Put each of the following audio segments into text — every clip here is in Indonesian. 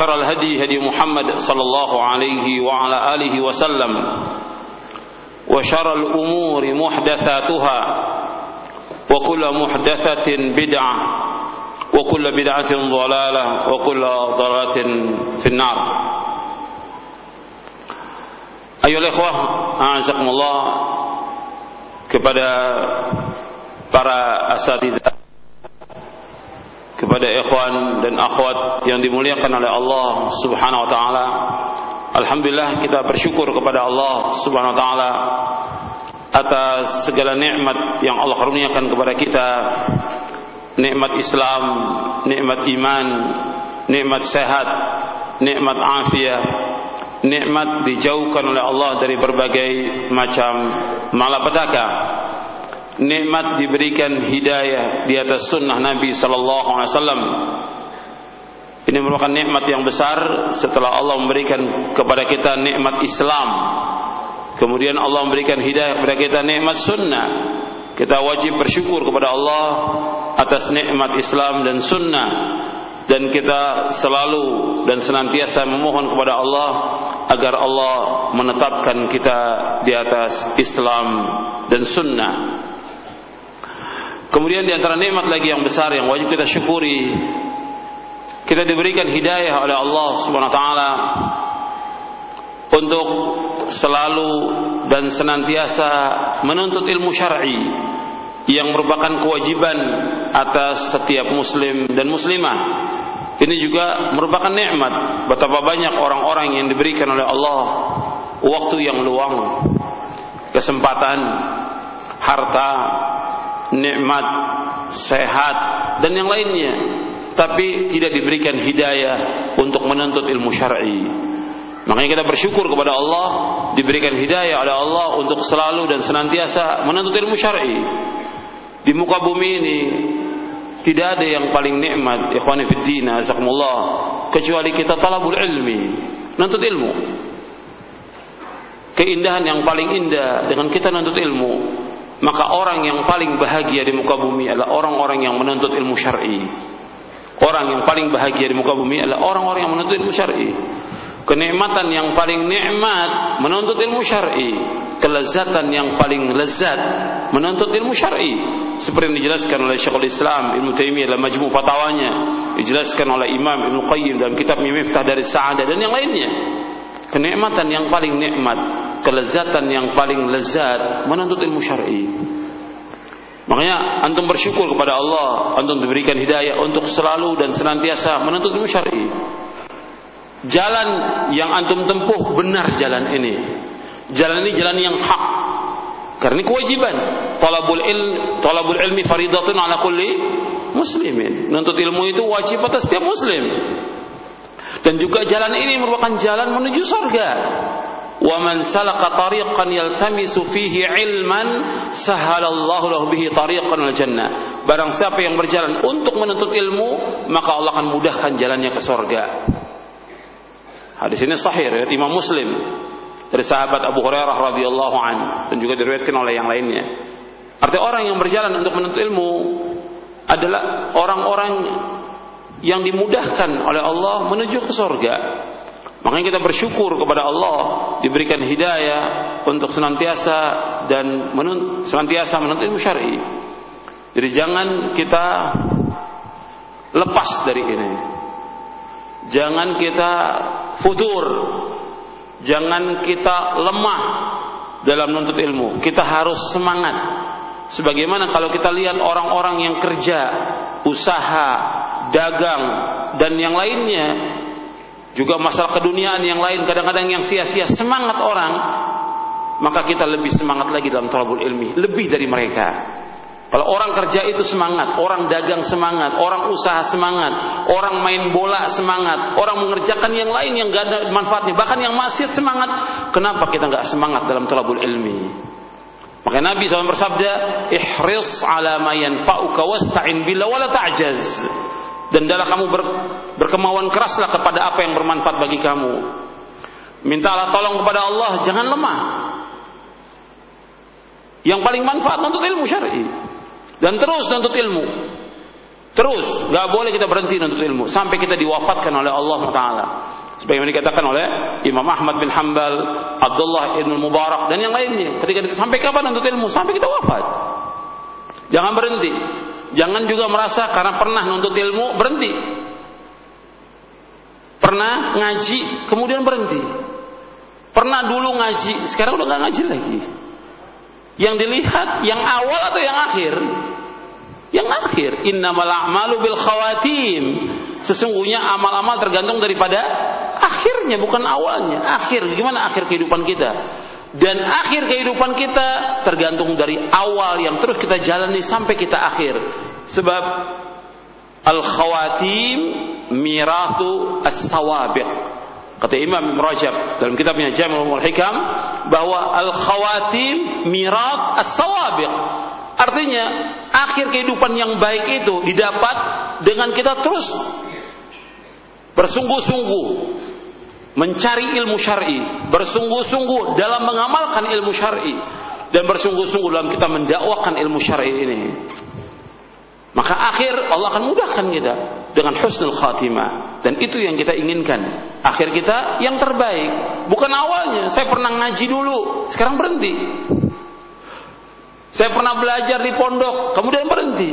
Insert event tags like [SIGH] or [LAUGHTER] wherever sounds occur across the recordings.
وخير الهدي هدي محمد صلى الله عليه وعلى آله وسلم وشر الأمور محدثاتها وكل محدثة بدعة وكل بدعة ضلالة وكل ضلالة في النار. أيها الإخوة أعزكم الله kepada para asatidzah kepada ikhwan dan akhwat yang dimuliakan oleh Allah Subhanahu wa taala. Alhamdulillah kita bersyukur kepada Allah Subhanahu wa taala atas segala nikmat yang Allah karuniakan kepada kita. Nikmat Islam, nikmat iman, nikmat sehat, nikmat afiat, nikmat dijauhkan oleh Allah dari berbagai macam malapetaka nikmat diberikan hidayah di atas sunnah Nabi sallallahu alaihi wasallam. Ini merupakan nikmat yang besar setelah Allah memberikan kepada kita nikmat Islam. Kemudian Allah memberikan hidayah kepada kita nikmat sunnah. Kita wajib bersyukur kepada Allah atas nikmat Islam dan sunnah dan kita selalu dan senantiasa memohon kepada Allah agar Allah menetapkan kita di atas Islam dan sunnah Kemudian di antara nikmat lagi yang besar yang wajib kita syukuri, kita diberikan hidayah oleh Allah Subhanahu wa taala untuk selalu dan senantiasa menuntut ilmu syar'i yang merupakan kewajiban atas setiap muslim dan muslimah. Ini juga merupakan nikmat. Betapa banyak orang-orang yang diberikan oleh Allah waktu yang luang, kesempatan, harta, nikmat, sehat dan yang lainnya, tapi tidak diberikan hidayah untuk menuntut ilmu syar'i. Makanya kita bersyukur kepada Allah diberikan hidayah oleh Allah untuk selalu dan senantiasa menuntut ilmu syar'i. Di muka bumi ini tidak ada yang paling nikmat ikhwani fid din azakumullah kecuali kita talabul ilmi, menuntut ilmu. Keindahan yang paling indah dengan kita menuntut ilmu maka orang yang paling bahagia di muka bumi adalah orang-orang yang menuntut ilmu syar'i. Orang yang paling bahagia di muka bumi adalah orang-orang yang menuntut ilmu syar'i. Kenikmatan yang paling nikmat menuntut ilmu syar'i. Kelezatan yang paling lezat menuntut ilmu syar'i. Seperti yang dijelaskan oleh Syekhul Islam Ibnu Taimiyah dalam majmu fatwanya, dijelaskan oleh Imam Ibnu Qayyim dalam kitab Miftah dari Sa'adah dan yang lainnya. Kenikmatan yang paling nikmat kelezatan yang paling lezat menuntut ilmu syar'i. Makanya antum bersyukur kepada Allah, antum diberikan hidayah untuk selalu dan senantiasa menuntut ilmu syar'i. Jalan yang antum tempuh benar jalan ini. Jalan ini jalan yang hak. Karena ini kewajiban. Talabul ilm, talabul ilmi faridatun ala kulli muslimin. Menuntut ilmu itu wajib atas setiap muslim. Dan juga jalan ini merupakan jalan menuju surga. Wa man salaka tariqan yaltamisu fihi ilman sahalallahu lahu bihi tariqan al jannah. Barang siapa yang berjalan untuk menuntut ilmu, maka Allah akan mudahkan jalannya ke surga. Hadis ini sahih ya, Imam Muslim dari sahabat Abu Hurairah radhiyallahu an dan juga diriwayatkan oleh yang lainnya. Artinya orang yang berjalan untuk menuntut ilmu adalah orang-orang yang dimudahkan oleh Allah menuju ke surga Makanya kita bersyukur kepada Allah diberikan hidayah untuk senantiasa dan menun, senantiasa menuntut ilmu syar'i. Jadi jangan kita lepas dari ini. Jangan kita futur. Jangan kita lemah dalam menuntut ilmu. Kita harus semangat. Sebagaimana kalau kita lihat orang-orang yang kerja, usaha, dagang dan yang lainnya juga masalah keduniaan yang lain kadang-kadang yang sia-sia semangat orang maka kita lebih semangat lagi dalam talabul ilmi lebih dari mereka kalau orang kerja itu semangat, orang dagang semangat, orang usaha semangat, orang main bola semangat, orang mengerjakan yang lain yang gak ada manfaatnya, bahkan yang maksiat semangat. Kenapa kita nggak semangat dalam talabul ilmi? Maka Nabi SAW bersabda, "Ihris ala ma yanfa'uka wasta'in bila wala ta'jaz." Dan dalam kamu ber, berkemauan keraslah kepada apa yang bermanfaat bagi kamu. Mintalah tolong kepada Allah, jangan lemah. Yang paling manfaat untuk ilmu syar'i dan terus untuk ilmu. Terus, nggak boleh kita berhenti untuk ilmu sampai kita diwafatkan oleh Allah Taala. Sebagaimana dikatakan oleh Imam Ahmad bin Hambal, Abdullah ibn Mubarak dan yang lainnya. Ketika sampai kapan untuk ilmu? Sampai kita wafat. Jangan berhenti. Jangan juga merasa karena pernah nuntut ilmu berhenti. Pernah ngaji kemudian berhenti. Pernah dulu ngaji, sekarang udah nggak ngaji lagi. Yang dilihat yang awal atau yang akhir? Yang akhir, innamal a'malu bil khawatim. Sesungguhnya amal-amal tergantung daripada akhirnya bukan awalnya. Akhir gimana akhir kehidupan kita? Dan akhir kehidupan kita tergantung dari awal yang terus kita jalani sampai kita akhir. Sebab al-khawatim mirathu as-sawabiq. Kata Imam Ibn Rajab dalam kitabnya Jami'ul Hikam bahwa al-khawatim mirat as-sawabiq. Artinya akhir kehidupan yang baik itu didapat dengan kita terus bersungguh-sungguh mencari ilmu syar'i, bersungguh-sungguh dalam mengamalkan ilmu syar'i dan bersungguh-sungguh dalam kita mendakwakan ilmu syar'i ini. Maka akhir Allah akan mudahkan kita dengan husnul khatimah dan itu yang kita inginkan. Akhir kita yang terbaik, bukan awalnya. Saya pernah ngaji dulu, sekarang berhenti. Saya pernah belajar di pondok, kemudian berhenti.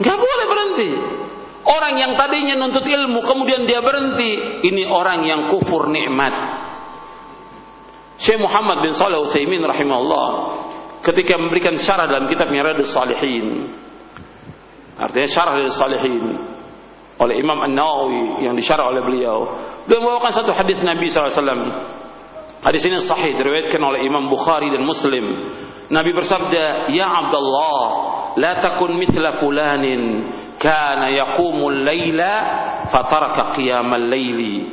Gak boleh berhenti. Orang yang tadinya nuntut ilmu, kemudian dia berhenti. Ini orang yang kufur nikmat. Syekh Muhammad bin Salih Utsaimin rahimahullah ketika memberikan syarah dalam kitab Miradus Salihin Artinya syarah dari salihin oleh Imam An-Nawawi yang disyarah oleh beliau. Beliau membawakan satu hadis Nabi SAW. Hadis ini sahih diriwayatkan oleh Imam Bukhari dan Muslim. Nabi bersabda, "Ya Abdullah, la takun mithla fulanin kana yaqumul laila fataraka qiyamal laili."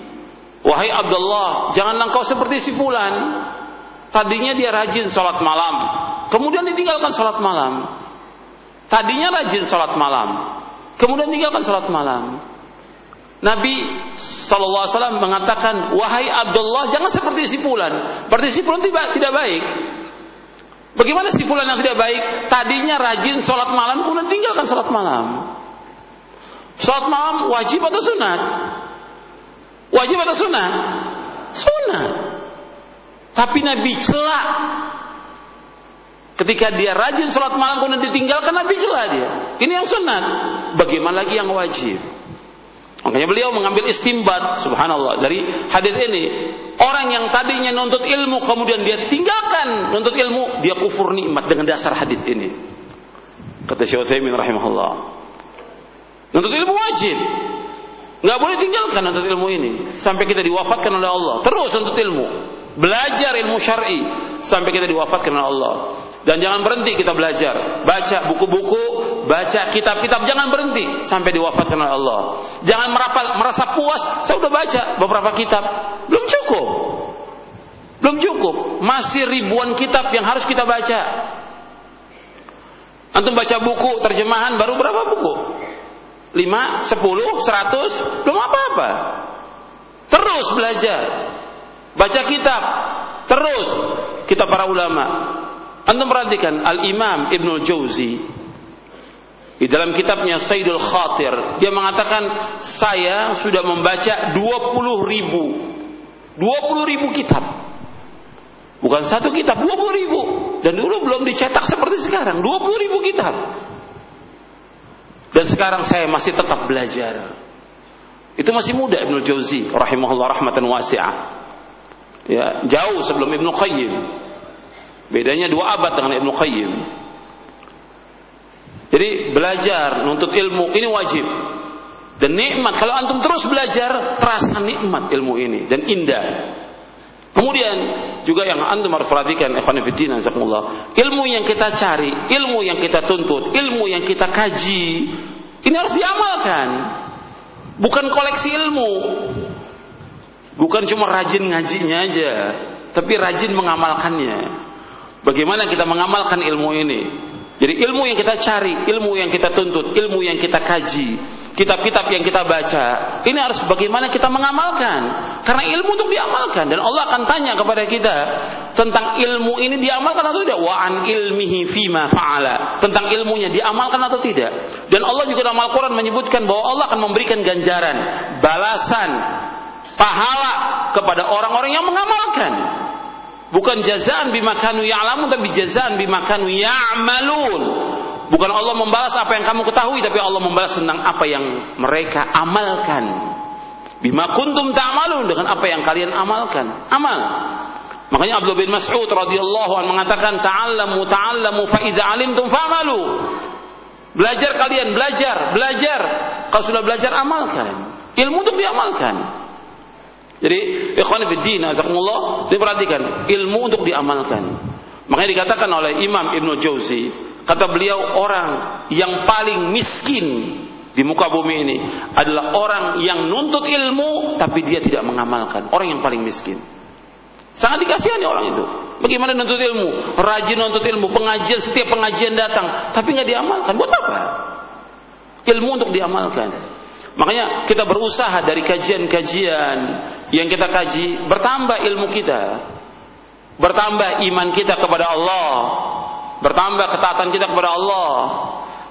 Wahai Abdullah, janganlah engkau seperti si fulan. Tadinya dia rajin salat malam, kemudian ditinggalkan salat malam. Tadinya rajin sholat malam, kemudian tinggalkan sholat malam. Nabi SAW mengatakan, wahai Abdullah, jangan seperti si Fulan. Berarti si Fulan tidak, tidak baik. Bagaimana si Fulan yang tidak baik? Tadinya rajin sholat malam, kemudian tinggalkan sholat malam. Sholat malam wajib atau sunat? Wajib atau sunat? Sunat. Tapi Nabi celak Ketika dia rajin sholat malam kemudian ditinggalkan Nabi celah dia. Ini yang sunat. Bagaimana lagi yang wajib? Makanya beliau mengambil istimbat, subhanallah, dari hadis ini. Orang yang tadinya nuntut ilmu kemudian dia tinggalkan nuntut ilmu, dia kufur nikmat dengan dasar hadis ini. Kata Syekh Utsaimin rahimahullah. Nuntut ilmu wajib. Nggak boleh tinggalkan nuntut ilmu ini sampai kita diwafatkan oleh Allah. Terus nuntut ilmu, belajar ilmu syar'i sampai kita diwafatkan oleh Allah. Dan jangan berhenti kita belajar. Baca buku-buku, baca kitab-kitab. Jangan berhenti sampai diwafatkan oleh Allah. Jangan merapa, merasa puas. Saya sudah baca beberapa kitab. Belum cukup. Belum cukup. Masih ribuan kitab yang harus kita baca. Antum baca buku terjemahan baru berapa buku? 5, 10, 100, belum apa-apa. Terus belajar. Baca kitab. Terus. Kita para ulama. Anda perhatikan Al-Imam Ibnu Jauzi di dalam kitabnya Sayyidul Khatir dia mengatakan saya sudah membaca 20 ribu. 20 ribu kitab. Bukan satu kitab 20 ribu. Dan dulu belum dicetak seperti sekarang. 20 ribu kitab dan sekarang saya masih tetap belajar itu masih muda Ibnu Jauzi rahimahullah rahmatan wasi'ah ya jauh sebelum Ibnu Qayyim Bedanya dua abad dengan Ibnu Qayyim. Jadi belajar, nuntut ilmu ini wajib. Dan nikmat kalau antum terus belajar terasa nikmat ilmu ini dan indah. Kemudian juga yang antum harus perhatikan ikhwan fillah ilmu yang kita cari, ilmu yang kita tuntut, ilmu yang kita kaji, ini harus diamalkan. Bukan koleksi ilmu. Bukan cuma rajin ngajinya aja, tapi rajin mengamalkannya. Bagaimana kita mengamalkan ilmu ini? Jadi ilmu yang kita cari, ilmu yang kita tuntut, ilmu yang kita kaji, kitab-kitab yang kita baca, ini harus bagaimana kita mengamalkan. Karena ilmu untuk diamalkan dan Allah akan tanya kepada kita tentang ilmu ini diamalkan atau tidak. Wa an ilmihi fima fa'ala. Tentang ilmunya diamalkan atau tidak. Dan Allah juga dalam Al-Qur'an menyebutkan bahwa Allah akan memberikan ganjaran, balasan, pahala kepada orang-orang yang mengamalkan. Bukan jazaan bimakanu ya'lamun tapi jazaan bimakanu ya'malun. Bukan Allah membalas apa yang kamu ketahui tapi Allah membalas tentang apa yang mereka amalkan. Bima kuntum ta'malun dengan apa yang kalian amalkan. Amal. Makanya Abdullah bin Mas'ud radhiyallahu anhu mengatakan ta'allamu ta'allamu fa idza alimtum fa'malu. Belajar kalian, belajar, belajar. Kalau sudah belajar amalkan. Ilmu untuk diamalkan. Jadi ikhwan fillah azakumullah diperhatikan ilmu untuk diamalkan. Makanya dikatakan oleh Imam Ibnu Jauzi, kata beliau orang yang paling miskin di muka bumi ini adalah orang yang nuntut ilmu tapi dia tidak mengamalkan. Orang yang paling miskin. Sangat dikasihani orang itu. Bagaimana nuntut ilmu? Rajin nuntut ilmu, pengajian setiap pengajian datang, tapi nggak diamalkan. Buat apa? Ilmu untuk diamalkan. Makanya kita berusaha dari kajian-kajian yang kita kaji bertambah ilmu kita. Bertambah iman kita kepada Allah. Bertambah ketaatan kita kepada Allah.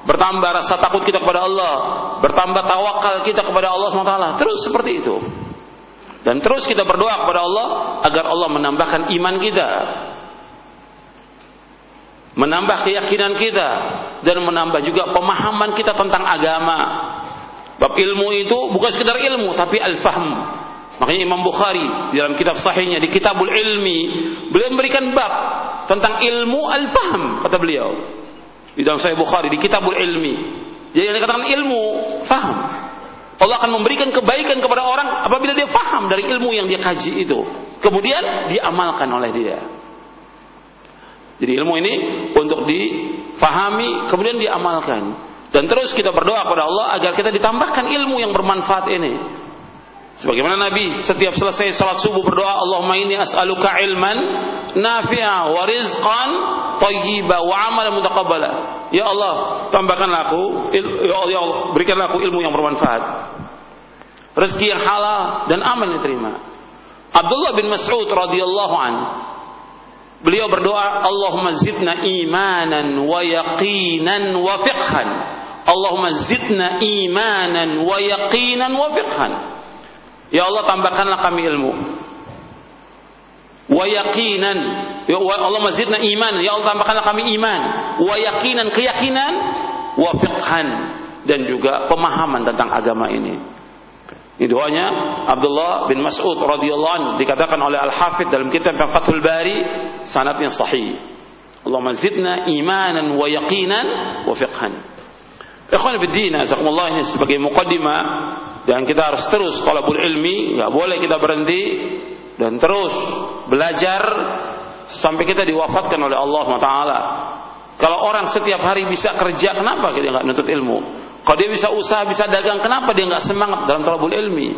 Bertambah rasa takut kita kepada Allah. Bertambah tawakal kita kepada Allah SWT. Terus seperti itu. Dan terus kita berdoa kepada Allah agar Allah menambahkan iman kita. Menambah keyakinan kita dan menambah juga pemahaman kita tentang agama Bab ilmu itu bukan sekedar ilmu tapi al-fahm. Makanya Imam Bukhari di dalam kitab sahihnya di Kitabul Ilmi beliau memberikan bab tentang ilmu al-fahm kata beliau. Di dalam Sahih Bukhari di Kitabul Ilmi. Jadi yang dikatakan ilmu faham. Allah akan memberikan kebaikan kepada orang apabila dia faham dari ilmu yang dia kaji itu. Kemudian diamalkan oleh dia. Jadi ilmu ini untuk difahami kemudian diamalkan. Dan terus kita berdoa kepada Allah agar kita ditambahkan ilmu yang bermanfaat ini. Sebagaimana Nabi setiap selesai salat subuh berdoa, Allahumma inni as'aluka ilman nafi'a wa rizqan thayyiba wa amalan mutaqabbala. Ya Allah, tambahkanlah aku ya Allah, ya Allah, berikanlah aku ilmu yang bermanfaat. Rezeki yang halal dan amal yang diterima. Abdullah bin Mas'ud radhiyallahu an Beliau berdoa, Allahumma zidna imanan wa yaqinan wa fiqhan. Allahumma zidna imanan wa yaqinan wa fiqhan. Ya Allah tambahkanlah kami ilmu. Wa yaqinan. Ya Allah zidna iman. Ya Allah tambahkanlah kami iman. Wa yaqinan keyakinan wa fiqhan dan juga pemahaman tentang agama ini. Ini doanya Abdullah bin Mas'ud radhiyallahu anhu dikatakan oleh Al-Hafidh dalam kitab Fathul Bari sanadnya sahih. Allahumma zidna imanan wa yaqinan wa fiqhan. Ikhwan fiddin, azakumullah ini sebagai mukaddimah dan kita harus terus talabul ilmi, nggak boleh kita berhenti dan terus belajar sampai kita diwafatkan oleh Allah SWT. Kalau orang setiap hari bisa kerja, kenapa kita nggak nuntut ilmu? Kalau dia bisa usaha, bisa dagang, kenapa dia nggak semangat dalam talabul ilmi?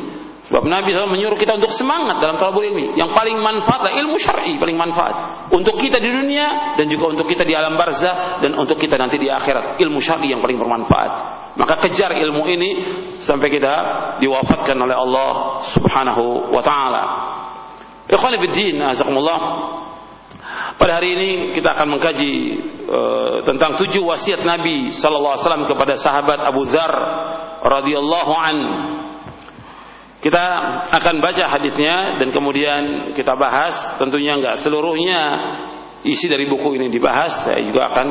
Sebab Nabi SAW menyuruh kita untuk semangat dalam talabul ilmi. Yang paling manfaat adalah ilmu syar'i paling manfaat untuk kita di dunia dan juga untuk kita di alam barzah dan untuk kita nanti di akhirat. Ilmu syar'i yang paling bermanfaat. Maka kejar ilmu ini sampai kita diwafatkan oleh Allah Subhanahu wa taala. Ikhwan fillah, azakumullah. Pada hari ini kita akan mengkaji uh, tentang tujuh wasiat Nabi sallallahu alaihi wasallam kepada sahabat Abu Dzar radhiyallahu an kita akan baca hadisnya dan kemudian kita bahas. Tentunya enggak seluruhnya isi dari buku ini dibahas. Saya juga akan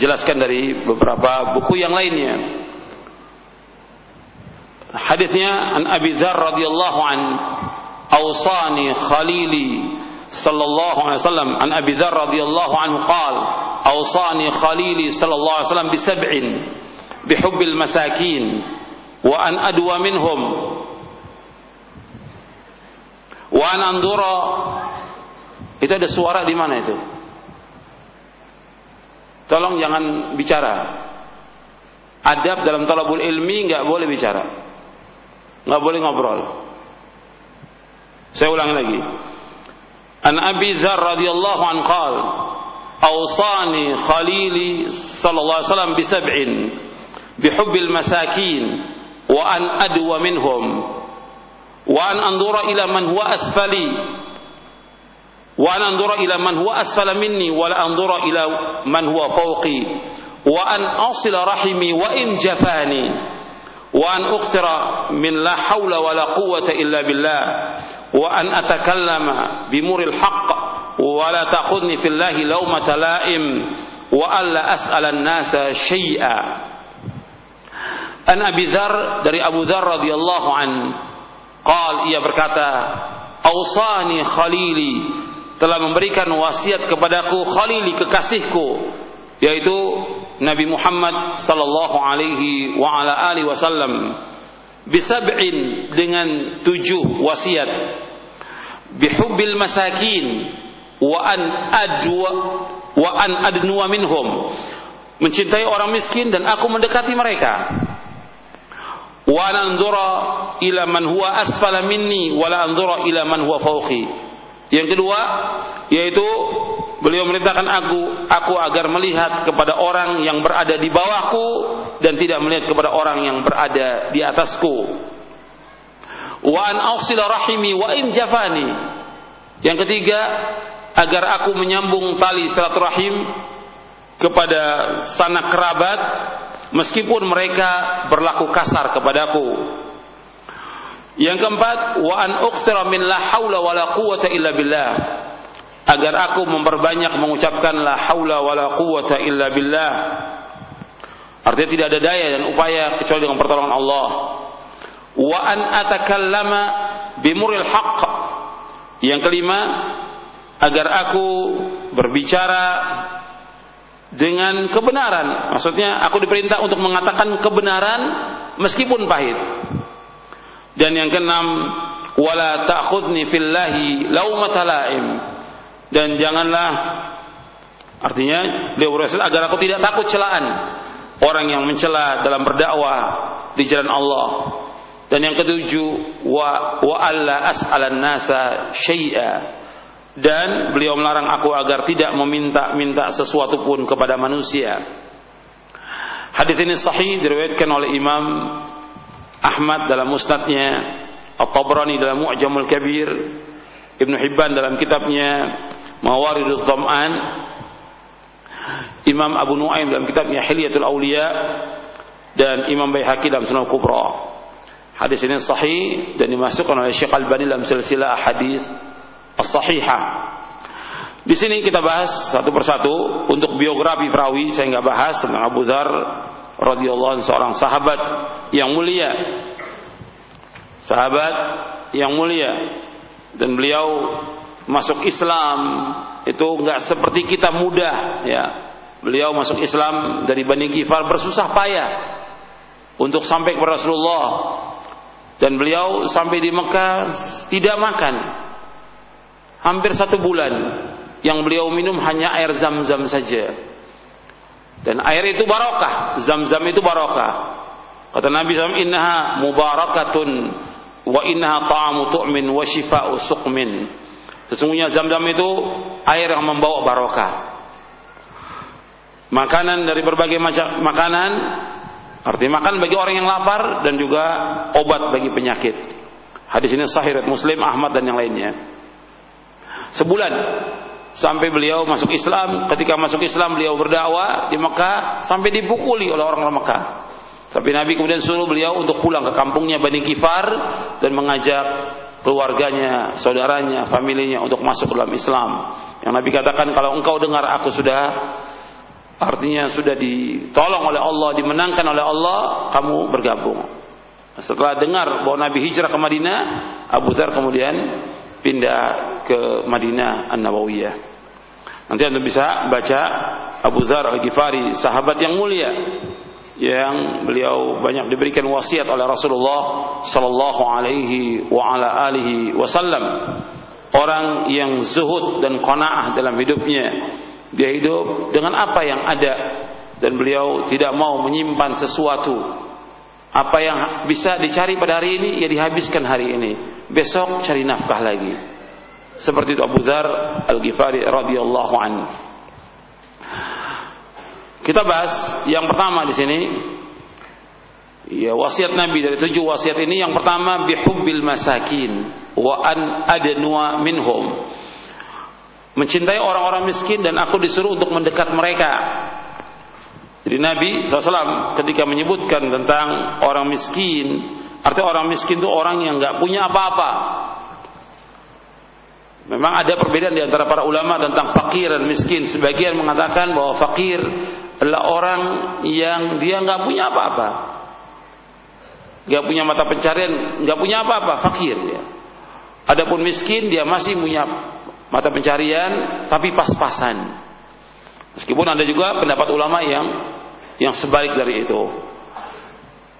jelaskan dari beberapa buku yang lainnya. Hadisnya an Abi Dzar radhiyallahu an awsani khalili sallallahu alaihi wasallam an Abi Dzar radhiyallahu anhu qal awsani khalili sallallahu alaihi wasallam bi sab'in bihubbil masakin wa an adwa minhum Wa anandura itu ada suara di mana itu? Tolong jangan bicara. Adab dalam talabul ilmi nggak boleh bicara. nggak boleh ngobrol. Saya ulangi lagi. An Abi Dzar radhiyallahu an qal awsani khalili sallallahu alaihi wasallam bi sab'in bihubbil masakin wa an adwa minhum wa an anzura ila man huwa asfali wa an anzura ila man huwa asfala minni wa la anzura ila man huwa fawqi wa an asila rahimi wa in jafani wa an uqtira min la hawla wa la quwwata illa billah wa an atakallama bimuril haqq wa la ta'khudni fillahi lawmata la'im wa alla as'ala an-nasa syai'a An Abi Dzar dari Abu Dzar radhiyallahu an qal ia berkata Ausani khalili. Telah memberikan wasiat kepadaku khalili kekasihku yaitu Nabi Muhammad sallallahu alaihi wa ala alihi wasallam. Bisab'in dengan tujuh wasiat. Bihubbil masakin wa an adwa wa an adnuwa minhum. Mencintai orang miskin dan aku mendekati mereka anzura ila man huwa asfala minni anzura man huwa fawqi. Yang kedua yaitu beliau merintahkan aku aku agar melihat kepada orang yang berada di bawahku dan tidak melihat kepada orang yang berada di atasku. Wa an ausila rahimi jafani. Yang ketiga agar aku menyambung tali silaturahim kepada sanak kerabat meskipun mereka berlaku kasar kepadaku. Yang keempat, wa an uqsira min la haula wala quwata illa billah. Agar aku memperbanyak mengucapkan la haula wala quwata illa billah. Artinya tidak ada daya dan upaya kecuali dengan pertolongan Allah. Wa an atakallama bimuril haqq. Yang kelima, agar aku berbicara dengan kebenaran. Maksudnya aku diperintah untuk mengatakan kebenaran meskipun pahit. Dan yang keenam, wala ta'khudni fillahi laumata laim. Dan janganlah artinya beliau berhasil agar aku tidak takut celaan orang yang mencela dalam berdakwah di jalan Allah. Dan yang ketujuh, wa wa alla as'alan nasa syai'a dan beliau melarang aku agar tidak meminta-minta sesuatu pun kepada manusia. Hadis ini sahih diriwayatkan oleh Imam Ahmad dalam musnadnya, At-Tabrani dalam Mu'jamul Kabir, Ibnu Hibban dalam kitabnya Mawaridul Dhama'an, Imam Abu Nuaim dalam kitabnya Hilyatul Auliya dan Imam Baihaqi dalam Sunan Kubra. Hadis ini sahih dan dimasukkan oleh Syekh Al-Albani dalam silsilah hadis as-sahihah. Di sini kita bahas satu persatu untuk biografi perawi saya nggak bahas tentang Abu Dzar radhiyallahu anhu seorang sahabat yang mulia. Sahabat yang mulia dan beliau masuk Islam itu nggak seperti kita mudah ya. Beliau masuk Islam dari Bani Gifar bersusah payah untuk sampai kepada Rasulullah dan beliau sampai di Mekah tidak makan hampir satu bulan yang beliau minum hanya air zam-zam saja. Dan air itu barokah, zam-zam itu barokah. Kata Nabi SAW, innaha mubarakatun wa innaha ta'amu tu'min wa shifa'u suqmin. Sesungguhnya zam-zam itu air yang membawa barokah. Makanan dari berbagai macam makanan, artinya makan bagi orang yang lapar dan juga obat bagi penyakit. Hadis ini sahih Muslim, Ahmad dan yang lainnya sebulan sampai beliau masuk Islam. Ketika masuk Islam beliau berdakwah di Mekah sampai dipukuli oleh orang-orang Mekah. Tapi Nabi kemudian suruh beliau untuk pulang ke kampungnya Bani Kifar dan mengajak keluarganya, saudaranya, familinya untuk masuk dalam Islam. Yang Nabi katakan kalau engkau dengar aku sudah artinya sudah ditolong oleh Allah, dimenangkan oleh Allah, kamu bergabung. Setelah dengar bahwa Nabi hijrah ke Madinah, Abu Dhar kemudian pindah ke Madinah An-Nawawiyah. Nanti Anda bisa baca Abu Zar Al-Ghifari, sahabat yang mulia yang beliau banyak diberikan wasiat oleh Rasulullah sallallahu alaihi wa ala alihi wasallam. Orang yang zuhud dan qanaah dalam hidupnya. Dia hidup dengan apa yang ada dan beliau tidak mau menyimpan sesuatu apa yang bisa dicari pada hari ini ya dihabiskan hari ini besok cari nafkah lagi. Seperti itu Abu Dzar Al-Ghifari radhiyallahu anhu. Kita bahas yang pertama di sini Ya wasiat Nabi dari tujuh wasiat ini yang pertama bihubbil masakin wa an adnua minhum. Mencintai orang-orang miskin dan aku disuruh untuk mendekat mereka. Jadi Nabi SAW ketika menyebutkan tentang orang miskin, artinya orang miskin itu orang yang nggak punya apa-apa. Memang ada perbedaan di antara para ulama tentang fakir dan miskin. Sebagian mengatakan bahwa fakir adalah orang yang dia nggak punya apa-apa nggak punya mata pencarian, nggak punya apa-apa, fakir. Adapun miskin dia masih punya mata pencarian tapi pas-pasan. Meskipun ada juga pendapat ulama yang yang sebalik dari itu.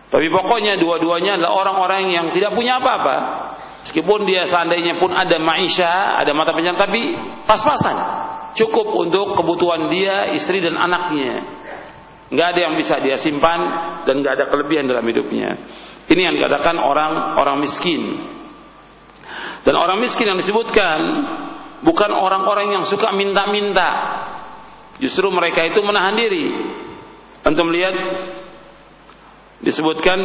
Tapi pokoknya dua-duanya adalah orang-orang yang tidak punya apa-apa. Meskipun dia seandainya pun ada maisha, ada mata pencarian tapi pas-pasan. Cukup untuk kebutuhan dia, istri dan anaknya. Nggak ada yang bisa dia simpan dan nggak ada kelebihan dalam hidupnya. Ini yang dikatakan orang orang miskin. Dan orang miskin yang disebutkan bukan orang-orang yang suka minta-minta. Justru mereka itu menahan diri. Antum lihat disebutkan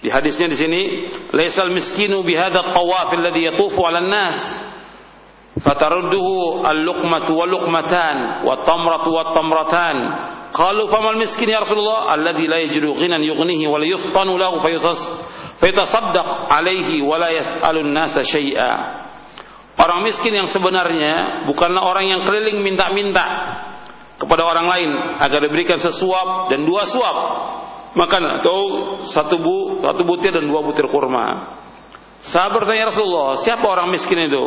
di hadisnya di sini, "Laisal miskinu bihadha tawaf alladhi yatufu 'alan nas." Fatarudduhu al-luqmatu wa luqmatan wa tamratu wa tamratan Qalu famal miskin ya Rasulullah alladhi la yajidu ghinan yughnihi wa la yuftanu lahu fayusas fayatasaddaq alaihi wa la yas'alun nasa syai'a. Orang miskin yang sebenarnya bukanlah orang yang keliling minta-minta kepada orang lain agar diberikan sesuap dan dua suap makan atau satu bu satu butir dan dua butir kurma. Sahabat bertanya Rasulullah, siapa orang miskin itu?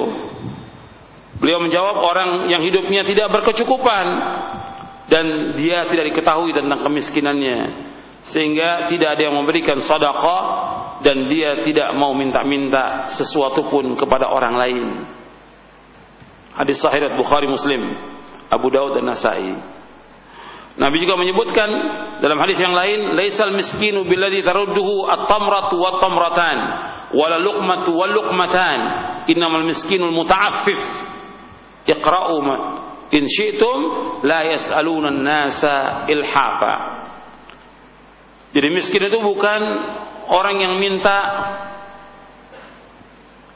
Beliau menjawab orang yang hidupnya tidak berkecukupan dan dia tidak diketahui tentang kemiskinannya sehingga tidak ada yang memberikan sedekah dan dia tidak mau minta-minta sesuatu pun kepada orang lain. Hadis sahih Bukhari Muslim, Abu Daud dan Nasai. Nabi juga menyebutkan dalam hadis yang lain, "Laisal miskinu billadzi tarudduhu at-tamratu wat-tamratan, wala luqmatu wal-luqmatan, innamal miskinul muta'affif." Iqra'u in syi'tum la yas'aluna nasa ilhafa. Jadi miskin itu bukan orang yang minta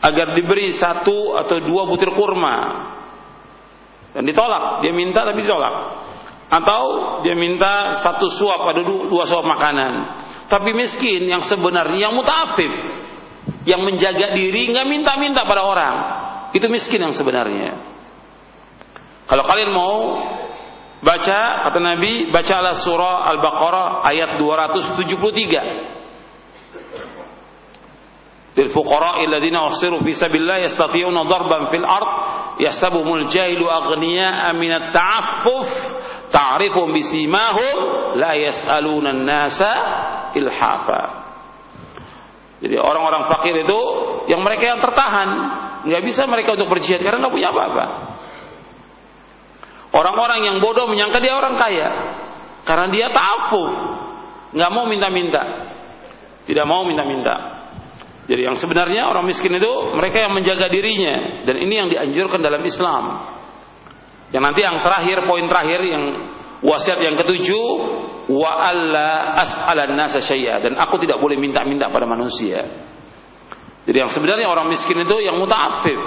agar diberi satu atau dua butir kurma dan ditolak. Dia minta tapi ditolak. Atau dia minta satu suap ada dua suap makanan. Tapi miskin yang sebenarnya yang mutafif, yang menjaga diri nggak minta-minta pada orang, itu miskin yang sebenarnya. Kalau kalian mau baca kata Nabi, bacalah surah Al-Baqarah ayat 273. للفقراء الذين أحصروا في سبيل الله يستطيعون ضربا في الأرض يحسبهم الجاهل أغنياء من التعفف تعرفهم بسيماهم لا يسألون الناس إلحافا Jadi orang-orang fakir itu yang mereka yang tertahan, nggak bisa mereka untuk berjihad karena nggak punya apa-apa. Orang-orang yang bodoh menyangka dia orang kaya karena dia ta'affuf, nggak mau minta-minta. Tidak mau minta-minta. Jadi yang sebenarnya orang miskin itu mereka yang menjaga dirinya dan ini yang dianjurkan dalam Islam. Yang nanti yang terakhir poin terakhir yang wasiat yang ketujuh wa alla as'alan nasa syai'a dan aku tidak boleh minta-minta pada manusia. Jadi yang sebenarnya orang miskin itu yang muta'affif,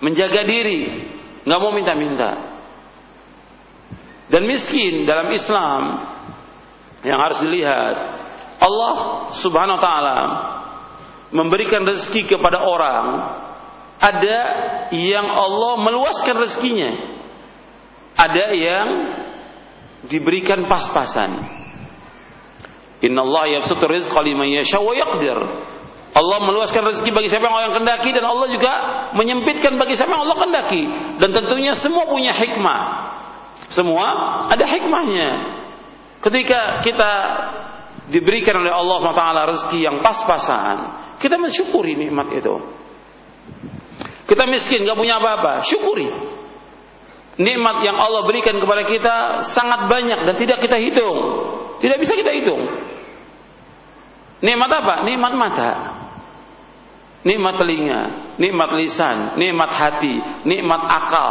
menjaga diri, nggak mau minta-minta. Dan miskin dalam Islam yang harus dilihat Allah Subhanahu wa taala memberikan rezeki kepada orang ada yang Allah meluaskan rezekinya. Ada yang diberikan pas-pasan. Innallaha yabsutu rizqa liman yasha wa yaqdir. Allah meluaskan rezeki bagi siapa yang Allah kendaki dan Allah juga menyempitkan bagi siapa yang Allah kendaki. Dan tentunya semua punya hikmah. Semua ada hikmahnya. Ketika kita diberikan oleh Allah SWT rezeki yang pas-pasan, kita mensyukuri nikmat itu. Kita miskin, gak punya apa-apa, syukuri. Nikmat yang Allah berikan kepada kita sangat banyak dan tidak kita hitung. Tidak bisa kita hitung. Nikmat apa? Nikmat mata. Nikmat telinga, nikmat lisan, nikmat hati, nikmat akal,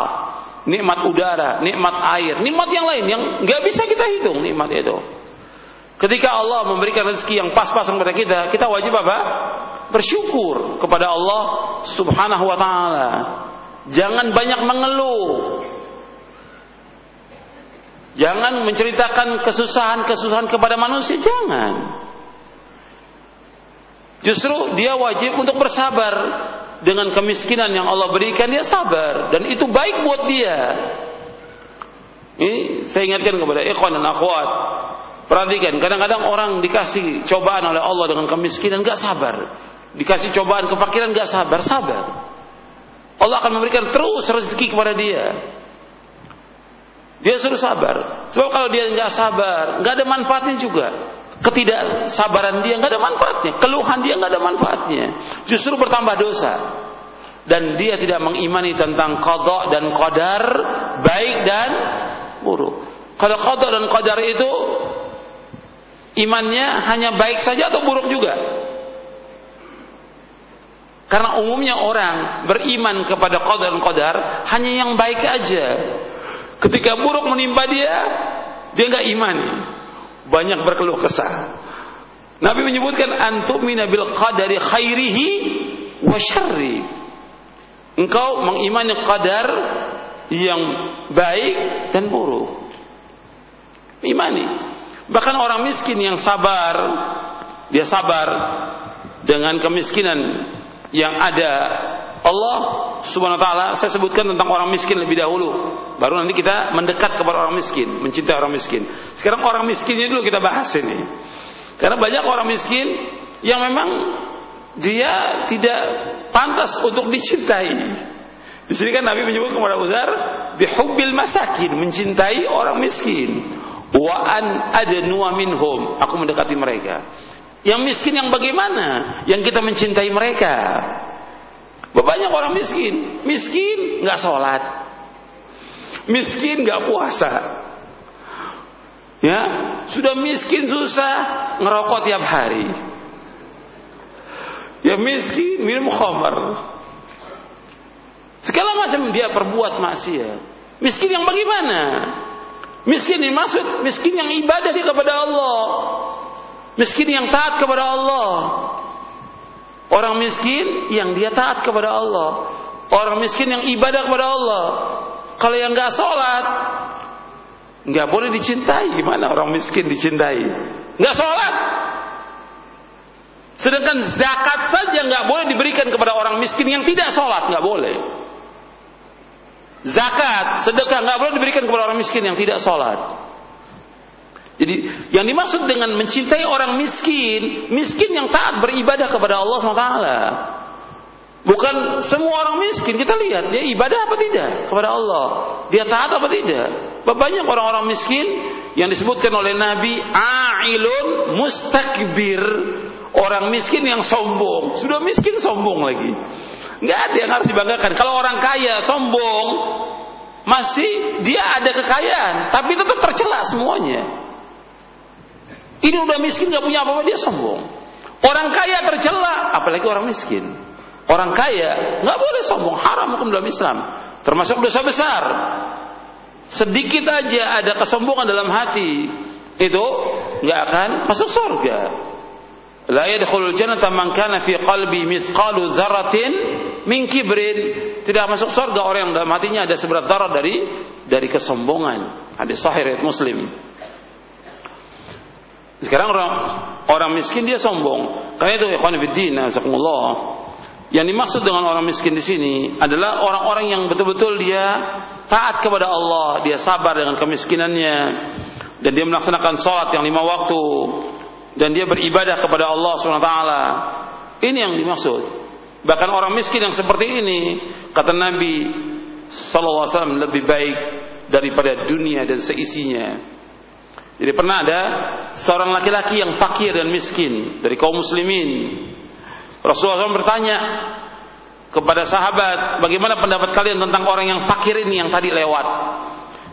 nikmat udara, nikmat air, nikmat yang lain yang nggak bisa kita hitung nikmat itu. Ketika Allah memberikan rezeki yang pas-pasan kepada kita, kita wajib apa? Bersyukur kepada Allah Subhanahu wa taala. Jangan banyak mengeluh. Jangan menceritakan kesusahan-kesusahan kepada manusia, jangan. Justru dia wajib untuk bersabar dengan kemiskinan yang Allah berikan dia sabar dan itu baik buat dia. Ini saya ingatkan kepada ikhwan dan akhwat Perhatikan, kadang-kadang orang dikasih cobaan oleh Allah dengan kemiskinan gak sabar. Dikasih cobaan kefakiran gak sabar, sabar. Allah akan memberikan terus rezeki kepada dia. Dia suruh sabar. Sebab kalau dia nggak sabar, nggak ada manfaatnya juga. Ketidaksabaran dia nggak ada manfaatnya. Keluhan dia nggak ada manfaatnya. Justru bertambah dosa. Dan dia tidak mengimani tentang kodok dan qadar baik dan buruk. Kalau kodok dan qadar itu imannya hanya baik saja atau buruk juga? Karena umumnya orang beriman kepada qadar qadar hanya yang baik aja. Ketika buruk menimpa dia, dia nggak iman. Banyak berkeluh kesah. Nabi menyebutkan antumina bil qadari khairihi wa syarri. Engkau mengimani qadar yang baik dan buruk. Imani. Bahkan orang miskin yang sabar, dia sabar dengan kemiskinan yang ada. Allah Subhanahu wa taala saya sebutkan tentang orang miskin lebih dahulu. Baru nanti kita mendekat kepada orang miskin, mencintai orang miskin. Sekarang orang miskinnya dulu kita bahas ini. Karena banyak orang miskin yang memang dia tidak pantas untuk dicintai. Di sini kan Nabi menyebut kepada Uzar bihubbil masakin, mencintai orang miskin wa an adnuwa minhum. Aku mendekati mereka. Yang miskin yang bagaimana? Yang kita mencintai mereka. Banyak orang miskin. Miskin nggak sholat. Miskin nggak puasa. Ya sudah miskin susah ngerokok tiap hari. Ya miskin minum khamar. Segala macam dia perbuat maksiat. Miskin yang bagaimana Miskin ini maksud miskin yang ibadah dia kepada Allah. Miskin yang taat kepada Allah. Orang miskin yang dia taat kepada Allah. Orang miskin yang ibadah kepada Allah. Kalau yang nggak sholat, nggak boleh dicintai. Gimana orang miskin dicintai? Nggak sholat. Sedangkan zakat saja nggak boleh diberikan kepada orang miskin yang tidak sholat, nggak boleh. Zakat, sedekah nggak boleh diberikan kepada orang miskin yang tidak sholat. Jadi yang dimaksud dengan mencintai orang miskin, miskin yang taat beribadah kepada Allah SWT. Bukan semua orang miskin kita lihat dia ibadah apa tidak kepada Allah, dia taat apa tidak. Banyak orang-orang miskin yang disebutkan oleh Nabi ailun mustakbir, orang miskin yang sombong, sudah miskin sombong lagi. Nggak ada yang harus dibanggakan. Kalau orang kaya sombong, masih dia ada kekayaan, tapi tetap tercela semuanya. Ini udah miskin nggak punya apa-apa dia sombong. Orang kaya tercela, apalagi orang miskin. Orang kaya nggak boleh sombong, haram hukum dalam Islam. Termasuk dosa besar. Sedikit aja ada kesombongan dalam hati, itu nggak akan masuk surga. La yadkhulul jannata man kana fi qalbi mithqalu dzarratin. Tidak masuk surga orang yang dalam hatinya ada seberat darah dari dari kesombongan. Hadis sahih riwayat Muslim. Sekarang orang orang miskin dia sombong. Karena itu ikhwan fillah, azakumullah. Yang dimaksud dengan orang miskin di sini adalah orang-orang yang betul-betul dia taat kepada Allah, dia sabar dengan kemiskinannya dan dia melaksanakan salat yang lima waktu, dan dia beribadah kepada Allah SWT. Ini yang dimaksud. Bahkan orang miskin yang seperti ini, kata Nabi SAW lebih baik daripada dunia dan seisinya. Jadi pernah ada seorang laki-laki yang fakir dan miskin dari kaum muslimin. Rasulullah SAW bertanya kepada sahabat, bagaimana pendapat kalian tentang orang yang fakir ini yang tadi lewat?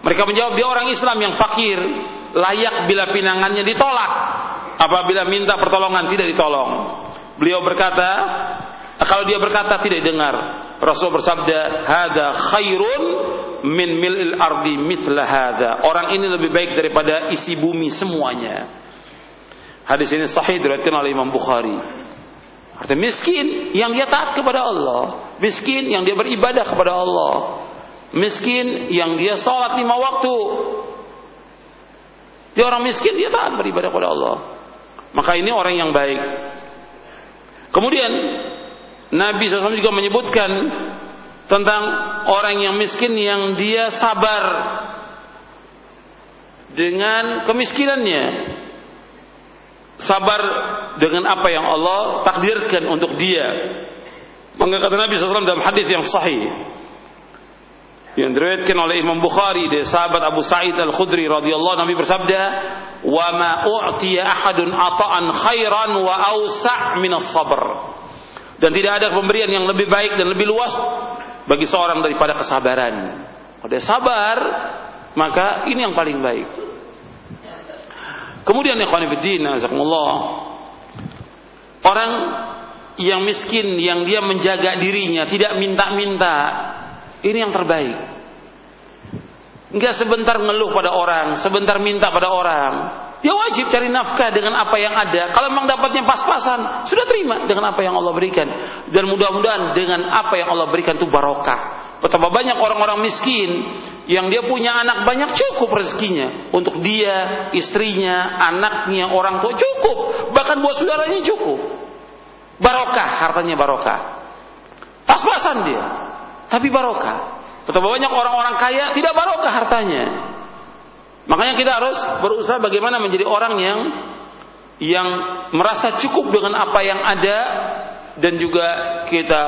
Mereka menjawab, dia orang Islam yang fakir, layak bila pinangannya ditolak apabila minta pertolongan tidak ditolong. Beliau berkata, kalau dia berkata tidak dengar. Rasul bersabda, "Hada khairun min mil'il ardi mithla hada." Orang ini lebih baik daripada isi bumi semuanya. Hadis ini sahih diriwayatkan oleh Imam Bukhari. Artinya miskin yang dia taat kepada Allah, miskin yang dia beribadah kepada Allah, miskin yang dia sholat lima waktu. Dia orang miskin dia taat beribadah kepada Allah. Maka ini orang yang baik. Kemudian Nabi SAW juga menyebutkan tentang orang yang miskin yang dia sabar dengan kemiskinannya sabar dengan apa yang Allah takdirkan untuk dia maka kata Nabi SAW dalam hadis yang sahih yang diriwayatkan oleh Imam Bukhari dari sahabat Abu Sa'id Al-Khudri radhiyallahu Nabi bersabda wa ma u'tiya ahadun ata'an khairan wa awsa' min as-sabr dan tidak ada pemberian yang lebih baik dan lebih luas bagi seorang daripada kesabaran. Kalau dia sabar, maka ini yang paling baik. Kemudian ikhwan fillah, orang yang miskin yang dia menjaga dirinya, tidak minta-minta, ini yang terbaik. Enggak sebentar ngeluh pada orang, sebentar minta pada orang. Dia wajib cari nafkah dengan apa yang ada. Kalau memang dapatnya pas-pasan, sudah terima dengan apa yang Allah berikan. Dan mudah-mudahan dengan apa yang Allah berikan itu barokah. Betapa banyak orang-orang miskin yang dia punya anak banyak cukup rezekinya untuk dia, istrinya, anaknya, orang tua cukup, bahkan buat saudaranya cukup. Barokah, hartanya barokah. Pas-pasan dia, tapi barokah. Betapa banyak orang-orang kaya tidak barokah hartanya. Makanya kita harus berusaha bagaimana menjadi orang yang yang merasa cukup dengan apa yang ada dan juga kita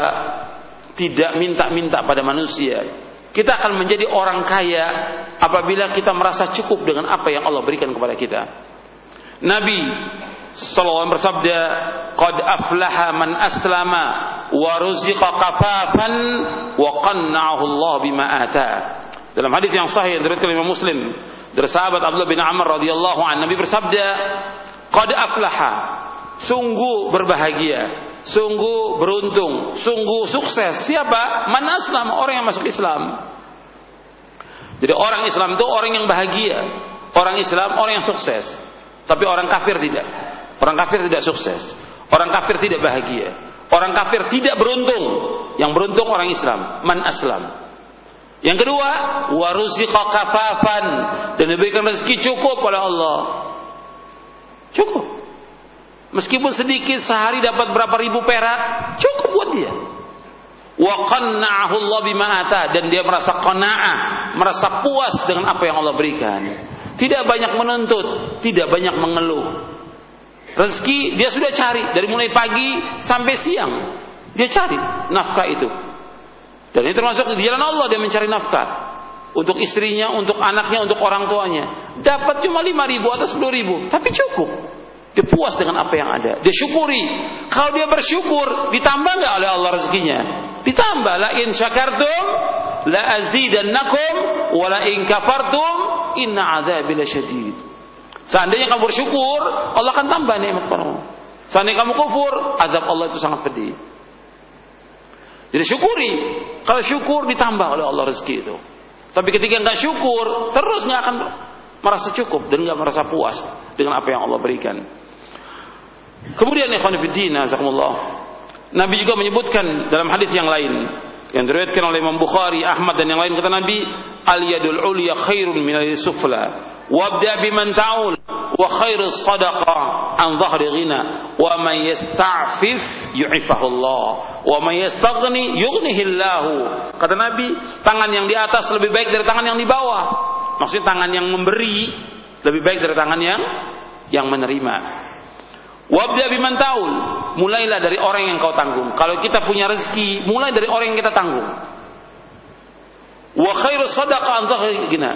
tidak minta-minta pada manusia. Kita akan menjadi orang kaya apabila kita merasa cukup dengan apa yang Allah berikan kepada kita. Nabi sallallahu bersabda, "Qad aflaha man aslama wa ruziqa kafafan wa qanna'ahu Allah bima ata." Dalam hadis yang sahih yang diriwayatkan Imam Muslim, dari sahabat Abdullah bin Amr radhiyallahu anhu Nabi bersabda, "Qad aflaha." Sungguh berbahagia, sungguh beruntung, sungguh sukses. Siapa? Man aslam, orang yang masuk Islam. Jadi orang Islam itu orang yang bahagia, orang Islam orang yang sukses. Tapi orang kafir tidak. Orang kafir tidak sukses. Orang kafir tidak bahagia. Orang kafir tidak beruntung. Yang beruntung orang Islam. Man aslam. Yang kedua, waruziqa kafafan dan diberikan rezeki cukup oleh Allah. Cukup. Meskipun sedikit sehari dapat berapa ribu perak, cukup buat dia. Wa qanna'ahu Allah bima ata dan dia merasa qanaah, merasa puas dengan apa yang Allah berikan. Tidak banyak menuntut, tidak banyak mengeluh. Rezeki dia sudah cari dari mulai pagi sampai siang. Dia cari nafkah itu. Dan ini termasuk di jalan Allah dia mencari nafkah untuk istrinya, untuk anaknya, untuk orang tuanya. Dapat cuma lima ribu atau sepuluh ribu, tapi cukup. Dia puas dengan apa yang ada. Dia syukuri. Kalau dia bersyukur, ditambah nggak oleh Allah rezekinya? Ditambah. La in syakartum la azidannakum wa la in kafartum inna adzabi lasyadid. Seandainya kamu bersyukur, Allah akan tambah nikmat kamu. Seandainya kamu kufur, azab Allah itu sangat pedih. Jadi syukuri. Kalau syukur ditambah oleh Allah rezeki itu. Tapi ketika nggak syukur, terus nggak akan merasa cukup dan nggak merasa puas dengan apa yang Allah berikan. Kemudian ikhwan fillah, Nabi juga menyebutkan dalam hadis yang lain yang diriwayatkan oleh Imam Bukhari, Ahmad dan yang lain kata Nabi, al yadul ulya khairun min al sufla. Wabda biman ta'ul wa khairu sadaqa an dhahri ghina wa man yasta'fif yu'ifahu Allah wa man yastaghni yughnihi Allah. Kata Nabi, tangan yang di atas lebih baik dari tangan yang di bawah. Maksudnya tangan yang memberi lebih baik dari tangan yang yang menerima. Wabda biman taul. Mulailah dari orang yang kau tanggung. Kalau kita punya rezeki, mulai dari orang yang kita tanggung. Wa khairu sadaqah gina.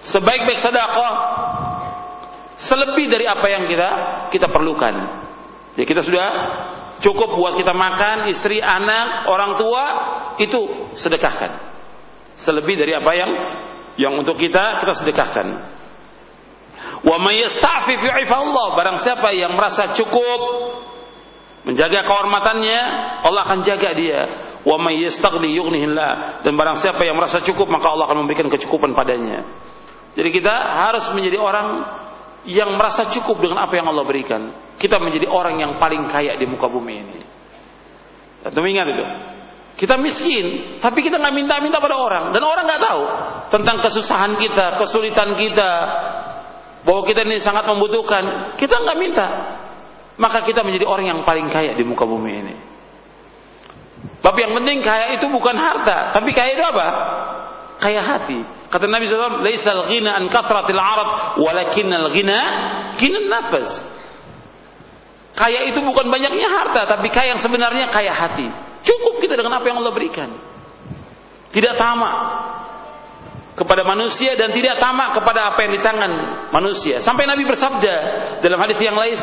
Sebaik-baik sedekah selebih dari apa yang kita kita perlukan. Ya kita sudah cukup buat kita makan, istri, anak, orang tua, itu sedekahkan. Selebih dari apa yang yang untuk kita kita sedekahkan. Wa may yasta'fif Allah. Barang siapa yang merasa cukup menjaga kehormatannya, Allah akan jaga dia. Wa may yastaghni. Dan barang siapa yang merasa cukup, maka Allah akan memberikan kecukupan padanya. Jadi kita harus menjadi orang yang merasa cukup dengan apa yang Allah berikan, kita menjadi orang yang paling kaya di muka bumi ini. Tentu ingat itu. Kita miskin, tapi kita nggak minta-minta pada orang, dan orang nggak tahu tentang kesusahan kita, kesulitan kita, bahwa kita ini sangat membutuhkan. Kita nggak minta, maka kita menjadi orang yang paling kaya di muka bumi ini. Tapi yang penting kaya itu bukan harta, tapi kaya itu apa? Kaya hati. Kata Nabi SAW, Laisal ghina an kathratil arab, walakinnal ghina kinan nafas. Kaya itu bukan banyaknya harta, tapi kaya yang sebenarnya kaya hati. Cukup kita dengan apa yang Allah berikan. Tidak tamak kepada manusia dan tidak tamak kepada apa yang di tangan manusia. Sampai Nabi bersabda dalam hadis yang lain,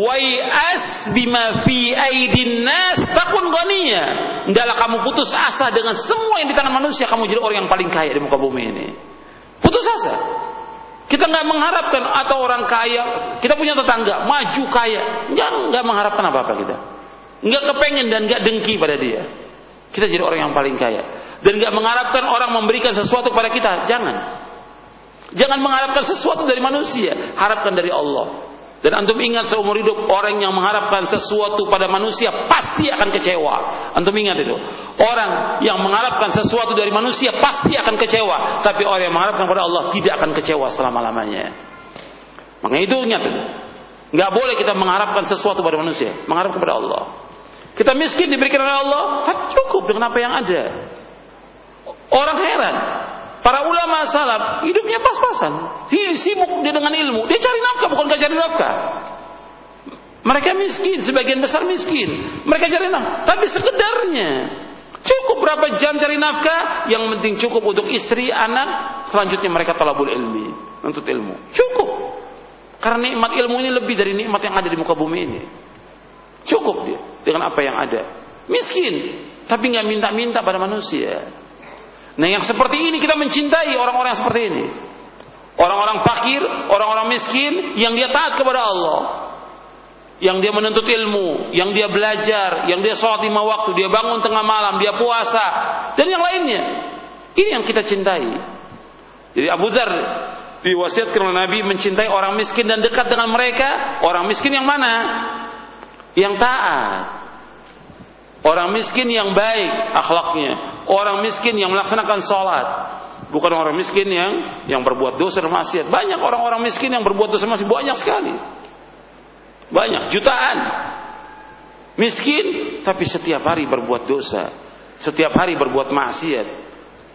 "Wai as bima fi aidin nas takun ghaniya." Hendaklah kamu putus asa dengan semua yang di tangan manusia, kamu jadi orang yang paling kaya di muka bumi ini. Putus asa. Kita nggak mengharapkan atau orang kaya, kita punya tetangga maju kaya, nggak nggak mengharapkan apa apa kita, nggak kepengen dan nggak dengki pada dia. Kita jadi orang yang paling kaya dan nggak mengharapkan orang memberikan sesuatu kepada kita. Jangan. Jangan mengharapkan sesuatu dari manusia, harapkan dari Allah. Dan antum ingat seumur hidup orang yang mengharapkan sesuatu pada manusia pasti akan kecewa. Antum ingat itu. Orang yang mengharapkan sesuatu dari manusia pasti akan kecewa. Tapi orang yang mengharapkan pada Allah tidak akan kecewa selama-lamanya. Makanya itu ingat. Nggak boleh kita mengharapkan sesuatu pada manusia. Mengharap kepada Allah. Kita miskin diberikan oleh Allah, cukup dengan apa yang ada. Orang heran. Para ulama salaf hidupnya pas-pasan. Sibuk dia dengan ilmu. Dia cari nafkah bukan cari nafkah. Mereka miskin, sebagian besar miskin. Mereka cari nafkah, tapi sekedarnya. Cukup berapa jam cari nafkah, yang penting cukup untuk istri, anak, selanjutnya mereka talabul ilmi, untuk ilmu. Cukup. Karena nikmat ilmu ini lebih dari nikmat yang ada di muka bumi ini. Cukup dia dengan apa yang ada. Miskin, tapi nggak minta-minta pada manusia. Nah yang seperti ini kita mencintai orang-orang yang seperti ini. Orang-orang fakir, orang-orang miskin yang dia taat kepada Allah. Yang dia menuntut ilmu, yang dia belajar, yang dia sholat lima waktu, dia bangun tengah malam, dia puasa, dan yang lainnya. Ini yang kita cintai. Jadi Abu Dhar diwasiatkan oleh Nabi mencintai orang miskin dan dekat dengan mereka. Orang miskin yang mana? Yang taat. Orang miskin yang baik akhlaknya, orang miskin yang melaksanakan sholat, bukan orang miskin yang yang berbuat dosa dan maksiat. Banyak orang-orang miskin yang berbuat dosa masih banyak sekali, banyak. Jutaan. Miskin tapi setiap hari berbuat dosa, setiap hari berbuat maksiat,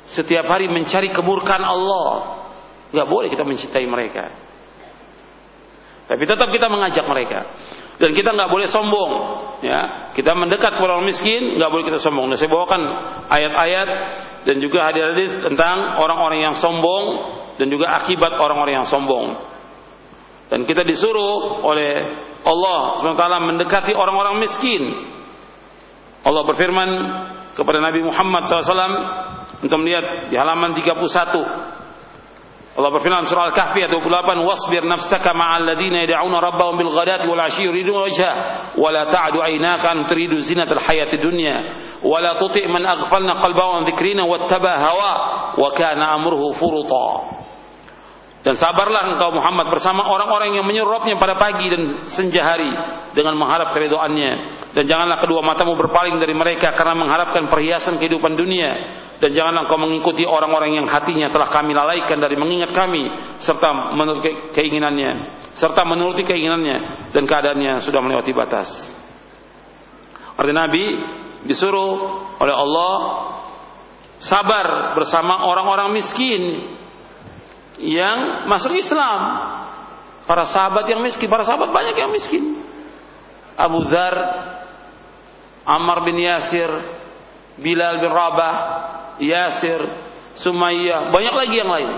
setiap hari mencari kemurkaan Allah. Gak boleh kita mencintai mereka. Tapi tetap kita mengajak mereka dan kita nggak boleh sombong ya. Kita mendekat kepada orang miskin nggak boleh kita sombong. Dan saya bawakan ayat-ayat dan juga hadis-hadis tentang orang-orang yang sombong dan juga akibat orang-orang yang sombong. Dan kita disuruh oleh Allah SWT mendekati orang-orang miskin. Allah berfirman kepada Nabi Muhammad SAW untuk melihat di halaman 31 Allah berfirman surah Al-Kahfi ayat 28 wasbir nafsaka ma'al ladina yad'una rabbahum bil ghadati wal 'ashyi yuriduna wajha wa la ta'du 'aynaka an turidu zinatal hayati dunya wa la tuti' man aghfalna qalbahu an dhikrina wattaba hawa wa kana amruhu furuta dan sabarlah engkau Muhammad bersama orang-orang yang menyuruh Rabbnya pada pagi dan senja hari dengan mengharap keridoannya. Dan janganlah kedua matamu berpaling dari mereka karena mengharapkan perhiasan kehidupan dunia. Dan janganlah engkau mengikuti orang-orang yang hatinya telah kami lalaikan dari mengingat kami serta menurut keinginannya serta menuruti keinginannya dan keadaannya sudah melewati batas. Arti Nabi disuruh oleh Allah sabar bersama orang-orang miskin yang masuk Islam. Para sahabat yang miskin, para sahabat banyak yang miskin. Abu Zar, Ammar bin Yasir, Bilal bin Rabah, Yasir, Sumayyah, banyak lagi yang lain.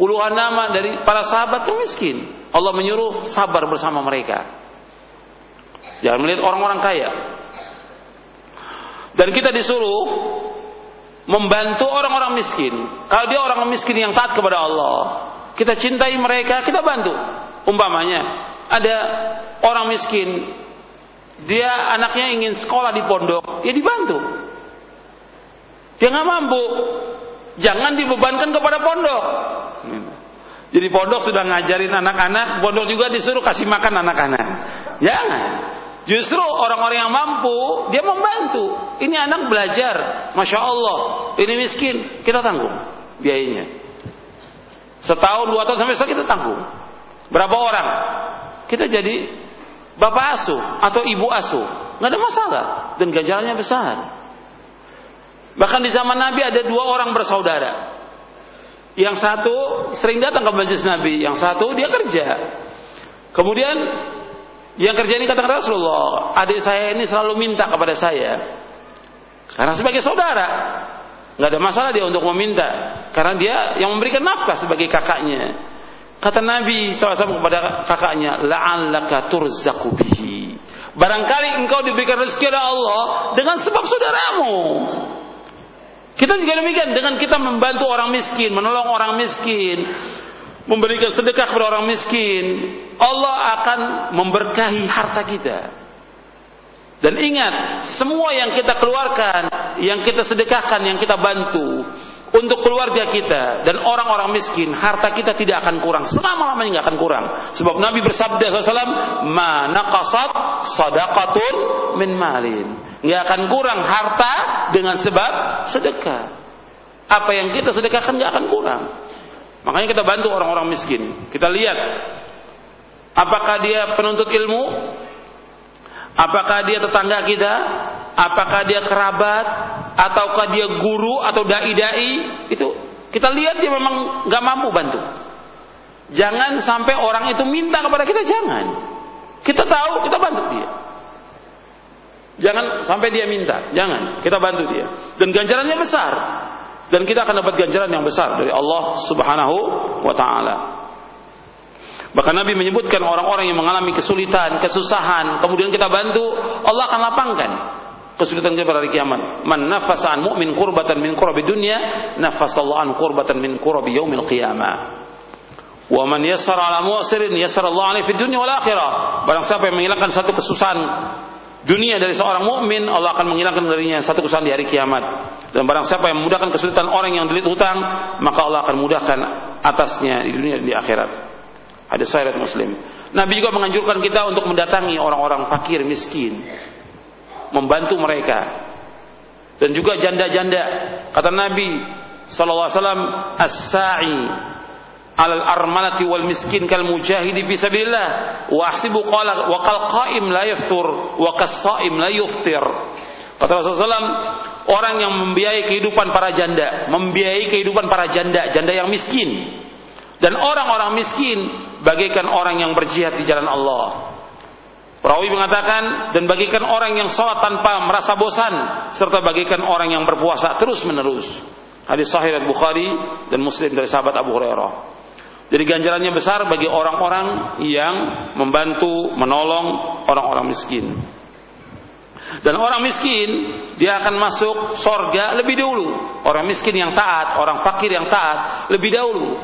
Puluhan nama dari para sahabat yang miskin. Allah menyuruh sabar bersama mereka. Jangan melihat orang-orang kaya. Dan kita disuruh membantu orang-orang miskin. Kalau dia orang miskin yang taat kepada Allah, kita cintai mereka, kita bantu. Umpamanya, ada orang miskin, dia anaknya ingin sekolah di pondok, ya dibantu. Dia nggak mampu, jangan dibebankan kepada pondok. Jadi pondok sudah ngajarin anak-anak, pondok juga disuruh kasih makan anak-anak. Jangan. Justru orang-orang yang mampu, dia membantu. Ini anak belajar, masya Allah. Ini miskin, kita tanggung biayanya. Setahun, dua tahun sampai setahun kita tanggung. Berapa orang? Kita jadi bapak asuh atau ibu asuh, nggak ada masalah dan ganjarannya besar. Bahkan di zaman Nabi ada dua orang bersaudara. Yang satu sering datang ke majelis Nabi, yang satu dia kerja. Kemudian yang kerja ini kata Rasulullah, adik saya ini selalu minta kepada saya. Karena sebagai saudara, nggak ada masalah dia untuk meminta, karena dia yang memberikan nafkah sebagai kakaknya. Kata Nabi SAW kepada kakaknya, la'allaka turzaku bihi. Barangkali engkau diberikan rezeki oleh Allah dengan sebab saudaramu. Kita juga demikian dengan kita membantu orang miskin, menolong orang miskin, memberikan sedekah kepada orang miskin, Allah akan memberkahi harta kita. Dan ingat, semua yang kita keluarkan, yang kita sedekahkan, yang kita bantu untuk keluarga kita dan orang-orang miskin, harta kita tidak akan kurang. Selama-lamanya nggak akan kurang. Sebab Nabi bersabda SAW, "Ma naqasat sadaqatun min malin." nggak akan kurang harta dengan sebab sedekah. Apa yang kita sedekahkan nggak akan kurang. Makanya kita bantu orang-orang miskin. Kita lihat apakah dia penuntut ilmu, apakah dia tetangga kita, apakah dia kerabat, ataukah dia guru atau dai-dai, itu kita lihat dia memang nggak mampu bantu. Jangan sampai orang itu minta kepada kita, jangan. Kita tahu, kita bantu dia. Jangan sampai dia minta, jangan. Kita bantu dia. Dan ganjarannya besar. Dan kita akan dapat ganjaran yang besar dari Allah Subhanahu wa taala. Bahkan Nabi menyebutkan orang-orang yang mengalami kesulitan, kesusahan, kemudian kita bantu, Allah akan lapangkan kesulitan kita pada hari kiamat. Man nafasa an mu'min kurbatan min kurabi dunya, Allah an kurbatan min kurabi yaumil qiyamah. Wa man yassara ala mu'sirin yassara Allah alaihi fid dunya wal akhirah. Barang siapa yang menghilangkan satu kesusahan dunia dari seorang mukmin Allah akan menghilangkan darinya satu kesalahan di hari kiamat. Dan barang siapa yang memudahkan kesulitan orang yang delit hutang, maka Allah akan mudahkan atasnya di dunia dan di akhirat. Hadis sahih Muslim. Nabi juga menganjurkan kita untuk mendatangi orang-orang fakir miskin, membantu mereka. Dan juga janda-janda. Kata Nabi sallallahu alaihi "As-sa'i alal armalati wal miskin kal mujahidi fi sabilillah wa ahsibu qala wa qal qaim la yaftur wa la kata Rasulullah SAW, orang yang membiayai kehidupan para janda membiayai kehidupan para janda janda yang miskin dan orang-orang miskin bagaikan orang yang berjihad di jalan Allah Perawi mengatakan dan bagikan orang yang sholat tanpa merasa bosan serta bagikan orang yang berpuasa terus menerus. Hadis Sahih Bukhari dan Muslim dari sahabat Abu Hurairah. Jadi ganjarannya besar bagi orang-orang yang membantu, menolong orang-orang miskin. Dan orang miskin dia akan masuk sorga lebih dahulu. Orang miskin yang taat, orang fakir yang taat lebih dahulu.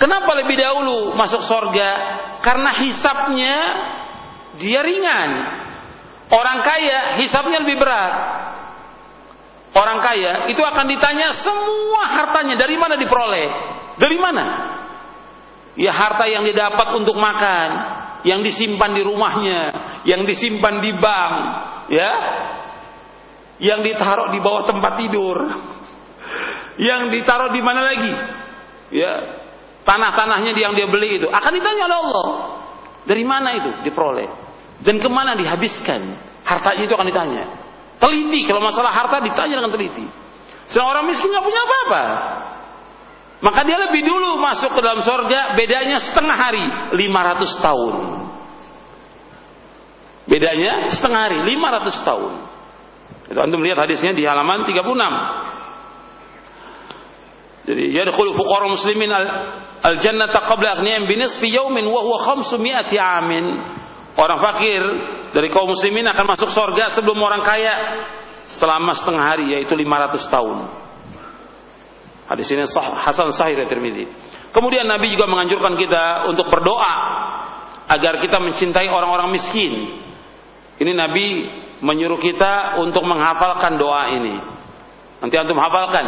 Kenapa lebih dahulu masuk sorga? Karena hisapnya dia ringan. Orang kaya hisapnya lebih berat. Orang kaya itu akan ditanya semua hartanya dari mana diperoleh, dari mana ya harta yang didapat untuk makan, yang disimpan di rumahnya, yang disimpan di bank, ya, yang ditaruh di bawah tempat tidur, yang ditaruh di mana lagi, ya, tanah-tanahnya yang dia beli itu. Akan ditanya oleh Allah, dari mana itu? Diperoleh. Dan ke mana dihabiskan, hartanya itu akan ditanya. Teliti. Kalau masalah harta ditanya dengan teliti. Seorang miskin nggak punya apa-apa, maka dia lebih dulu masuk ke dalam sorga, bedanya setengah hari, 500 tahun. Bedanya setengah hari, 500 tahun. Itu antum lihat hadisnya di halaman 36. Jadi yadkhulu fuqara muslimin al, al jannata qabla aghniyahum bi nisfi yawmin wa huwa 500 amin. Orang fakir dari kaum muslimin akan masuk sorga sebelum orang kaya selama setengah hari yaitu 500 tahun. Hadis ini sah, Hasan Sahih Tirmidzi. Kemudian Nabi juga menganjurkan kita untuk berdoa agar kita mencintai orang-orang miskin. Ini Nabi menyuruh kita untuk menghafalkan doa ini. Nanti antum hafalkan.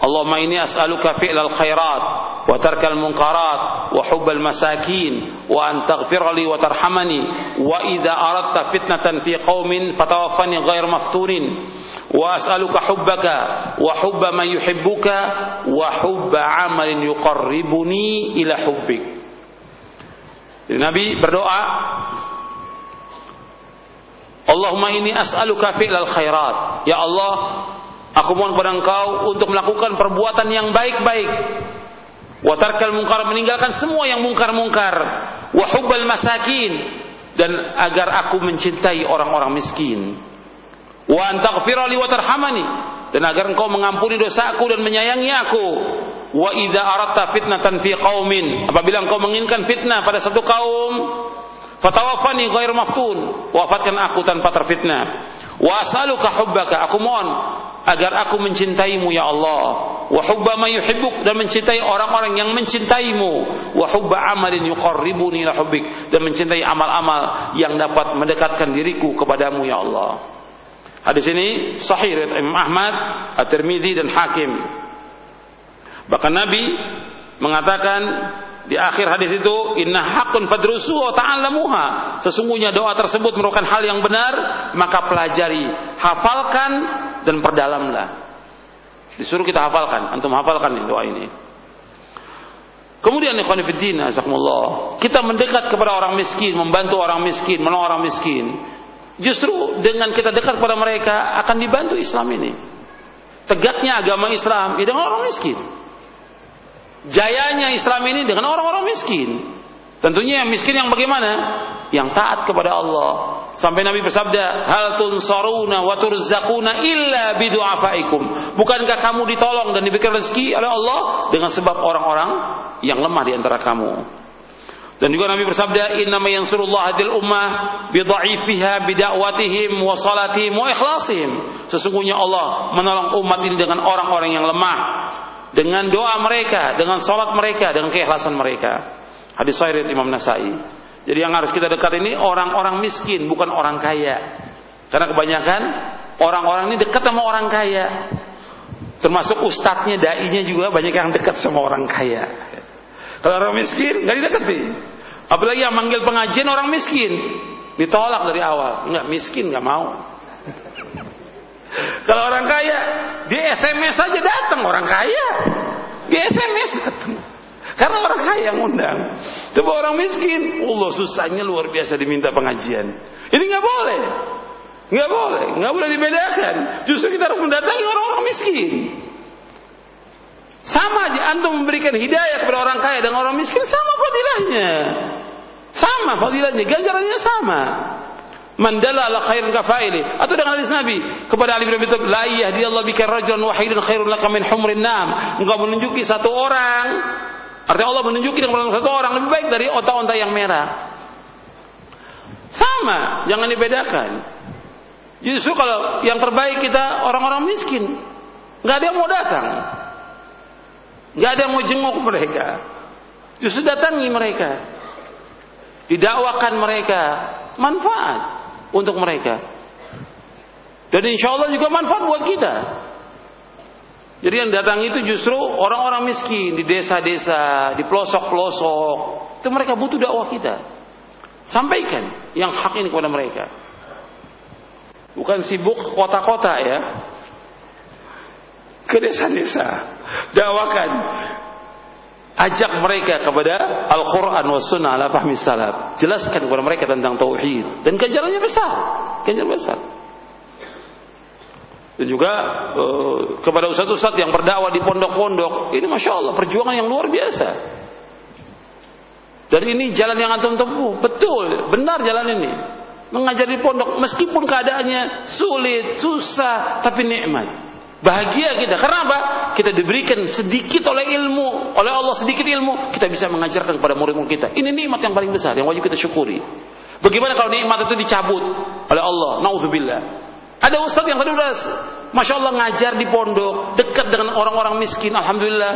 Allahumma ini as'aluka fi'lal khairat وترك المنكرات وحب المساكين وأن تغفر لي وترحمني وإذا أردت فتنة في قوم فتوفني غير مفتون وأسألك حبك وحب من يحبك وحب عمل يقربني إلى حبك Nabi berdoa Allahumma ini as'aluka fi'lal khairat Ya Allah Aku mohon kepada engkau untuk melakukan perbuatan yang baik-baik Watarkal mungkar meninggalkan semua yang mungkar-mungkar. Wahubbal masakin dan agar aku mencintai orang-orang miskin. Wa antaghfirali wa tarhamani dan agar engkau mengampuni dosaku dan menyayangi aku. Wa idza aratta fitnatan fi qaumin apabila engkau menginginkan fitnah pada satu kaum fatawaffani ghair maftun. Wafatkan aku tanpa terfitnah. Wa as'aluka hubbaka. Aku mohon agar aku mencintaimu ya Allah. Wa hubba man yuhibbuk. Dan mencintai orang-orang yang mencintaimu. Wa hubba amalin yuqarribuni ila hubbik. Dan mencintai amal-amal yang dapat mendekatkan diriku kepadamu ya Allah. Hadis ini sahih Imam Ahmad At-Tirmizi dan Hakim. Bahkan Nabi mengatakan di akhir hadis itu inna haqqun fadrusu wa ta'allamuha. Sesungguhnya doa tersebut merupakan hal yang benar maka pelajari hafalkan dan perdalamlah. Disuruh kita hafalkan antum hafalkan doa ini. Kemudian ikhwan fillah azakumullah kita mendekat kepada orang miskin membantu orang miskin menolong orang miskin. Justru dengan kita dekat kepada mereka akan dibantu Islam ini. Tegaknya agama Islam ya dengan orang miskin Jayanya Islam ini dengan orang-orang miskin. Tentunya yang miskin yang bagaimana? Yang taat kepada Allah. Sampai Nabi bersabda, "Hal tunsaruna wa turzaquna illa bidu'afaikum." Bukankah kamu ditolong dan diberikan rezeki oleh Allah dengan sebab orang-orang yang lemah di antara kamu? Dan juga Nabi bersabda, "Inna ma yansurullah hadil ummah bi dha'ifiha bi da'watihim wa salatihim wa ikhlasihim." Sesungguhnya Allah menolong umat ini dengan orang-orang yang lemah dengan doa mereka, dengan sholat mereka, dengan keikhlasan mereka. Hadis sahih Imam Nasai. Jadi yang harus kita dekat ini orang-orang miskin, bukan orang kaya. Karena kebanyakan orang-orang ini dekat sama orang kaya. Termasuk ustadznya, dai-nya juga banyak yang dekat sama orang kaya. Kalau orang miskin nggak didekati. Apalagi yang manggil pengajian orang miskin, ditolak dari awal. Enggak miskin nggak mau. Kalau orang kaya, di SMS saja datang orang kaya. Di SMS datang. Karena orang kaya yang undang. Tapi orang miskin, Allah susahnya luar biasa diminta pengajian. Ini nggak boleh. Nggak boleh, nggak boleh dibedakan. Justru kita harus mendatangi orang-orang miskin. Sama aja antum memberikan hidayah kepada orang kaya dan orang miskin sama fadilahnya. Sama fadilahnya, ganjarannya sama mandala ala khairin kafaili atau dengan hadis Nabi. Kepada Ali bin Abi Thalib la yahdiyallahu bika rajulan wahidan khairun laka min humrin nam. Engkau menunjuki satu orang. Artinya Allah menunjuki dengan satu orang. Lebih baik dari onta-onta yang merah. Sama. Jangan dibedakan. Justru kalau yang terbaik kita orang-orang miskin. Nggak ada yang mau datang. Nggak ada yang mau jenguk mereka. Justru datangi mereka. Didakwakan mereka. Manfaat untuk mereka. Dan insya Allah juga manfaat buat kita. Jadi yang datang itu justru orang-orang miskin di desa-desa, di pelosok-pelosok. Itu mereka butuh dakwah kita. Sampaikan yang hak ini kepada mereka. Bukan sibuk kota-kota ya. Ke desa-desa. Dakwakan ajak mereka kepada Al-Quran wa Sunnah ala fahmi salaf. Jelaskan kepada mereka tentang tauhid dan ganjarannya besar, ganjaran besar. Dan juga uh, kepada ustaz-ustaz yang berdakwah di pondok-pondok, ini masya Allah perjuangan yang luar biasa. Dan ini jalan yang antum tempuh, betul, benar jalan ini. Mengajar di pondok meskipun keadaannya sulit, susah, tapi nikmat. Bahagia kita. Karena apa? Kita diberikan sedikit oleh ilmu, oleh Allah sedikit ilmu, kita bisa mengajarkan kepada murid-murid kita. Ini nikmat yang paling besar yang wajib kita syukuri. Bagaimana kalau nikmat itu dicabut oleh Allah? Nauzubillah. Ada ustaz yang tadi udah Masya Allah ngajar di pondok, dekat dengan orang-orang miskin, Alhamdulillah.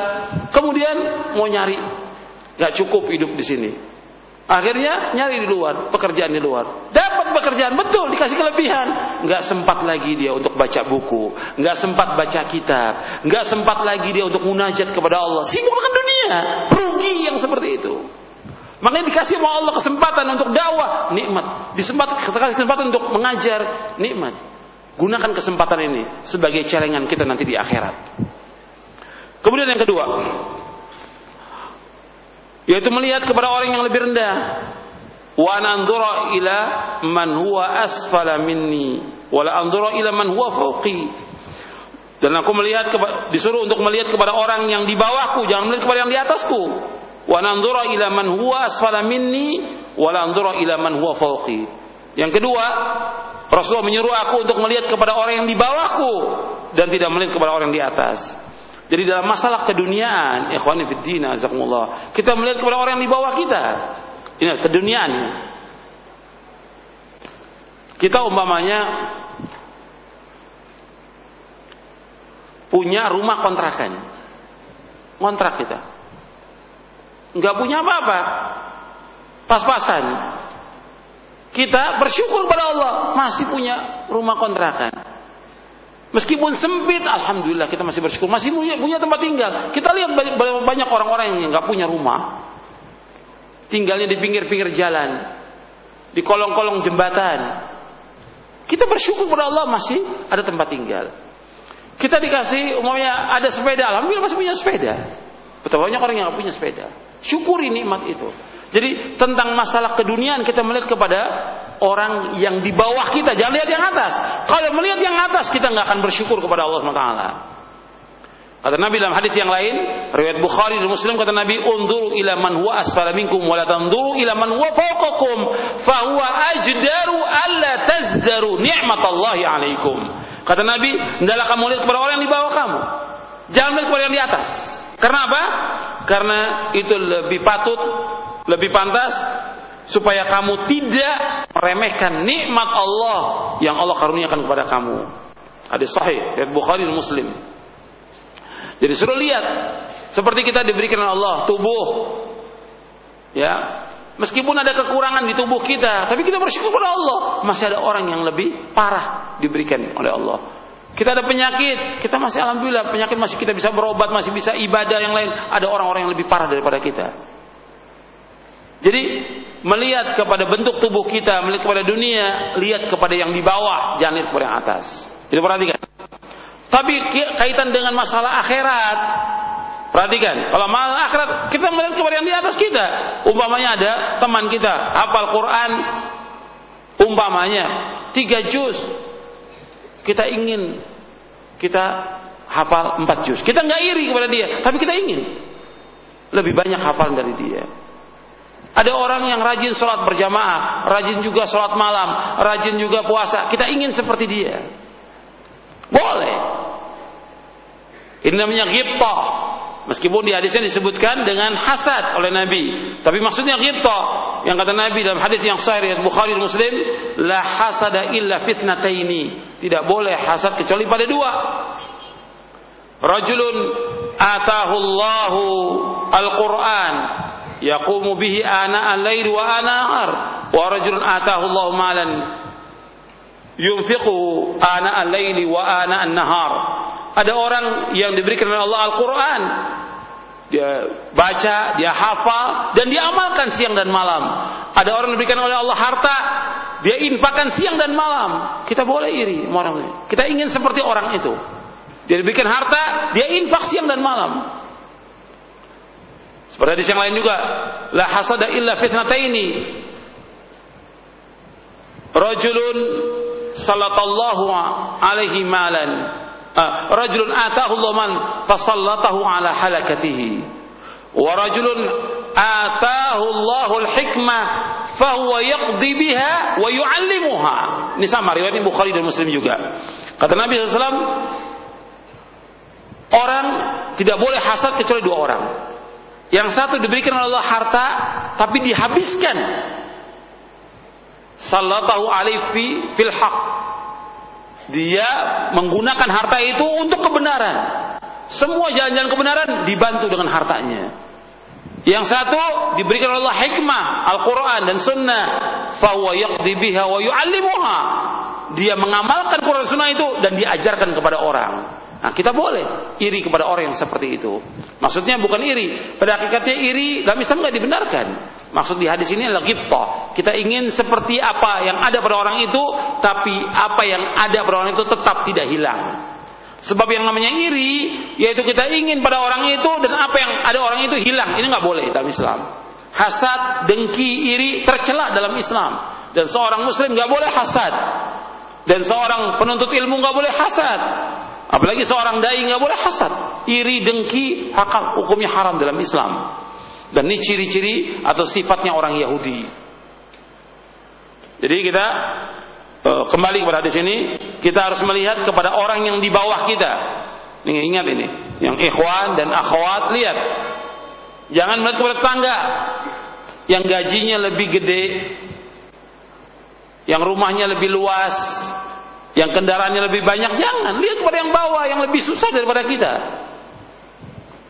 Kemudian mau nyari, gak cukup hidup di sini. Akhirnya nyari di luar, pekerjaan di luar. Dapat pekerjaan, betul dikasih kelebihan. Nggak sempat lagi dia untuk baca buku, nggak sempat baca kitab, nggak sempat lagi dia untuk munajat kepada Allah. Sibuk dengan dunia. Rugi yang seperti itu. Makanya dikasih sama Allah kesempatan untuk dakwah, nikmat. Disempatkan kesempatan untuk mengajar, nikmat. Gunakan kesempatan ini sebagai celengan kita nanti di akhirat. Kemudian yang kedua, yaitu melihat kepada orang yang lebih rendah. Wa nanzura ila man huwa asfala minni wa la anzura ila man huwa fawqi. Dan aku melihat disuruh untuk melihat kepada orang yang di bawahku, jangan melihat kepada yang di atasku wa nanzura ila man huwa asfala minni wa nanzura ila man huwa fawqi. Yang kedua, Rasulullah menyuruh aku untuk melihat kepada orang yang di bawahku dan tidak melihat kepada orang yang di atas. Jadi dalam masalah keduniaan, ikhwani fid din, azakumullah, kita melihat kepada orang yang di bawah kita. Ini keduniaan. Kita umpamanya punya rumah kontrakan. Kontrak kita nggak punya apa-apa. Pas-pasan. Kita bersyukur pada Allah masih punya rumah kontrakan. Meskipun sempit, alhamdulillah kita masih bersyukur, masih punya, tempat tinggal. Kita lihat banyak orang-orang yang nggak punya rumah, tinggalnya di pinggir-pinggir jalan, di kolong-kolong jembatan. Kita bersyukur pada Allah masih ada tempat tinggal. Kita dikasih umumnya ada sepeda, alhamdulillah masih punya sepeda. Betapa banyak orang yang nggak punya sepeda. Syukuri nikmat itu. Jadi tentang masalah keduniaan kita melihat kepada orang yang di bawah kita, jangan lihat yang atas. Kalau melihat yang atas kita nggak akan bersyukur kepada Allah SWT. Kata Nabi dalam hadis yang lain, riwayat Bukhari dan Muslim kata Nabi, "Unzuru ila man huwa asfala minkum wa la tanzuru ila man huwa fawqakum, fa huwa ajdaru alla tazdaru ni'matallahi 'alaikum." Kata Nabi, hendaklah kamu lihat kepada orang yang di bawah kamu. Jangan melihat kepada yang di atas. Karena apa? Karena itu lebih patut, lebih pantas supaya kamu tidak meremehkan nikmat Allah yang Allah karuniakan kepada kamu. Hadis sahih dari Bukhari dan Muslim. Jadi suruh lihat seperti kita diberikan oleh Allah tubuh ya Meskipun ada kekurangan di tubuh kita, tapi kita bersyukur kepada Allah. Masih ada orang yang lebih parah diberikan oleh Allah. Kita ada penyakit, kita masih alhamdulillah penyakit masih kita bisa berobat, masih bisa ibadah yang lain. Ada orang-orang yang lebih parah daripada kita. Jadi melihat kepada bentuk tubuh kita, melihat kepada dunia, lihat kepada yang di bawah, jangan lihat kepada yang atas. Itu perhatikan. Tapi kaitan dengan masalah akhirat, Perhatikan, kalau masalah akhirat kita melihat kepada yang di atas kita. Umpamanya ada teman kita hafal Quran, umpamanya tiga juz, kita ingin kita hafal empat juz. Kita nggak iri kepada dia, tapi kita ingin lebih banyak hafalan dari dia. Ada orang yang rajin sholat berjamaah, rajin juga sholat malam, rajin juga puasa. Kita ingin seperti dia. Boleh. Ini namanya ghibtah. Meskipun di hadisnya disebutkan dengan hasad oleh Nabi, tapi maksudnya ghibta yang kata Nabi dalam hadis yang sahih riwayat Bukhari dan Muslim, la hasada illa fitnataini. Tidak boleh hasad kecuali pada dua. Rajulun atahu Allahu al-Qur'an yaqumu bihi ana al-lail wa ana ar wa rajulun atahu Allahu malan yunfiqu ana al-lail wa ana an-nahar ada orang yang diberikan oleh Allah Al-Quran. Dia baca, dia hafal, dan dia amalkan siang dan malam. Ada orang diberikan oleh Allah harta, dia infakkan siang dan malam. Kita boleh iri orang Kita ingin seperti orang itu. Dia diberikan harta, dia infak siang dan malam. Seperti di yang lain juga, la hasada illa fitnataini. Rajulun salatallahu alaihi malan. Ah, rajulun atahu Allah man fasallatahu ala halakatihi. Wa rajulun atahu Allahul hikmah fahuwa yaqdi biha wa yu'allimuha. Ini sama riwayat Bukhari dan Muslim juga. Kata Nabi SAW orang tidak boleh hasad kecuali dua orang yang satu diberikan oleh Allah harta tapi dihabiskan sallatahu alaihi fil haq dia menggunakan harta itu untuk kebenaran. Semua jalan-jalan kebenaran dibantu dengan hartanya. Yang satu diberikan oleh Allah hikmah, Al-Quran dan Sunnah. Fahuwa yaqdi biha wa yu'allimuha. Dia mengamalkan Quran Sunnah itu dan diajarkan kepada orang. Nah, kita boleh iri kepada orang yang seperti itu. Maksudnya bukan iri. Pada hakikatnya iri dalam Islam nggak dibenarkan. Maksud di hadis ini adalah ghibtah. Kita ingin seperti apa yang ada pada orang itu, tapi apa yang ada pada orang itu tetap tidak hilang. Sebab yang namanya iri, yaitu kita ingin pada orang itu dan apa yang ada orang itu hilang. Ini nggak boleh dalam Islam. Hasad, dengki, iri tercela dalam Islam. Dan seorang Muslim nggak boleh hasad. Dan seorang penuntut ilmu nggak boleh hasad. Apalagi seorang dai nggak boleh hasad, iri, dengki, hakal, hukumnya haram dalam Islam. Dan ini ciri-ciri atau sifatnya orang Yahudi. Jadi kita e, kembali kepada hadis ini, kita harus melihat kepada orang yang di bawah kita. Ini ingat ini, yang ikhwan dan akhwat lihat. Jangan melihat kepada tangga yang gajinya lebih gede, yang rumahnya lebih luas, yang kendaraannya lebih banyak jangan. Lihat kepada yang bawah yang lebih susah daripada kita.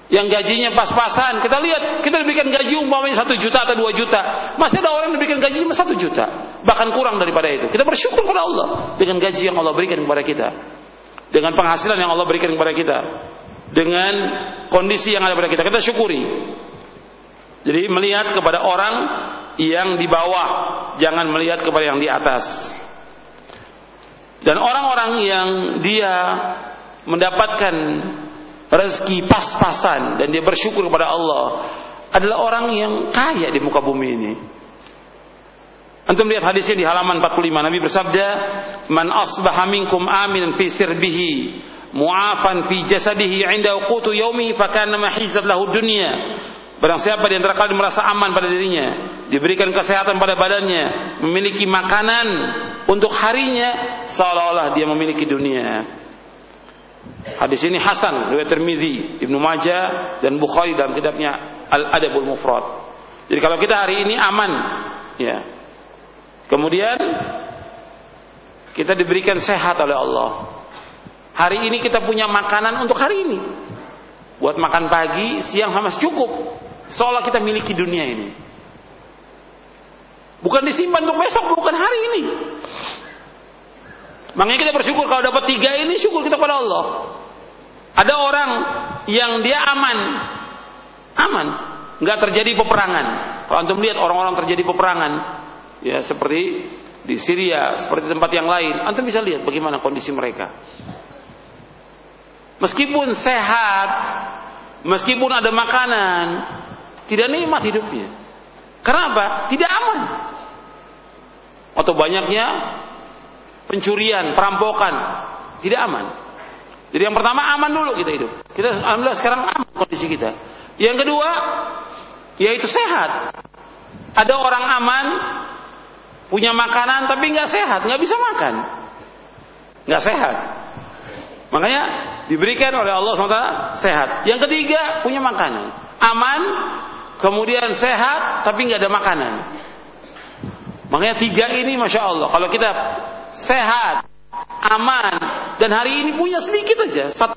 Yang gajinya pas-pasan. Kita lihat kita diberikan gaji umpamanya satu juta atau dua juta. Masih ada orang yang diberikan gaji cuma satu juta. Bahkan kurang daripada itu. Kita bersyukur kepada Allah dengan gaji yang Allah berikan kepada kita. Dengan penghasilan yang Allah berikan kepada kita. Dengan kondisi yang ada pada kita. Kita syukuri. Jadi melihat kepada orang yang di bawah. Jangan melihat kepada yang di atas dan orang-orang yang dia mendapatkan rezeki pas-pasan dan dia bersyukur kepada Allah adalah orang yang kaya di muka bumi ini. Antum lihat hadisnya di halaman 45 Nabi bersabda, "Man asbaha minkum aminan fi sirbihi mu'afan fi jasadihi 'inda qutu yaumihi fakana mahizat lahu dunya." Barang siapa di antara kalian merasa aman pada dirinya, diberikan kesehatan pada badannya, memiliki makanan untuk harinya, seolah-olah dia memiliki dunia. Hadis ini Hasan riwayat Tirmizi, Ibnu Majah dan Bukhari dalam kitabnya Al Adabul Mufrad. Jadi kalau kita hari ini aman, ya. Kemudian kita diberikan sehat oleh Allah. Hari ini kita punya makanan untuk hari ini. Buat makan pagi, siang sama cukup. Seolah kita miliki dunia ini. Bukan disimpan untuk besok, bukan hari ini. Makanya kita bersyukur kalau dapat tiga ini, syukur kita pada Allah. Ada orang yang dia aman, aman, nggak terjadi peperangan. Kalau antum lihat orang-orang terjadi peperangan, ya seperti di Syria, seperti tempat yang lain, antum bisa lihat bagaimana kondisi mereka. Meskipun sehat, meskipun ada makanan, tidak nikmat hidupnya. Karena apa? Tidak aman. Atau banyaknya pencurian, perampokan, tidak aman. Jadi yang pertama aman dulu kita hidup. Kita alhamdulillah sekarang aman kondisi kita. Yang kedua yaitu sehat. Ada orang aman punya makanan tapi nggak sehat, nggak bisa makan, nggak sehat. Makanya diberikan oleh Allah SWT sehat. Yang ketiga punya makanan, aman kemudian sehat tapi nggak ada makanan. Makanya tiga ini masya Allah. Kalau kita sehat, aman, dan hari ini punya sedikit aja, satu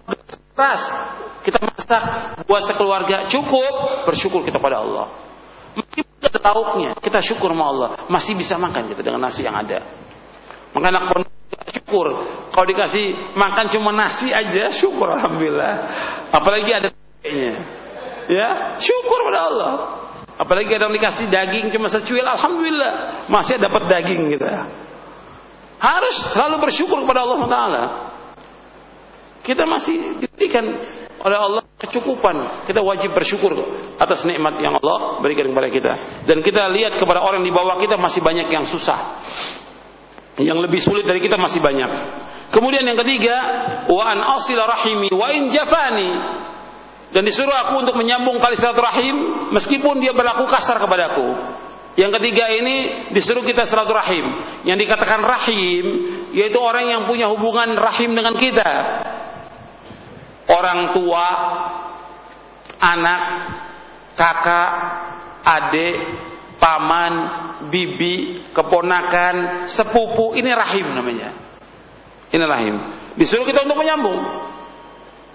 beras kita masak buat sekeluarga cukup, bersyukur kita pada Allah. Meskipun ada lauknya, kita syukur sama Allah, masih bisa makan kita dengan nasi yang ada. Maka anak pondok syukur. Kalau dikasih makan cuma nasi aja, syukur alhamdulillah. Apalagi ada Ya, syukur pada Allah. Apalagi kadang dikasih daging cuma secuil, alhamdulillah masih dapat daging kita. Harus selalu bersyukur kepada Allah Taala. Kita masih diberikan oleh Allah kecukupan. Kita wajib bersyukur atas nikmat yang Allah berikan kepada kita. Dan kita lihat kepada orang di bawah kita masih banyak yang susah. Yang lebih sulit dari kita masih banyak. Kemudian yang ketiga, wa an asila rahimi wa in jafani dan disuruh aku untuk menyambung tali silaturahim meskipun dia berlaku kasar kepadaku. Yang ketiga ini disuruh kita silaturahim. Yang dikatakan rahim yaitu orang yang punya hubungan rahim dengan kita. Orang tua, anak, kakak, adik, paman, bibi, keponakan, sepupu, ini rahim namanya. Ini rahim. Disuruh kita untuk menyambung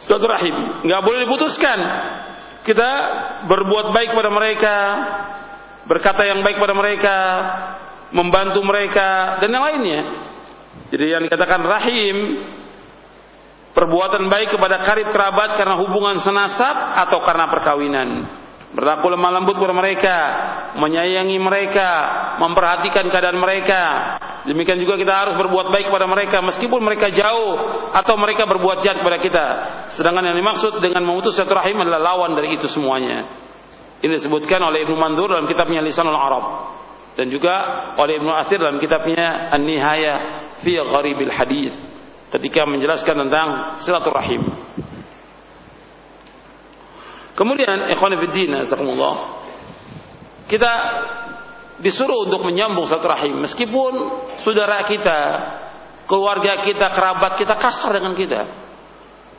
rahim, nggak boleh diputuskan. Kita berbuat baik pada mereka, berkata yang baik pada mereka, membantu mereka dan yang lainnya. Jadi yang dikatakan rahim perbuatan baik kepada karib kerabat karena hubungan senasab atau karena perkawinan. Berlaku lemah lembut kepada mereka, menyayangi mereka, memperhatikan keadaan mereka. Demikian juga kita harus berbuat baik kepada mereka meskipun mereka jauh atau mereka berbuat jahat kepada kita. Sedangkan yang dimaksud dengan memutus silaturahim adalah lawan dari itu semuanya. Ini disebutkan oleh Ibnu Mandur dalam kitabnya Lisanul Arab dan juga oleh Ibnu Athir dalam kitabnya An-Nihaya fi Gharibil Hadis ketika menjelaskan tentang silaturahim. Kemudian ikhwan fillah kita disuruh untuk menyambung silaturahim meskipun saudara kita, keluarga kita, kerabat kita kasar dengan kita.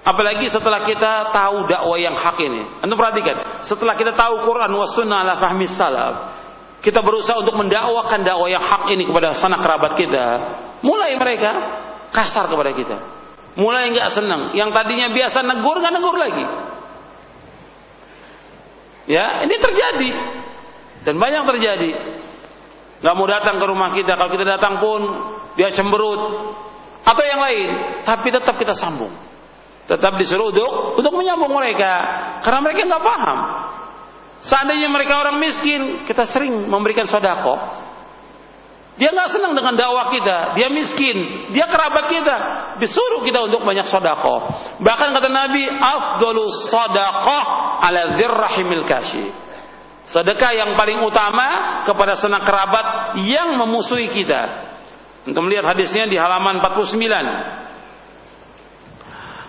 Apalagi setelah kita tahu dakwah yang hak ini. Anda perhatikan, setelah kita tahu Quran was sunnah ala fahmi salaf, kita berusaha untuk mendakwakan dakwah yang hak ini kepada sanak kerabat kita. Mulai mereka kasar kepada kita. Mulai nggak senang. Yang tadinya biasa negur nggak negur lagi. Ya, ini terjadi dan banyak terjadi. Gak mau datang ke rumah kita. Kalau kita datang pun dia cemberut atau yang lain. Tapi tetap kita sambung. Tetap disuruh untuk untuk menyambung mereka karena mereka nggak paham. Seandainya mereka orang miskin, kita sering memberikan sodako. Dia nggak senang dengan dakwah kita, dia miskin, dia kerabat kita, disuruh kita untuk banyak sodako. Bahkan kata Nabi, afdolus sodakoh ala dzirrahimil kashi. Sedekah yang paling utama kepada sanak kerabat yang memusuhi kita. Untuk melihat hadisnya di halaman 49.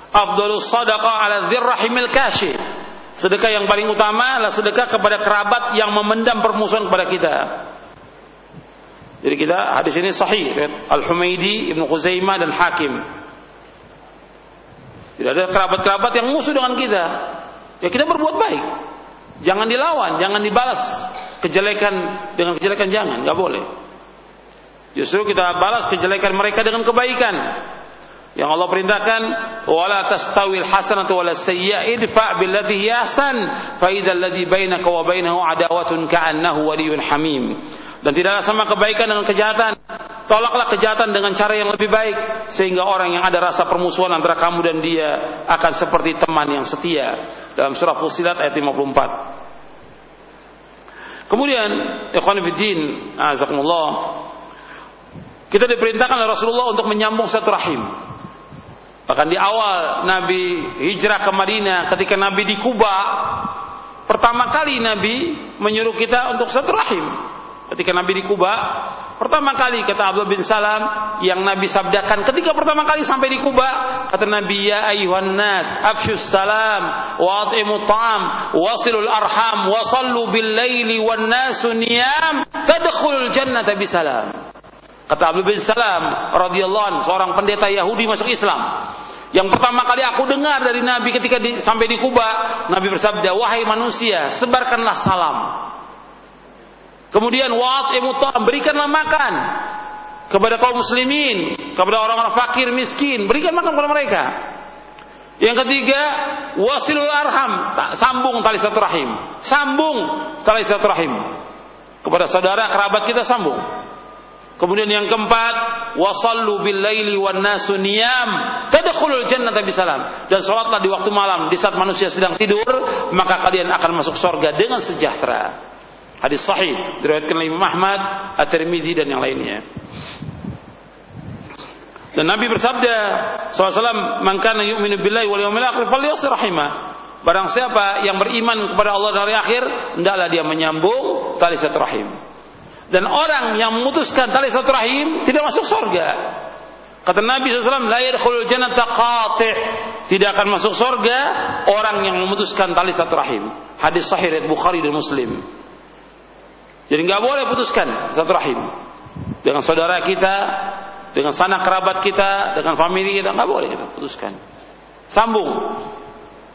Afdolus sodakoh ala dzirrahimil kashi. Sedekah yang paling utama adalah sedekah kepada kerabat yang memendam permusuhan kepada kita. Jadi kita hadis ini sahih Al-Humaidi, Ibnu Khuzaimah dan Hakim. Tidak ada kerabat-kerabat yang musuh dengan kita. Ya kita berbuat baik. Jangan dilawan, jangan dibalas kejelekan dengan kejelekan jangan, nggak boleh. Justru kita balas kejelekan mereka dengan kebaikan. Yang Allah perintahkan, "Wala tastawil hasanatu wala sayyi'ah idfa' billati hiya ahsan, fa idzal ladzi bainaka wa bainahu adawatun ka'annahu waliyyun hamim." Dan tidaklah sama kebaikan dengan kejahatan. Tolaklah kejahatan dengan cara yang lebih baik sehingga orang yang ada rasa permusuhan antara kamu dan dia akan seperti teman yang setia. Dalam surah Fusilat ayat 54. Kemudian, ikhwan fillah, azakumullah, kita diperintahkan oleh Rasulullah untuk menyambung satu rahim. Bahkan di awal Nabi hijrah ke Madinah ketika Nabi di Kuba pertama kali Nabi menyuruh kita untuk satu rahim. Ketika Nabi di Kuba, pertama kali kata Abdullah bin Salam yang Nabi sabdakan ketika pertama kali sampai di Kuba, kata Nabi ya ayuhan nas, afshus salam wa at'imu ta'am, wasilul arham, wa sallu bil laili wan nasu niyam, tadkhulul jannata bisalam. Kata Abu bin Salam radhiyallahu anhu, seorang pendeta Yahudi masuk Islam. Yang pertama kali aku dengar dari Nabi ketika di, sampai di Kuba, Nabi bersabda, "Wahai manusia, sebarkanlah salam." Kemudian wa'at imutam, berikanlah makan kepada kaum muslimin, kepada orang-orang fakir miskin, berikan makan kepada mereka. Yang ketiga, wasilul arham, sambung tali rahim. Sambung tali rahim. Kepada saudara kerabat kita sambung. Kemudian yang keempat, wasallu bil laili wan nasu niyam, tadkhulul jannata bisalam. Dan salatlah di waktu malam, di saat manusia sedang tidur, maka kalian akan masuk surga dengan sejahtera. Hadis sahih diriwayatkan oleh Imam Ahmad, At-Tirmizi dan yang lainnya. Dan Nabi bersabda SAW, "Man kana yu'minu billahi wal yawmil akhir falyasir rahimah." Barang siapa yang beriman kepada Allah dan hari akhir, hendaklah dia menyambung tali silaturahim. Dan orang yang memutuskan tali silaturahim tidak masuk surga. Kata Nabi SAW, La yadkhulul jannata Tidak akan masuk surga orang yang memutuskan tali silaturahim. Hadis sahih Bukhari dan Muslim. Jadi nggak boleh putuskan silaturahim dengan saudara kita, dengan sanak kerabat kita, dengan famili kita nggak boleh kita putuskan. Sambung.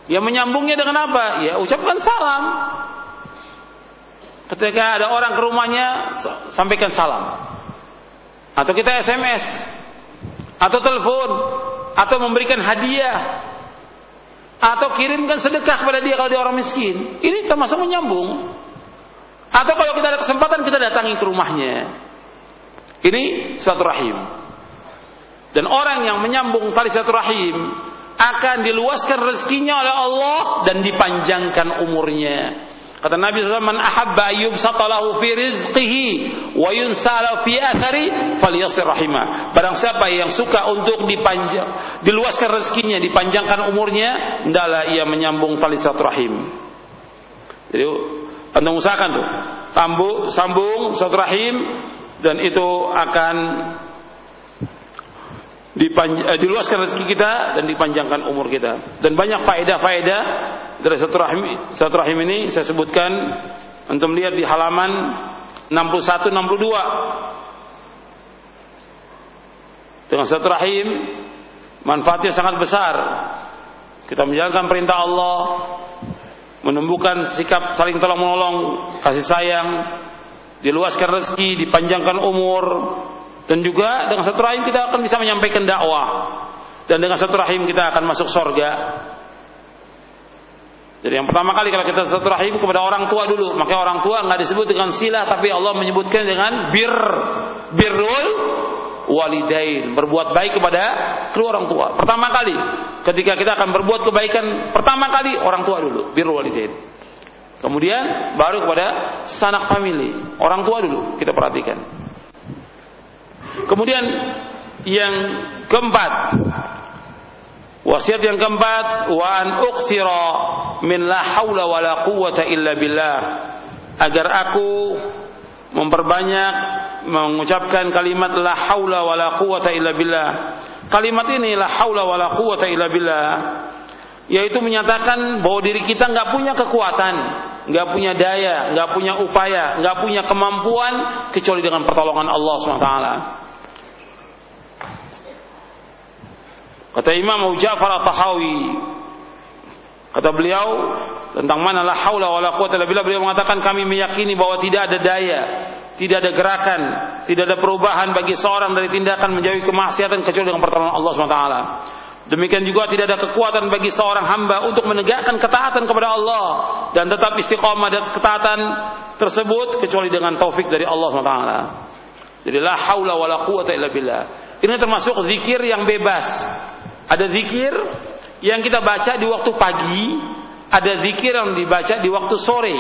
Ya menyambungnya dengan apa? Ya ucapkan salam. Ketika ada orang ke rumahnya, sampaikan salam. Atau kita SMS. Atau telepon. Atau memberikan hadiah. Atau kirimkan sedekah kepada dia kalau dia orang miskin. Ini termasuk menyambung. Atau kalau kita ada kesempatan kita datangi ke rumahnya. Ini satu rahim. Dan orang yang menyambung tali rahim akan diluaskan rezekinya oleh Allah dan dipanjangkan umurnya. Kata Nabi SAW, Man ahabba ayyub satalahu fi rizqihi wa yunsala fi athari falyasir rahimah. Barang siapa yang suka untuk dipanjang, diluaskan rezekinya, dipanjangkan umurnya, hendaklah ia menyambung tali rahim. Jadi, anda usahakan tuh, tambu, sambung rahim dan itu akan eh, diluaskan rezeki kita dan dipanjangkan umur kita. Dan banyak faedah-faedah dari satu rahim, satu rahim ini saya sebutkan untuk melihat di halaman 61 62. Dengan satu rahim manfaatnya sangat besar. Kita menjalankan perintah Allah, menumbuhkan sikap saling tolong menolong, kasih sayang, diluaskan rezeki, dipanjangkan umur, dan juga dengan satu rahim kita akan bisa menyampaikan dakwah. Dan dengan satu rahim kita akan masuk surga. Jadi yang pertama kali kalau kita satu rahim kepada orang tua dulu, maka orang tua nggak disebut dengan silah, tapi Allah menyebutkan dengan bir, birrul walidain, berbuat baik kepada kedua orang tua. Pertama kali ketika kita akan berbuat kebaikan, pertama kali orang tua dulu, birrul walidain. Kemudian baru kepada sanak family, orang tua dulu kita perhatikan. Kemudian yang keempat, wasiat yang keempat, wa an uqsira min la haula wala quwwata illa billah agar aku memperbanyak mengucapkan kalimat la haula wala quwwata illa billah. Kalimat ini la haula wala quwwata illa billah yaitu menyatakan bahwa diri kita nggak punya kekuatan, nggak punya daya, nggak punya upaya, nggak punya kemampuan kecuali dengan pertolongan Allah SWT. Kata Imam Ja'far At-Tahawi kata beliau tentang mana la haula wala quwata illa billah beliau mengatakan kami meyakini bahwa tidak ada daya, tidak ada gerakan, tidak ada perubahan bagi seorang dari tindakan menjauhi kemaksiatan kecuali dengan pertolongan Allah SWT. Demikian juga tidak ada kekuatan bagi seorang hamba untuk menegakkan ketaatan kepada Allah dan tetap istiqomah dan ketaatan tersebut kecuali dengan taufik dari Allah SWT. Jadi la haula wala quwata illa billah. Ini termasuk zikir yang bebas. Ada zikir yang kita baca di waktu pagi, ada zikir yang dibaca di waktu sore.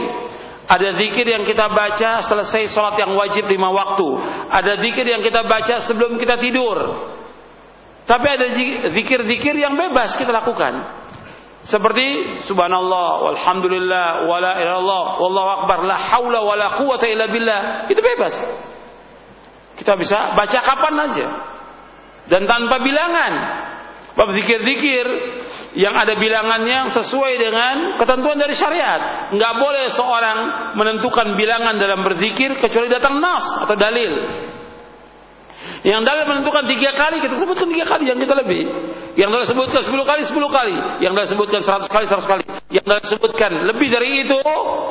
Ada zikir yang kita baca selesai sholat yang wajib lima waktu. Ada zikir yang kita baca sebelum kita tidur. Tapi ada zikir-zikir yang bebas kita lakukan. Seperti subhanallah, walhamdulillah, wala ilallah, wallahu akbar, la haula wala quwata illa billah. Itu bebas. Kita bisa baca kapan aja. Dan tanpa bilangan. Bab zikir-zikir yang ada bilangannya sesuai dengan ketentuan dari syariat. Nggak boleh seorang menentukan bilangan dalam berzikir kecuali datang nas atau dalil. Yang dalil menentukan tiga kali, kita sebutkan tiga kali yang kita lebih. Yang dalil sebutkan sepuluh kali, sepuluh kali. Yang dalil sebutkan seratus kali, seratus kali. Yang dalil sebutkan lebih dari itu,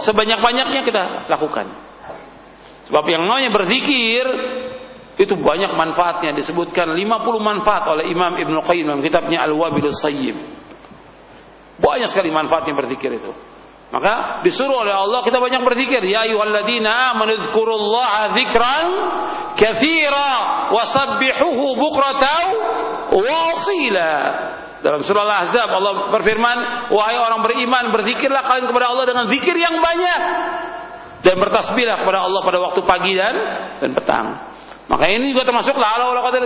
sebanyak-banyaknya kita lakukan. Sebab yang namanya berzikir itu banyak manfaatnya disebutkan 50 manfaat oleh Imam Ibn Qayyim dalam kitabnya Al-Wabilus Sayyib. Banyak sekali manfaatnya berzikir itu. Maka disuruh oleh Allah kita banyak berzikir. Ya ayyuhalladzina amanu dzkurullaha dzikran katsira wasabbihuhu bukratan wa asila. Dalam surah Al-Ahzab Allah berfirman, "Wahai orang beriman, berzikirlah kalian kepada Allah dengan zikir yang banyak." Dan bertasbihlah kepada Allah pada waktu pagi dan dan petang. Maka ini juga termasuk la wala quwata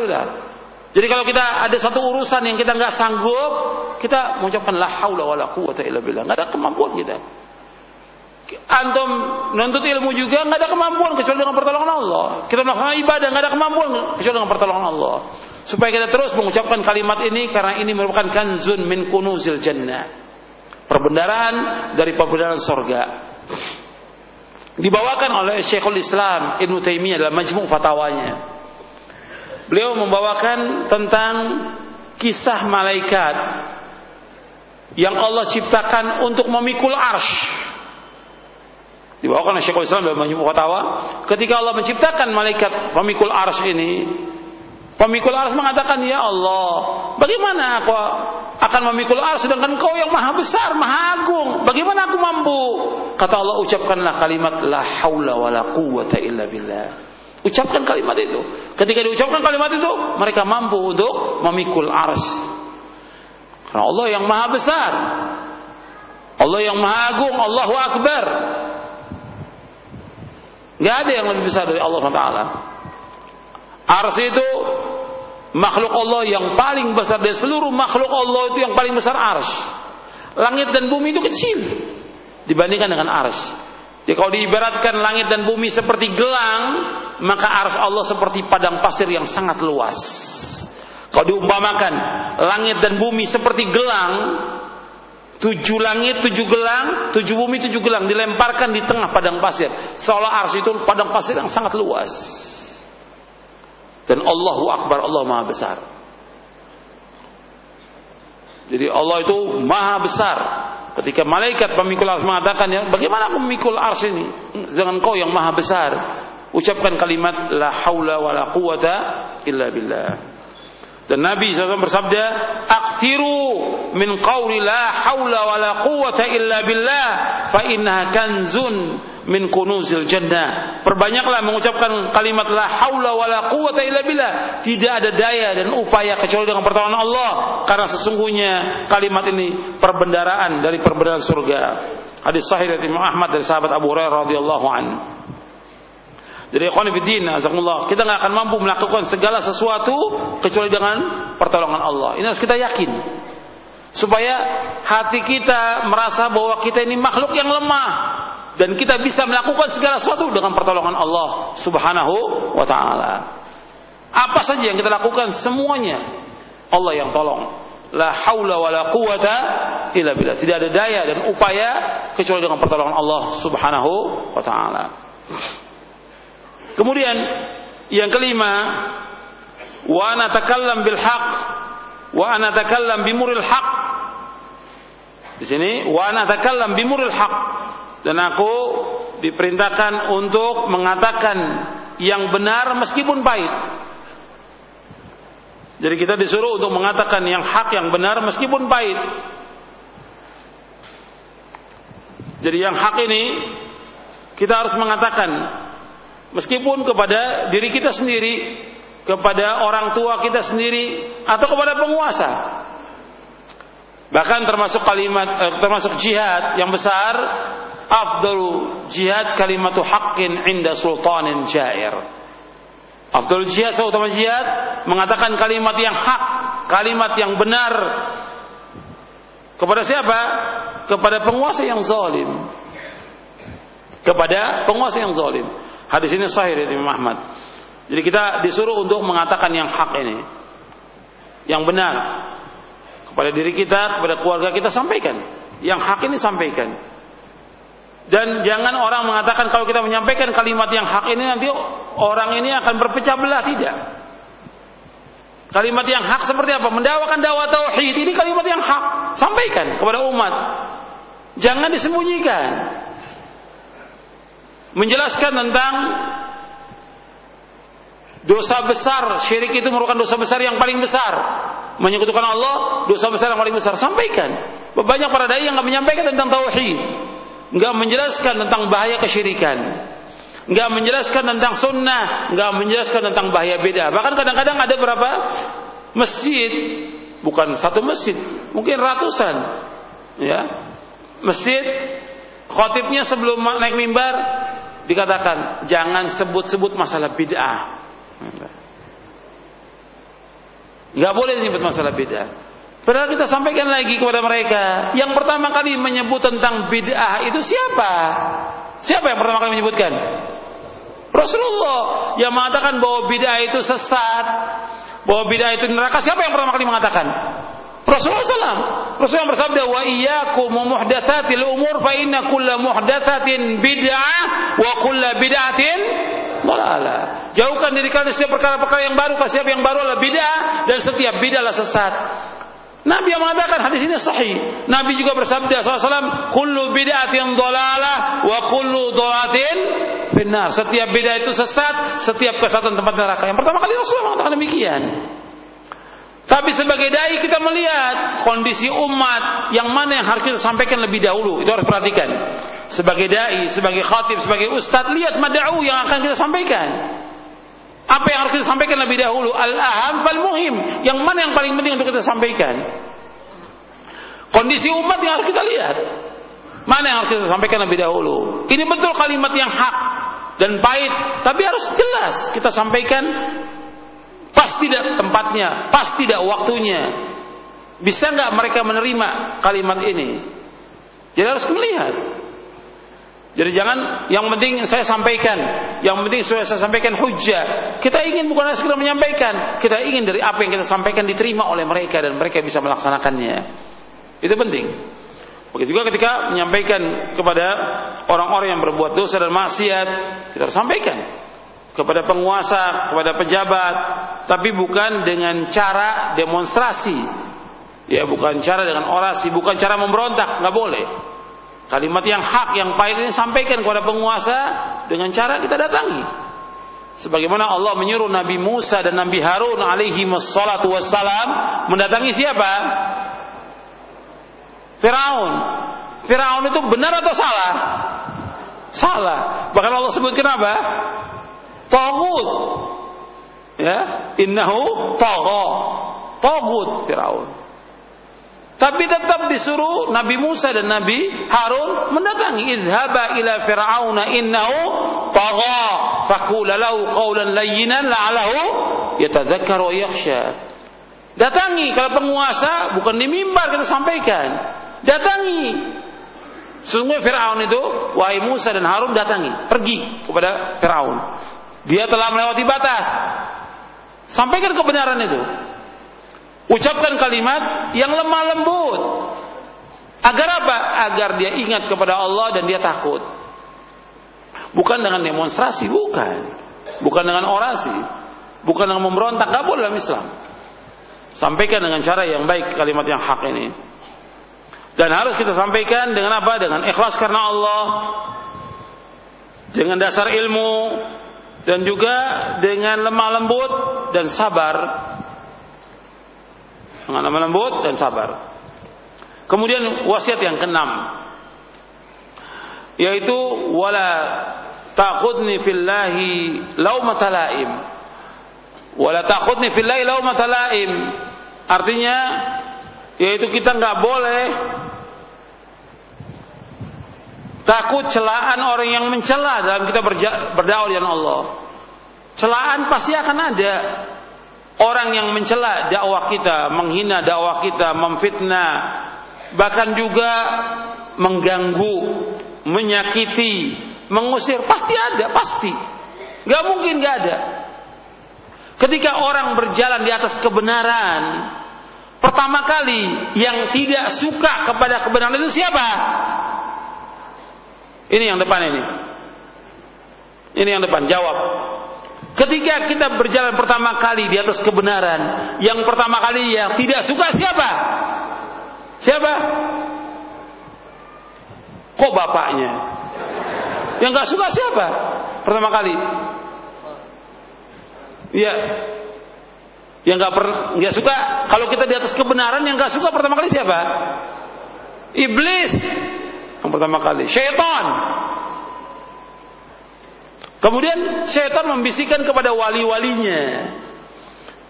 Jadi kalau kita ada satu urusan yang kita nggak sanggup, kita mengucapkan la haula wala quwata illa billah. Nggak ada kemampuan kita. Antum menuntut ilmu juga nggak ada kemampuan kecuali dengan pertolongan Allah. Kita melakukan ibadah nggak ada kemampuan kecuali dengan pertolongan Allah. Supaya kita terus mengucapkan kalimat ini karena ini merupakan kanzun min kunuzil jannah. Perbendaraan dari perbendaraan sorga dibawakan oleh Syekhul Islam Ibn Taimiyah dalam majmuk fatwanya. Beliau membawakan tentang kisah malaikat yang Allah ciptakan untuk memikul arsh. Dibawakan oleh Syekhul Islam dalam ketika Allah menciptakan malaikat pemikul arsh ini, pemikul arsh mengatakan, "Ya Allah, bagaimana aku akan memikul ars sedangkan kau yang maha besar, maha agung. Bagaimana aku mampu? Kata Allah ucapkanlah kalimat la haula wala quwata illa billah. Ucapkan kalimat itu. Ketika diucapkan kalimat itu, mereka mampu untuk memikul ars. Karena Allah yang maha besar. Allah yang maha agung, Allahu Akbar. Gak ada yang lebih besar dari Allah SWT. Ars itu makhluk Allah yang paling besar dari seluruh makhluk Allah itu yang paling besar ars. Langit dan bumi itu kecil dibandingkan dengan ars. Jadi kalau diibaratkan langit dan bumi seperti gelang, maka ars Allah seperti padang pasir yang sangat luas. Kalau diumpamakan langit dan bumi seperti gelang, tujuh langit, tujuh gelang, tujuh bumi, tujuh gelang dilemparkan di tengah padang pasir. Seolah ars itu padang pasir yang sangat luas. Dan Allahu Akbar, Allah Maha Besar. Jadi Allah itu Maha Besar. Ketika malaikat pemikul ars mengatakan ya, bagaimana aku memikul ars ini? Dengan kau yang maha besar. Ucapkan kalimat la haula wa la quwata illa billah. Dan Nabi SAW bersabda, "Aktsiru min qawli la haula wa la quwata illa billah, fa innaha kanzun min kunuzil jannah." Perbanyaklah mengucapkan kalimat la haula wa la quwata illa billah. Tidak ada daya dan upaya kecuali dengan pertolongan Allah, karena sesungguhnya kalimat ini perbendaraan dari perbendaraan surga. Hadis sahih dari Imam Ahmad dari sahabat Abu Hurairah radhiyallahu anhu. Jadi ikhwanifidin, azakumullah, kita nggak akan mampu melakukan segala sesuatu kecuali dengan pertolongan Allah. Ini harus kita yakin. Supaya hati kita merasa bahwa kita ini makhluk yang lemah dan kita bisa melakukan segala sesuatu dengan pertolongan Allah Subhanahu wa taala. Apa saja yang kita lakukan semuanya Allah yang tolong. La haula wala quwata illa billah. Tidak ada daya dan upaya kecuali dengan pertolongan Allah Subhanahu wa taala. Kemudian yang kelima, wa ana takallam bil haq wa ana takallam bimuril haq. Di sini wa ana takallam bimuril haq dan aku diperintahkan untuk mengatakan yang benar meskipun pahit. Jadi kita disuruh untuk mengatakan yang hak yang benar meskipun pahit. Jadi yang hak ini kita harus mengatakan Meskipun kepada diri kita sendiri, kepada orang tua kita sendiri, atau kepada penguasa. Bahkan termasuk kalimat, eh, termasuk jihad yang besar, afdalu jihad kalimatu haqqin inda sultanin jair. Afdal jihad seutama jihad mengatakan kalimat yang hak, kalimat yang benar kepada siapa? Kepada penguasa yang zalim. Kepada penguasa yang zalim. Hadis ini sahih dari Imam Ahmad. Jadi kita disuruh untuk mengatakan yang hak ini. Yang benar. Kepada diri kita, kepada keluarga kita sampaikan. Yang hak ini sampaikan. Dan jangan orang mengatakan kalau kita menyampaikan kalimat yang hak ini nanti orang ini akan berpecah belah tidak. Kalimat yang hak seperti apa? Mendawakan dakwah tauhid ini kalimat yang hak. Sampaikan kepada umat. Jangan disembunyikan menjelaskan tentang dosa besar syirik itu merupakan dosa besar yang paling besar menyekutukan Allah dosa besar yang paling besar sampaikan banyak para dai yang nggak menyampaikan tentang tauhid nggak menjelaskan tentang bahaya kesyirikan. Nggak menjelaskan tentang sunnah. Nggak menjelaskan tentang bahaya beda. Bahkan kadang-kadang ada berapa masjid. Bukan satu masjid. Mungkin ratusan. Ya. Masjid khotibnya sebelum naik mimbar dikatakan jangan sebut-sebut masalah bid'ah. Gak boleh disebut masalah bid'ah. Padahal kita sampaikan lagi kepada mereka, yang pertama kali menyebut tentang bid'ah itu siapa? Siapa yang pertama kali menyebutkan? Rasulullah yang mengatakan bahwa bid'ah itu sesat, bahwa bid'ah itu neraka. Siapa yang pertama kali mengatakan? Rasulullah SAW. Rasulullah bersabda, wa iyyakum muhdatsatil umur fa inna kulla muhdatsatin bid'ah wa kulla bid'atin dhalalah. Jauhkan diri kalian setiap perkara-perkara yang baru, setiap yang baru adalah bid'ah dan setiap bid'ah adalah sesat. Nabi yang mengatakan hadis ini sahih. Nabi juga bersabda SAW, kullu bid'atin dhalalah wa kullu dhalatin benar. Setiap bid'ah itu sesat, setiap kesatuan tempat neraka. Yang pertama kali Rasulullah mengatakan demikian. Tapi sebagai dai kita melihat kondisi umat yang mana yang harus kita sampaikan lebih dahulu. Itu harus perhatikan. Sebagai dai, sebagai khatib, sebagai ustadz, lihat mad'u yang akan kita sampaikan. Apa yang harus kita sampaikan lebih dahulu? Al-aham fal muhim. Yang mana yang paling penting untuk kita sampaikan? Kondisi umat yang harus kita lihat. Mana yang harus kita sampaikan lebih dahulu? Ini betul kalimat yang hak dan pahit, tapi harus jelas kita sampaikan pas tidak tempatnya, pas tidak waktunya. Bisa nggak mereka menerima kalimat ini? Jadi harus melihat. Jadi jangan yang penting saya sampaikan, yang penting saya sampaikan hujah. Kita ingin bukan hanya sekedar menyampaikan, kita ingin dari apa yang kita sampaikan diterima oleh mereka dan mereka bisa melaksanakannya. Itu penting. Begitu juga ketika menyampaikan kepada orang-orang yang berbuat dosa dan maksiat, kita harus sampaikan kepada penguasa, kepada pejabat, tapi bukan dengan cara demonstrasi. Ya, bukan cara dengan orasi, bukan cara memberontak, nggak boleh. Kalimat yang hak, yang pahit ini sampaikan kepada penguasa dengan cara kita datangi. Sebagaimana Allah menyuruh Nabi Musa dan Nabi Harun alaihi wassalatu wassalam mendatangi siapa? Firaun. Firaun itu benar atau salah? Salah. Bahkan Allah sebut kenapa? Tagut. Ya, innahu tagha. Tagut Firaun. Tapi tetap disuruh Nabi Musa dan Nabi Harun mendatangi idhaba ila fir'auna innahu tagha faqula lahu qawlan layyinan la'alahu yatadhakkaru wa yakhsha. Datangi kalau penguasa bukan di mimbar kita sampaikan, datangi. Sungguh Fir'aun itu, wahai Musa dan Harun datangi, pergi kepada Fir'aun. Dia telah melewati batas. Sampaikan kebenaran itu. Ucapkan kalimat yang lemah lembut. Agar apa? Agar dia ingat kepada Allah dan dia takut. Bukan dengan demonstrasi, bukan. Bukan dengan orasi. Bukan dengan memberontak, gak dalam Islam. Sampaikan dengan cara yang baik kalimat yang hak ini. Dan harus kita sampaikan dengan apa? Dengan ikhlas karena Allah. Dengan dasar ilmu dan juga dengan lemah lembut dan sabar. Dengan lemah lembut dan sabar. Kemudian wasiat yang keenam yaitu wala taqudni fillahi laumata laim. Wala taqudni fillahi laumata laim. Artinya yaitu kita nggak boleh takut celaan orang yang mencela dalam kita berdakwah dengan Allah. Celaan pasti akan ada. Orang yang mencela dakwah kita, menghina dakwah kita, memfitnah, bahkan juga mengganggu, menyakiti, mengusir, pasti ada, pasti. Gak mungkin gak ada. Ketika orang berjalan di atas kebenaran, pertama kali yang tidak suka kepada kebenaran itu siapa? Ini yang depan ini. Ini yang depan, jawab. Ketika kita berjalan pertama kali di atas kebenaran, yang pertama kali yang tidak suka siapa? Siapa? Kok bapaknya? Yang gak suka siapa? Pertama kali. Iya. Yang gak per, gak suka kalau kita di atas kebenaran yang gak suka pertama kali siapa? Iblis. Yang pertama kali, syaitan. Kemudian syaitan membisikkan kepada wali-walinya.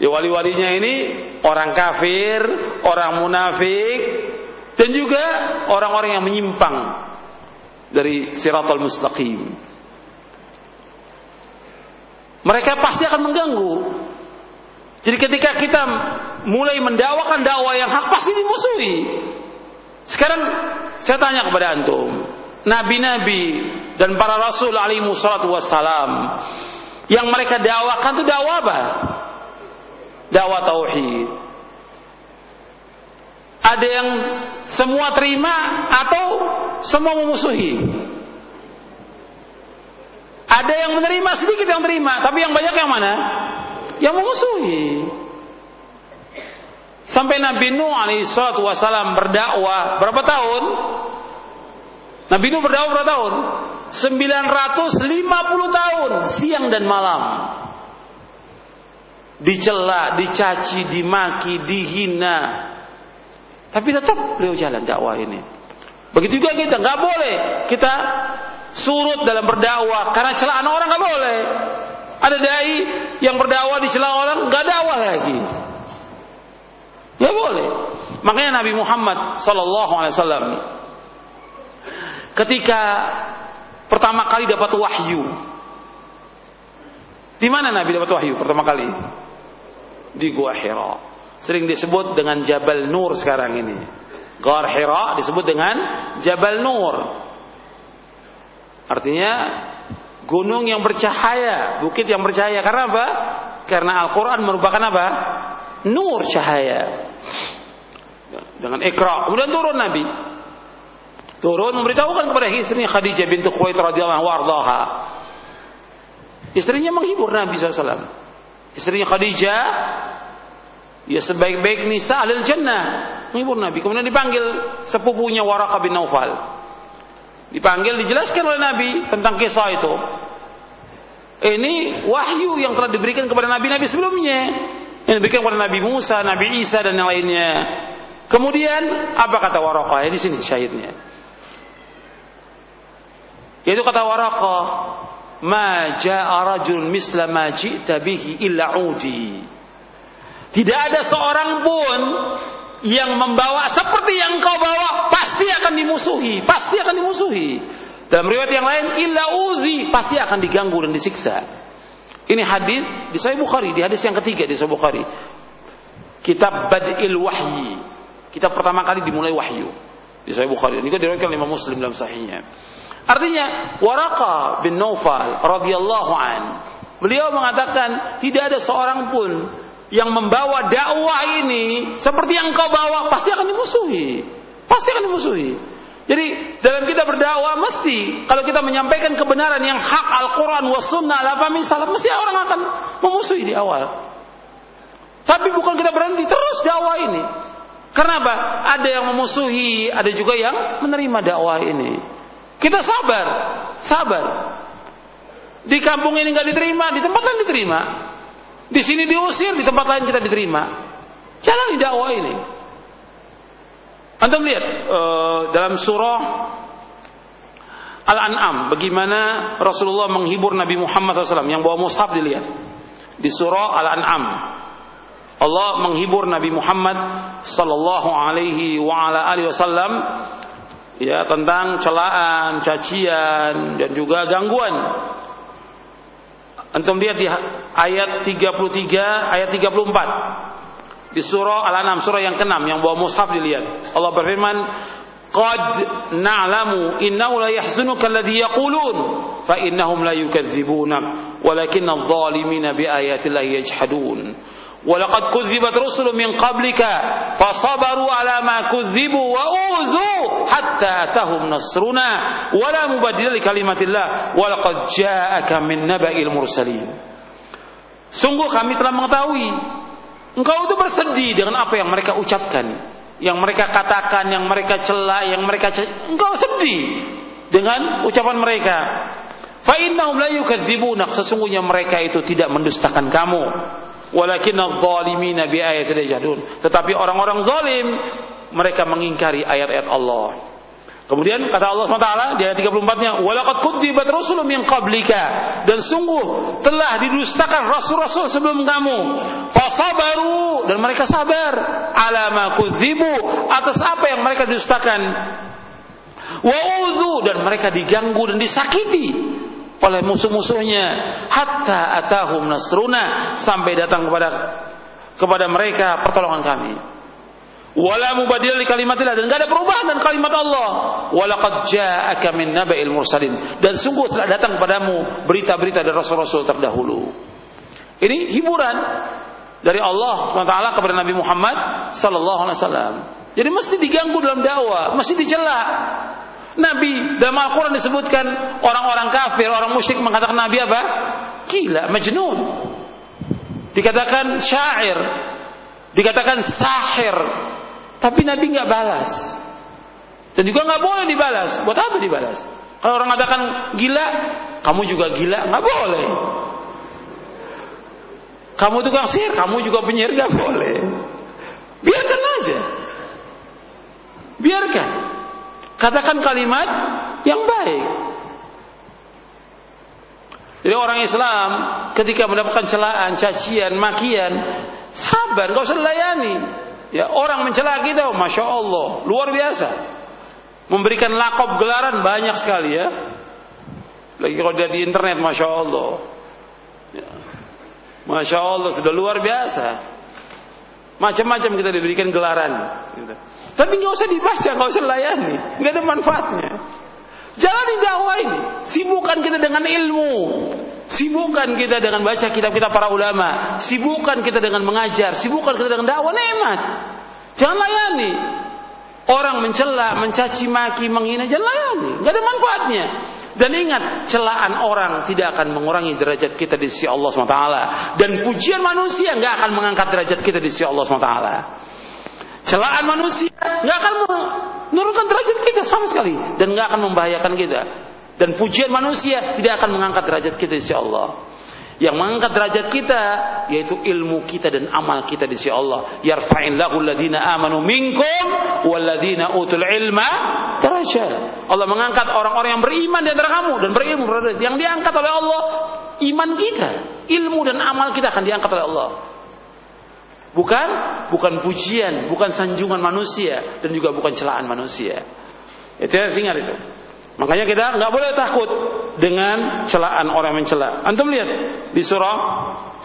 Ya wali-walinya ini orang kafir, orang munafik, dan juga orang-orang yang menyimpang dari siratul mustaqim. Mereka pasti akan mengganggu. Jadi ketika kita mulai mendakwakan dakwah yang hak pasti dimusuhi. Sekarang saya tanya kepada antum, nabi-nabi dan para rasul alaihi wassalatu wassalam yang mereka dakwakan itu dakwah apa? Dakwah tauhid. Ada yang semua terima atau semua memusuhi? Ada yang menerima sedikit yang terima, tapi yang banyak yang mana? Yang memusuhi. Sampai Nabi Nuh alaihi salatu wasalam berdakwah berapa tahun? Nabi Nuh berdakwah berapa tahun? 950 tahun siang dan malam. Dicela, dicaci, dimaki, dihina. Tapi tetap beliau jalan dakwah ini. Begitu juga kita nggak boleh kita surut dalam berdakwah karena celaan orang nggak boleh. Ada dai yang berdakwah dicela orang nggak dakwah lagi. Ya boleh. Makanya Nabi Muhammad sallallahu alaihi wasallam ketika pertama kali dapat wahyu. Di mana Nabi dapat wahyu pertama kali? Di Gua Hira. Sering disebut dengan Jabal Nur sekarang ini. Gua Hira disebut dengan Jabal Nur. Artinya gunung yang bercahaya, bukit yang bercahaya. Karena apa? Karena Al-Quran merupakan apa? Nur cahaya. Dengan ikra. Kemudian turun Nabi. Turun memberitahukan kepada istrinya Khadijah bintu Khuwaid radhiyallahu anha. Istrinya menghibur Nabi SAW. Istrinya Khadijah ya sebaik-baik nisa alil jannah menghibur Nabi. Kemudian dipanggil sepupunya Waraqah bin Naufal. Dipanggil dijelaskan oleh Nabi tentang kisah itu. Ini wahyu yang telah diberikan kepada nabi-nabi sebelumnya. Yang diberikan kepada Nabi Musa, Nabi Isa dan yang lainnya. Kemudian apa kata Waraqah? Ya, di sini syahidnya. Yaitu kata Waraqah, "Ma ja'a misla ma ji'ta illa udi." Tidak ada seorang pun yang membawa seperti yang kau bawa pasti akan dimusuhi, pasti akan dimusuhi. Dalam riwayat yang lain, illa uzi pasti akan diganggu dan disiksa. Ini hadis di Sahih Bukhari, di hadis yang ketiga di Sahih Bukhari. Kitab Badil Wahyi. Kita pertama kali dimulai wahyu di Sahih Bukhari. Ini kan diriwayatkan oleh Imam Muslim dalam sahihnya. Artinya Waraka bin Naufal radhiyallahu an beliau mengatakan tidak ada seorang pun yang membawa dakwah ini seperti yang kau bawa pasti akan dimusuhi. Pasti akan dimusuhi. Jadi dalam kita berdakwah mesti kalau kita menyampaikan kebenaran yang hak Al-Quran was sunnah ala salaf mesti orang akan memusuhi di awal. Tapi bukan kita berhenti terus dakwah ini. Karena apa? Ada yang memusuhi, ada juga yang menerima dakwah ini. Kita sabar, sabar. Di kampung ini nggak diterima, di tempat lain diterima. Di sini diusir, di tempat lain kita diterima. Jalani dakwah ini. Anda lihat uh, dalam surah Al-An'am bagaimana Rasulullah menghibur Nabi Muhammad SAW yang bawa mushaf dilihat di surah Al-An'am Allah menghibur Nabi Muhammad sallallahu alaihi wa ala alihi wasallam ya tentang celaan, cacian dan juga gangguan. Antum lihat di ayat 33, ayat 34. Di surah Al-An'am, surah yang ke-6 yang bawa mushaf dilihat. Allah berfirman, "Qad na'lamu innahu la yahzunuka alladhi yaqulun fa innahum la yukadzibunak walakinna adh-dhalimina bi ayati Walaqad kudzibat rusulun min qablika fasabaru ala ma kudzibu wa حتى hatta نصرنا nasruna wa la mubaddila li kalimatillah walaqad ja'aka min naba'il mursalin. Sungguh kami telah mengetahui engkau itu bersedih dengan apa yang mereka ucapkan, yang mereka katakan, yang mereka cela, yang mereka cel... engkau sedih dengan ucapan mereka. Fa innahum la yukadzibuna, sesungguhnya mereka itu tidak mendustakan kamu walakin adh-dhalimina bi ayatin yajhadun tetapi orang-orang zalim mereka mengingkari ayat-ayat Allah Kemudian kata Allah SWT di ayat 34-nya, "Walaqad kudzibat rusulun min qablika." Dan sungguh telah didustakan rasul-rasul sebelum kamu. Fasabaru dan mereka sabar ala ma kudzibu atas apa yang mereka dustakan. Wa dan mereka diganggu dan disakiti oleh musuh-musuhnya hatta atahum nasruna sampai datang kepada kepada mereka pertolongan kami. Wala mubadil li kalimatillah dan enggak ada perubahan dan kalimat Allah. Walaqad ja'aka min naba'il mursalin dan sungguh telah datang kepadamu berita-berita dari rasul-rasul terdahulu. Ini hiburan dari Allah SWT kepada Nabi Muhammad sallallahu alaihi wasallam. Jadi mesti diganggu dalam dakwah, mesti dicela. Nabi dalam Al-Quran disebutkan orang-orang kafir, orang musyrik mengatakan Nabi apa? Gila, majnun. Dikatakan syair, dikatakan sahir, tapi Nabi nggak balas. Dan juga nggak boleh dibalas. Buat apa dibalas? Kalau orang mengatakan gila, kamu juga gila, nggak boleh. Kamu tukang sihir, kamu juga penyihir, nggak boleh. Biarkan aja. Biarkan. Katakan kalimat yang baik. Jadi orang Islam ketika mendapatkan celaan, cacian, makian, sabar, gak usah layani. Ya, orang mencela kita, masya Allah, luar biasa. Memberikan lakop gelaran banyak sekali ya. Lagi kalau dia di internet, masya Allah. Ya. Masya Allah sudah luar biasa. Macam-macam kita diberikan gelaran. Gitu. Tapi nggak usah dibaca, nggak usah layani, nggak ada manfaatnya. Jalani dakwah ini, sibukkan kita dengan ilmu, sibukkan kita dengan baca kitab-kitab para ulama, sibukkan kita dengan mengajar, sibukkan kita dengan dakwah nikmat. Jangan layani. Orang mencela, mencaci maki, menghina, jangan layani, nggak ada manfaatnya. Dan ingat, celaan orang tidak akan mengurangi derajat kita di sisi Allah SWT. Dan pujian manusia nggak akan mengangkat derajat kita di sisi Allah SWT. Celaan manusia nggak akan menurunkan derajat kita sama sekali dan nggak akan membahayakan kita. Dan pujian manusia tidak akan mengangkat derajat kita di sisi Allah. Yang mengangkat derajat kita yaitu ilmu kita dan amal kita di sisi Allah. Yarfa'illahu alladhina amanu minkum walladhina utul ilma darajat. Allah mengangkat orang-orang yang beriman di antara kamu dan berilmu. Yang diangkat oleh Allah iman kita, ilmu dan amal kita akan diangkat oleh Allah. Bukan bukan pujian, bukan sanjungan manusia dan juga bukan celaan manusia. Itu yang ingat itu. Makanya kita nggak boleh takut dengan celaan orang mencela. Antum lihat di surah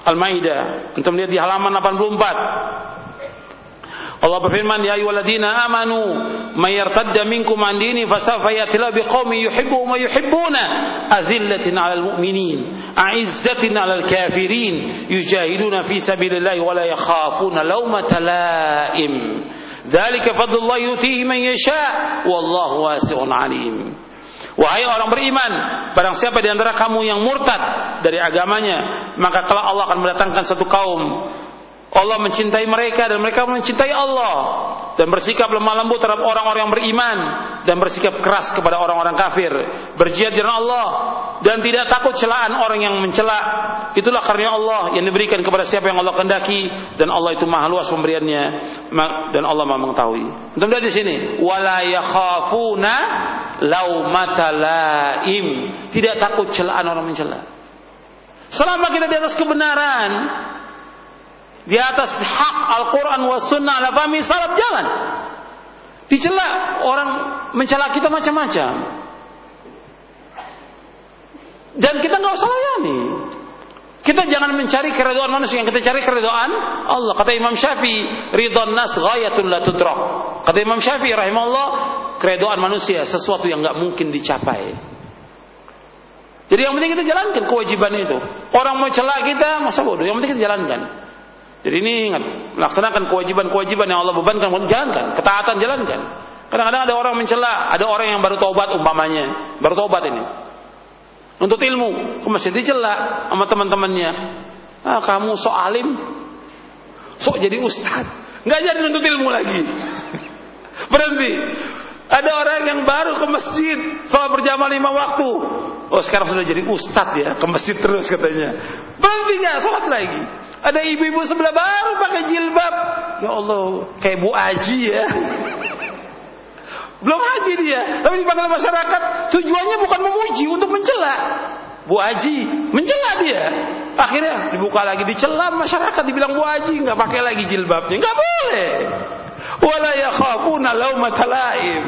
Al-Maidah, antum lihat di halaman 84. Allah berfirman ya ayyuhalladzina amanu may yartadda minkum an dini fasawfa yati la biqaumin yuhibbuhum wa yuhibbuna azillatin 'alal mu'minin a'izzatin 'alal kafirin yujahiduna fi sabilillahi wa la yakhafuna lawmata la'im fadlullah yutihi man yasha wallahu wasi'un 'alim Wahai orang beriman, barang siapa di antara kamu yang murtad dari agamanya, maka kelak Allah akan mendatangkan satu kaum Allah mencintai mereka dan mereka mencintai Allah. Dan bersikap lemah lembut terhadap orang-orang yang beriman dan bersikap keras kepada orang-orang kafir. Berjihad di Allah dan tidak takut celaan orang yang mencela. Itulah karunia Allah yang diberikan kepada siapa yang Allah kehendaki dan Allah itu maha luas pemberiannya. Dan Allah maha mengetahui. Untuk di sini wala yakhafuna laumata laim tidak takut celaan orang mencela. Selama kita di atas kebenaran di atas hak Al-Quran wa sunnah ala fahmi salaf jalan. Dicela orang mencela kita macam-macam. Dan kita nggak usah layani. Kita jangan mencari keridhaan manusia, yang kita cari keridhaan Allah. Kata Imam Syafi'i, ridwan nas ghayatun la tudrak. Kata Imam Syafi'i rahimahullah, keridhaan manusia sesuatu yang nggak mungkin dicapai. Jadi yang penting kita jalankan kewajiban itu. Orang mau celah kita, masa bodoh. Yang penting kita jalankan. Jadi ini ingat, laksanakan kewajiban-kewajiban yang Allah bebankan, jalankan, ketaatan jalankan. Kadang-kadang ada orang mencela, ada orang yang baru taubat umpamanya, baru taubat ini. Untuk ilmu, ke masjid dicela sama teman-temannya. Ah, kamu sok alim, sok jadi ustad, nggak jadi untuk ilmu lagi. [LAUGHS] Berhenti. Ada orang yang baru ke masjid, sholat berjamaah lima waktu. Oh sekarang sudah jadi ustad ya, ke masjid terus katanya. Berhenti nggak, sholat lagi. Ada ibu-ibu sebelah baru pakai jilbab. Ya Allah, kayak Bu Aji ya. Belum haji dia, tapi dipanggil masyarakat tujuannya bukan memuji untuk mencela. Bu Aji mencela dia. Akhirnya dibuka lagi dicela masyarakat dibilang Bu Aji nggak pakai lagi jilbabnya, nggak boleh. Wala yakhafuna laumata laim.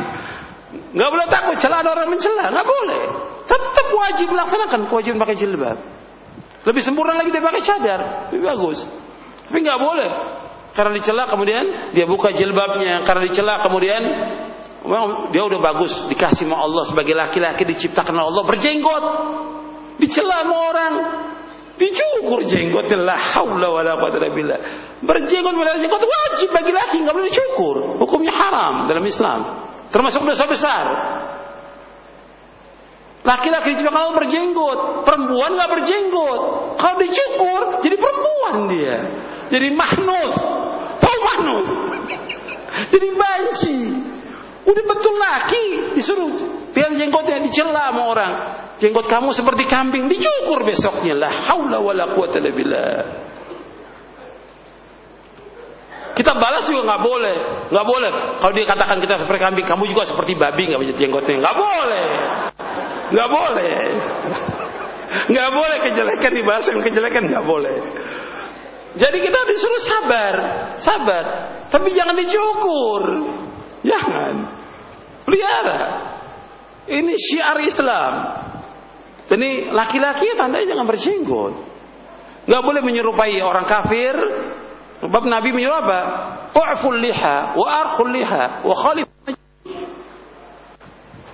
Nggak boleh takut celaan orang mencela, nggak boleh. Tetap wajib melaksanakan kewajiban pakai jilbab. Lebih sempurna lagi dia pakai cadar, lebih bagus. Tapi nggak boleh. Karena dicela kemudian dia buka jilbabnya, karena dicela kemudian dia udah bagus dikasih sama Allah sebagai laki-laki diciptakan oleh Allah berjenggot. Dicela orang, dicukur jenggotnya la haula wala quwata illa billah. Berjenggot jenggot wajib bagi laki, nggak boleh dicukur. Hukumnya haram dalam Islam. Termasuk dosa besar. Laki-laki juga kalau berjenggot, perempuan nggak berjenggot. Kalau dicukur, jadi perempuan dia. Jadi mahnus. Tahu mahnus? jadi banci. Udah betul laki disuruh biar jenggotnya dicela sama orang. Jenggot kamu seperti kambing, dicukur besoknya. La haula wala quwata illa billah. Kita balas juga nggak boleh, nggak boleh. Kalau dia katakan kita seperti kambing, kamu juga seperti babi nggak punya jenggotnya, nggak boleh, nggak boleh, nggak boleh kejelekan dibalas dengan kejelekan nggak boleh. Jadi kita disuruh sabar, sabar. Tapi jangan dicukur. Jangan. Pelihara. Ini syiar Islam. Ini laki-laki tandanya jangan berjenggot. Gak boleh menyerupai orang kafir. Sebab Nabi menyuruh apa? U'ful liha wa arkhul liha wa khalif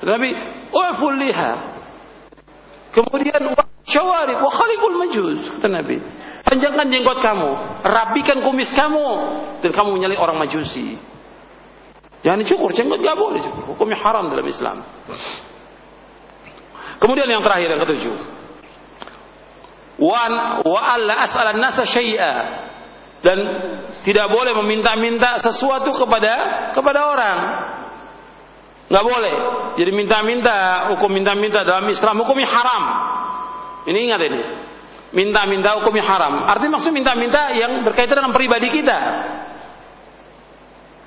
Nabi u'ful liha. Kemudian syawarib wa khaliful majuz kata Nabi. Panjangkan jenggot kamu, rapikan kumis kamu dan kamu menyalip orang majusi. Jangan dicukur, jenggot gak boleh. Hukumnya haram dalam Islam. Kemudian yang terakhir yang ketujuh. Wa wa alla as'alan nasa syai'a dan tidak boleh meminta-minta sesuatu kepada kepada orang. Nggak boleh. Jadi minta-minta, hukum minta-minta dalam Islam hukumnya haram. Ini ingat ini. Minta-minta hukumnya haram. Artinya maksud minta-minta yang berkaitan dengan pribadi kita.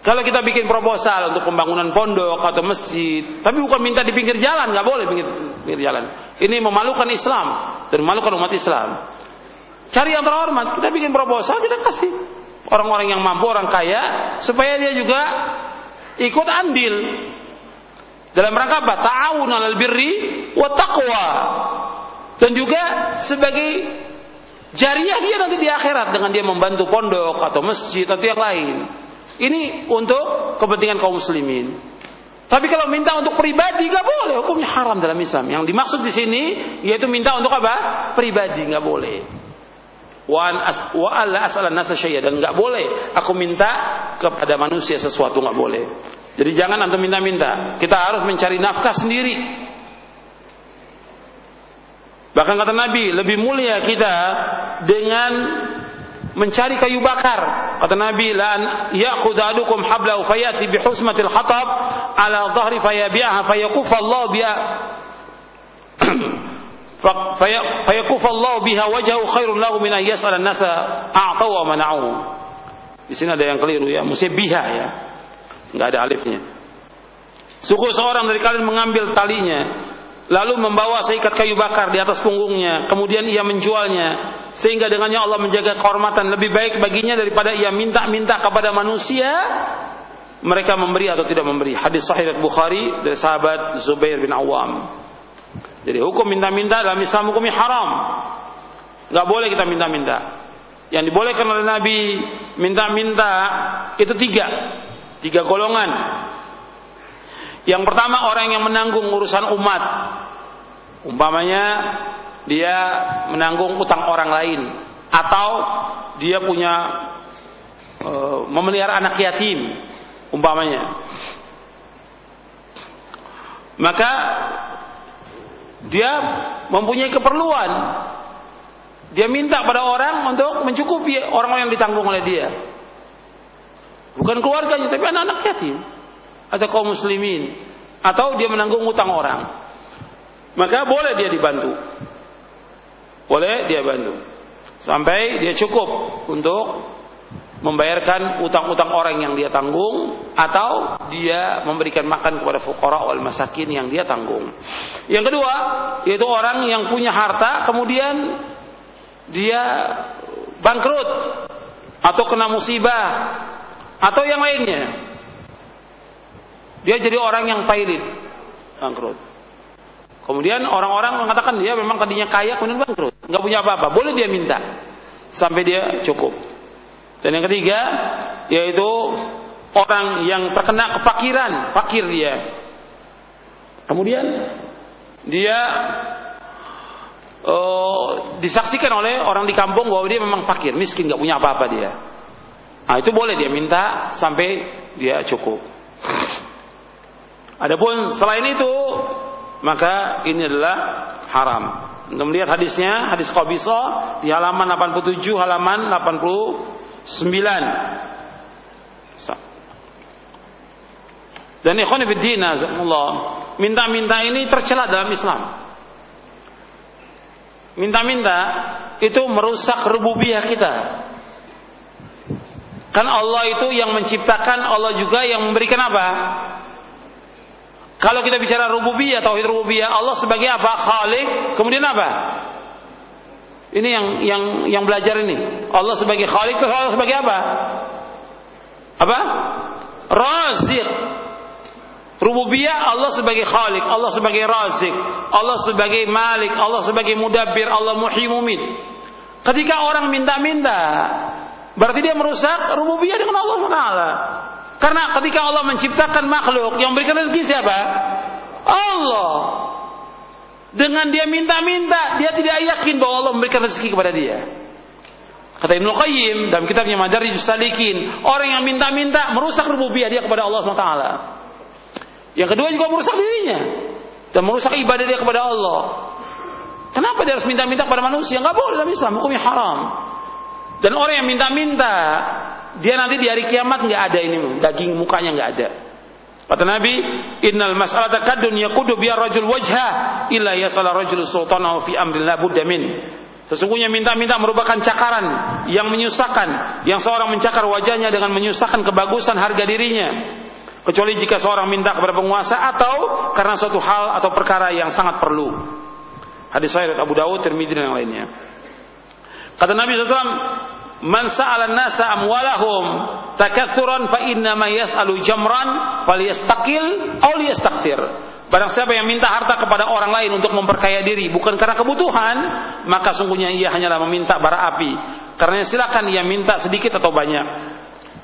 Kalau kita bikin proposal untuk pembangunan pondok atau masjid, tapi bukan minta di pinggir jalan, nggak boleh pinggir, pinggir jalan. Ini memalukan Islam dan memalukan umat Islam. Cari yang terhormat, kita bikin proposal, kita kasih orang-orang yang mampu, orang kaya, supaya dia juga ikut andil dalam rangka apa? Ta'awun 'alal birri wa taqwa. Dan juga sebagai jariah dia nanti di akhirat dengan dia membantu pondok atau masjid atau yang lain. Ini untuk kepentingan kaum muslimin. Tapi kalau minta untuk pribadi nggak boleh, hukumnya haram dalam Islam. Yang dimaksud di sini yaitu minta untuk apa? Pribadi nggak boleh. Wa alla as'ala nasa dan nggak boleh aku minta kepada manusia sesuatu nggak boleh. Jadi jangan antum minta-minta. Kita harus mencari nafkah sendiri. Bahkan kata Nabi, lebih mulia kita dengan mencari kayu bakar. Kata Nabi, "La ya'khudhu ahadukum hablahu fayati bi husmatil hatab ala dhahri fayabi'aha fayaquf Allah biha [CLEARS THROAT] Allah biha wajhahu khairun lahu min yas'ala an-nasa a'taw wa mana'u." Di sini ada yang keliru ya, mesti biha ya nggak ada alifnya. Suku seorang dari kalian mengambil talinya, lalu membawa seikat kayu bakar di atas punggungnya, kemudian ia menjualnya, sehingga dengannya Allah menjaga kehormatan lebih baik baginya daripada ia minta-minta kepada manusia, mereka memberi atau tidak memberi. Hadis Sahih Bukhari dari sahabat Zubair bin Awam. Jadi hukum minta-minta dalam Islam hukumnya haram. Gak boleh kita minta-minta. Yang dibolehkan oleh Nabi minta-minta itu tiga. Tiga golongan. Yang pertama orang yang menanggung urusan umat. Umpamanya dia menanggung utang orang lain atau dia punya e, memelihara anak yatim umpamanya. Maka dia mempunyai keperluan. Dia minta pada orang untuk mencukupi orang-orang yang ditanggung oleh dia. Bukan keluarganya, tapi anak-anak yatim. Atau kaum muslimin. Atau dia menanggung utang orang. Maka boleh dia dibantu. Boleh dia bantu. Sampai dia cukup untuk membayarkan utang-utang orang yang dia tanggung atau dia memberikan makan kepada fuqara wal masakin yang dia tanggung. Yang kedua, yaitu orang yang punya harta kemudian dia bangkrut atau kena musibah atau yang lainnya. Dia jadi orang yang pailit, bangkrut. Kemudian orang-orang mengatakan dia memang tadinya kaya kemudian bangkrut, nggak punya apa-apa. Boleh dia minta sampai dia cukup. Dan yang ketiga yaitu orang yang terkena kefakiran, fakir dia. Kemudian dia uh, disaksikan oleh orang di kampung bahwa dia memang fakir, miskin, nggak punya apa-apa dia. Nah, itu boleh dia minta sampai dia cukup. Adapun selain itu, maka ini adalah haram. Untuk melihat hadisnya, hadis Qabisah di halaman 87, halaman 89. Dan ikhwan fillah, minta-minta ini tercela dalam Islam. Minta-minta itu merusak rububiyah kita. Kan Allah itu yang menciptakan, Allah juga yang memberikan apa? Kalau kita bicara rububiyah, tauhid rububiyah, Allah sebagai apa? Khalik, kemudian apa? Ini yang yang yang belajar ini. Allah sebagai Khalik, Allah sebagai apa? Apa? Razik. Rububiyah Allah sebagai Khalik, Allah sebagai Razik, Allah sebagai Malik, Allah sebagai Mudabbir, Allah Muhyi Mumit. Ketika orang minta-minta, berarti dia merusak rububiyah dengan Allah Taala. Karena ketika Allah menciptakan makhluk, yang memberikan rezeki siapa? Allah. Dengan dia minta-minta, dia tidak yakin bahwa Allah memberikan rezeki kepada dia. Kata Ibnu Qayyim dalam kitabnya Madarijus Salikin, orang yang minta-minta merusak rububiyah dia kepada Allah SWT. Yang kedua juga merusak dirinya dan merusak ibadah dia kepada Allah. Kenapa dia harus minta-minta kepada manusia? Enggak boleh dalam Islam, hukumnya haram. Dan orang yang minta-minta, dia nanti di hari kiamat nggak ada ini, daging mukanya nggak ada. Kata Nabi, "Innal mas'alata kadun yaqudu biya rajul wajha illa yasala rajul sultanahu fi amrin la budda min." Sesungguhnya minta-minta merupakan cakaran yang menyusahkan, yang seorang mencakar wajahnya dengan menyusahkan kebagusan harga dirinya kecuali jika seorang minta kepada penguasa atau karena suatu hal atau perkara yang sangat perlu. Hadis sahih Abu Dawud, Tirmidzi dan yang lainnya. Kata Nabi SAW, Man sa'ala nasa amwalahum takathuran fa inna ma yas'alu jamran falyastaqil aw liyastakthir. Barang siapa yang minta harta kepada orang lain untuk memperkaya diri bukan karena kebutuhan, maka sungguhnya ia hanyalah meminta bara api. Karena silakan ia minta sedikit atau banyak.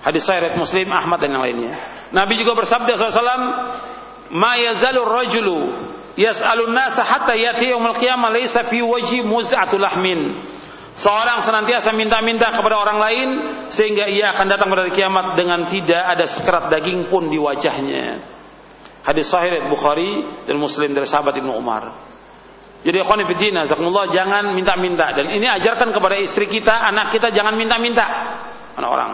Hadis sahih Muslim, Ahmad dan yang lainnya. Nabi juga bersabda SAW, "Ma yazalur rajulu yas'alun nasa hatta yati yaumil qiyamah laysa fi wajhi muz'atu lahmin." Seorang senantiasa minta-minta kepada orang lain sehingga ia akan datang pada kiamat dengan tidak ada sekerat daging pun di wajahnya. Hadis sahih Bukhari dan Muslim dari sahabat Ibnu Umar. Jadi ikhwan fillah, jangan minta-minta dan ini ajarkan kepada istri kita, anak kita jangan minta-minta. Anak orang.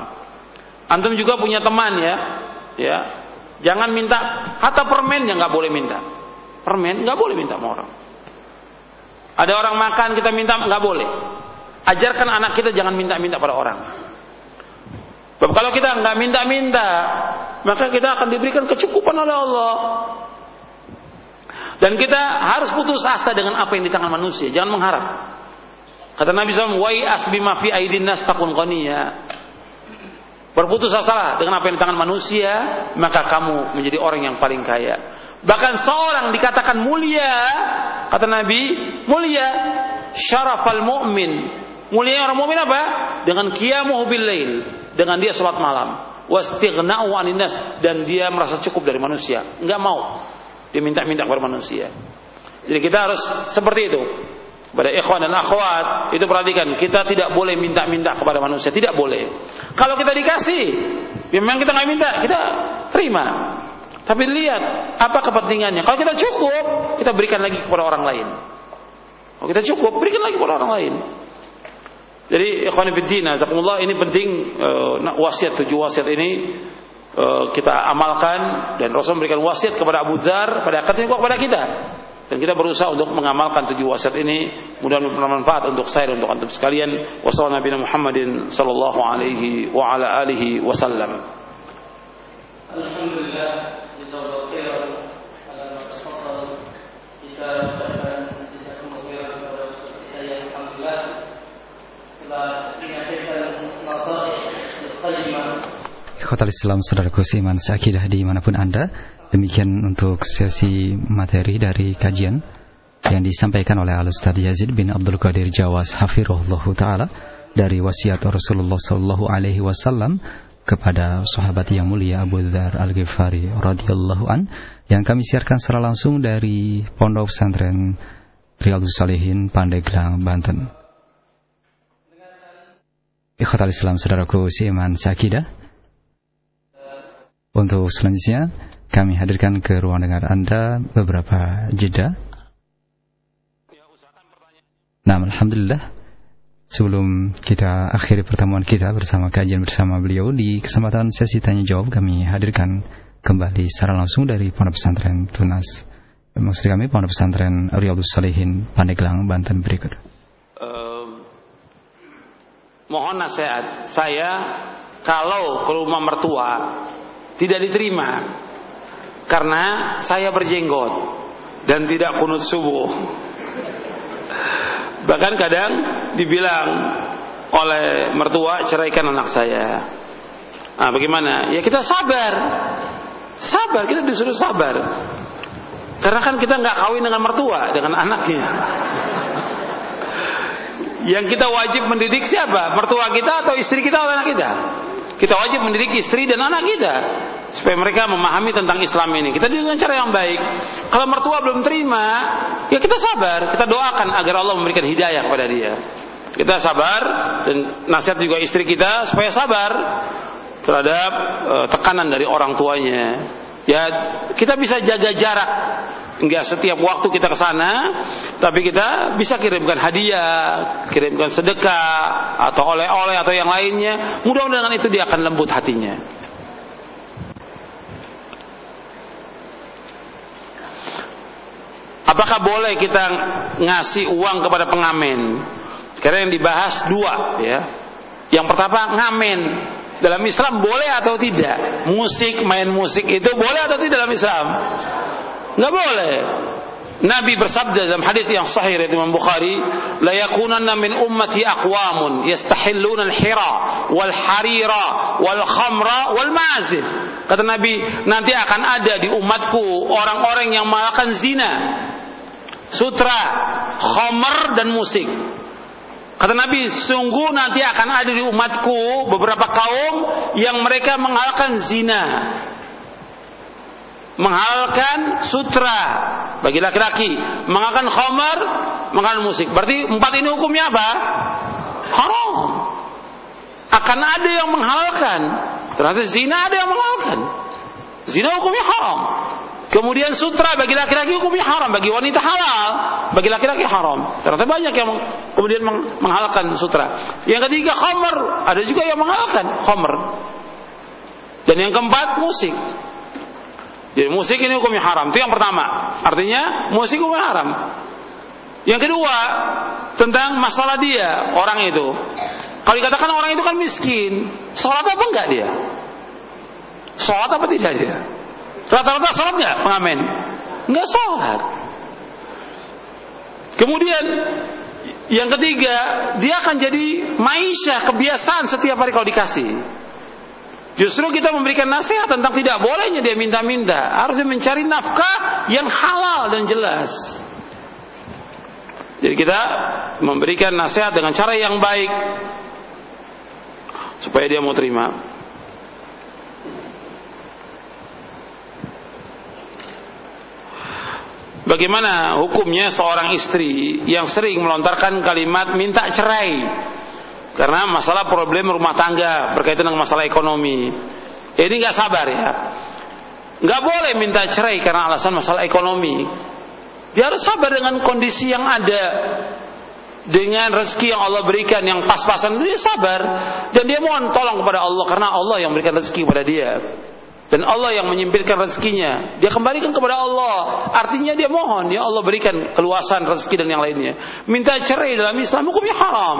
Antum juga punya teman ya, ya. Jangan minta, hatta permen yang nggak boleh minta. Permen nggak boleh minta sama orang. Ada orang makan kita minta nggak boleh. Ajarkan anak kita jangan minta-minta pada orang. Sebab kalau kita nggak minta-minta, maka kita akan diberikan kecukupan oleh Allah. Dan kita harus putus asa dengan apa yang di tangan manusia, jangan mengharap. Kata Nabi SAW, "Wai asbi ma fi aidin nas takun Berputus asa dengan apa yang di tangan manusia, maka kamu menjadi orang yang paling kaya. Bahkan seorang dikatakan mulia, kata Nabi, mulia syarafal mu'min. Mulia orang mukmin apa? Dengan qiyamuhu bil lail, dengan dia salat malam. Wastighna'u 'anil nas. Dan dia merasa cukup dari manusia, enggak mau. Dia minta-minta kepada manusia. Jadi kita harus seperti itu. Kepada ikhwan dan akhwat itu perhatikan. Kita tidak boleh minta-minta kepada manusia. Tidak boleh. Kalau kita dikasih memang kita nggak minta kita terima. Tapi lihat apa kepentingannya. Kalau kita cukup kita berikan lagi kepada orang lain. Kalau kita cukup berikan lagi kepada orang lain jadi ikhwan fillah zakumullah ini penting uh, wasiat tujuh wasiat ini uh, kita amalkan dan Rasul memberikan wasiat kepada Abu Dzar pada ketika kepada kita. Dan kita berusaha untuk mengamalkan tujuh wasiat ini mudah-mudahan bermanfaat untuk saya dan untuk antum sekalian. Wassalamu Muhammadin sallallahu alaihi wa ala alihi wasallam. Alhamdulillah jazakallahu khairan. Kita ucapkan sisa kemuliaan kepada Ustaz kita alhamdulillah Ikhwatal Islam Saudaraku Seiman Seakidah di mana pun Anda Demikian untuk sesi materi dari kajian yang disampaikan oleh Al-Ustaz Yazid bin Abdul Qadir Jawas Hafirullah Ta'ala dari wasiat Rasulullah Sallallahu Alaihi Wasallam kepada sahabat yang mulia Abu Dhar Al-Ghifari radhiyallahu an yang kami siarkan secara langsung dari Pondok Pesantren Riyadhus Salihin Pandeglang Banten. Ikhwatal Islam saudaraku Siman Sakidah. Untuk selanjutnya kami hadirkan ke ruang dengar Anda beberapa jeda. Nah, Alhamdulillah Sebelum kita akhiri pertemuan kita bersama kajian bersama beliau di kesempatan sesi tanya jawab kami hadirkan kembali secara langsung dari Pondok Pesantren Tunas. Maksud kami Pondok Pesantren Riyadhus Salihin Pandeglang Banten berikut. Mohon nasihat saya kalau ke rumah mertua tidak diterima karena saya berjenggot dan tidak kunut subuh. [LAUGHS] Bahkan kadang dibilang oleh mertua ceraikan anak saya. Nah, bagaimana? Ya kita sabar. Sabar, kita disuruh sabar. Karena kan kita nggak kawin dengan mertua, dengan anaknya. Yang kita wajib mendidik siapa? Mertua kita atau istri kita atau anak kita? Kita wajib mendidik istri dan anak kita supaya mereka memahami tentang Islam ini. Kita dengan cara yang baik. Kalau mertua belum terima, ya kita sabar, kita doakan agar Allah memberikan hidayah kepada dia. Kita sabar dan nasihat juga istri kita supaya sabar terhadap uh, tekanan dari orang tuanya. Ya, kita bisa jaga jarak. Enggak setiap waktu kita ke sana, tapi kita bisa kirimkan hadiah, kirimkan sedekah atau oleh-oleh atau yang lainnya. Mudah-mudahan itu dia akan lembut hatinya. Apakah boleh kita ngasih uang kepada pengamen? Karena yang dibahas dua, ya. Yang pertama ngamen, dalam Islam boleh atau tidak? Musik, main musik itu boleh atau tidak dalam Islam? Nggak boleh. Nabi bersabda dalam hadis yang sahih dari Imam Bukhari, "La yakunanna min ummati aqwamun yastahilluna al-hira wal harira wal khamra wal ma'azif." Kata Nabi, nanti akan ada di umatku orang-orang yang melakukan zina, sutra, khamr dan musik. Kata Nabi, sungguh nanti akan ada di umatku beberapa kaum yang mereka menghalalkan zina. Menghalalkan sutra bagi laki-laki, menghalalkan khamar, menghalalkan musik. Berarti empat ini hukumnya apa? Haram. Akan ada yang menghalalkan. Ternyata zina ada yang menghalalkan. Zina hukumnya haram. Kemudian sutra bagi laki-laki hukumnya haram, bagi wanita halal, bagi laki-laki haram. Ternyata banyak yang kemudian menghalalkan sutra. Yang ketiga khamr, ada juga yang menghalalkan khamr. Dan yang keempat musik. Jadi musik ini hukumnya haram. Itu yang pertama. Artinya musik hukumnya haram. Yang kedua tentang masalah dia orang itu. Kalau dikatakan orang itu kan miskin, sholat apa enggak dia? Sholat apa tidak dia? Rata-rata sholat nggak pengamen? Nggak sholat. Kemudian yang ketiga, dia akan jadi maisha kebiasaan setiap hari kalau dikasih. Justru kita memberikan nasihat tentang tidak bolehnya dia minta-minta. Harusnya mencari nafkah yang halal dan jelas. Jadi kita memberikan nasihat dengan cara yang baik supaya dia mau terima. Bagaimana hukumnya seorang istri yang sering melontarkan kalimat minta cerai karena masalah problem rumah tangga berkaitan dengan masalah ekonomi. Ini nggak sabar ya. Nggak boleh minta cerai karena alasan masalah ekonomi. Dia harus sabar dengan kondisi yang ada dengan rezeki yang Allah berikan yang pas-pasan dia sabar dan dia mohon tolong kepada Allah karena Allah yang berikan rezeki kepada dia dan Allah yang menyimpilkan rezekinya. Dia kembalikan kepada Allah. Artinya dia mohon, ya Allah berikan keluasan rezeki dan yang lainnya. Minta cerai dalam Islam hukumnya haram.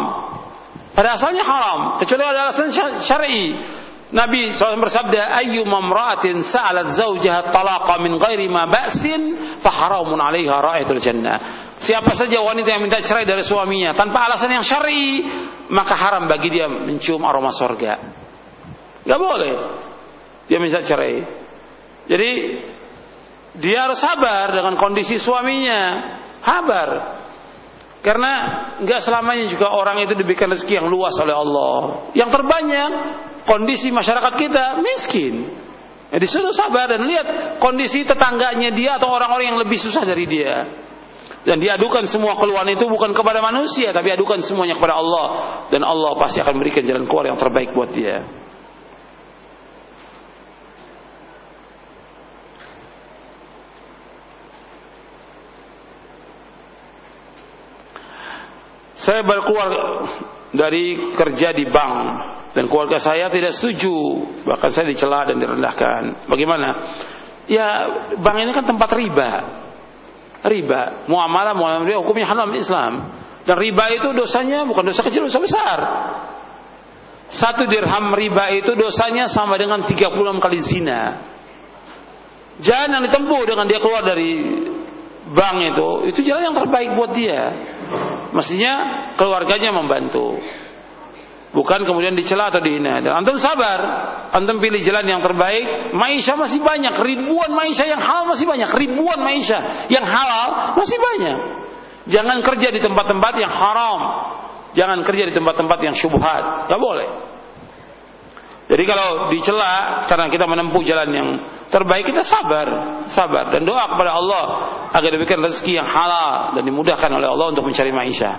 Pada asalnya haram, kecuali ada alasan syar'i. Nabi SAW bersabda, "Ayyu mamra'atin sa'alat zawjaha talaqa min ghairi ma ba'sin, fa haramun 'alaiha ra'itul jannah." Siapa saja wanita yang minta cerai dari suaminya tanpa alasan yang syar'i, maka haram bagi dia mencium aroma surga. Gak boleh dia minta cerai. Jadi dia harus sabar dengan kondisi suaminya. Sabar. Karena nggak selamanya juga orang itu diberikan rezeki yang luas oleh Allah. Yang terbanyak kondisi masyarakat kita miskin. Ya, disuruh sabar dan lihat kondisi tetangganya dia atau orang-orang yang lebih susah dari dia. Dan diadukan semua keluhan itu bukan kepada manusia, tapi adukan semuanya kepada Allah. Dan Allah pasti akan memberikan jalan keluar yang terbaik buat dia. Saya baru keluar dari kerja di bank dan keluarga saya tidak setuju, bahkan saya dicela dan direndahkan. Bagaimana? Ya, bank ini kan tempat riba. Riba, muamalah muamalah riba hukumnya haram Islam. Dan riba itu dosanya bukan dosa kecil, dosa besar. Satu dirham riba itu dosanya sama dengan 36 kali zina. Jangan ditempuh dengan dia keluar dari bank itu, itu jalan yang terbaik buat dia. Mestinya keluarganya membantu. Bukan kemudian dicela atau dihina. Dan antum sabar. Antum pilih jalan yang terbaik. Maisha masih banyak. Ribuan maisha yang halal masih banyak. Ribuan maisha yang halal masih banyak. Jangan kerja di tempat-tempat yang haram. Jangan kerja di tempat-tempat yang syubhat. Gak boleh. Jadi kalau dicela karena kita menempuh jalan yang terbaik kita sabar, sabar dan doa kepada Allah agar diberikan rezeki yang halal dan dimudahkan oleh Allah untuk mencari maisha.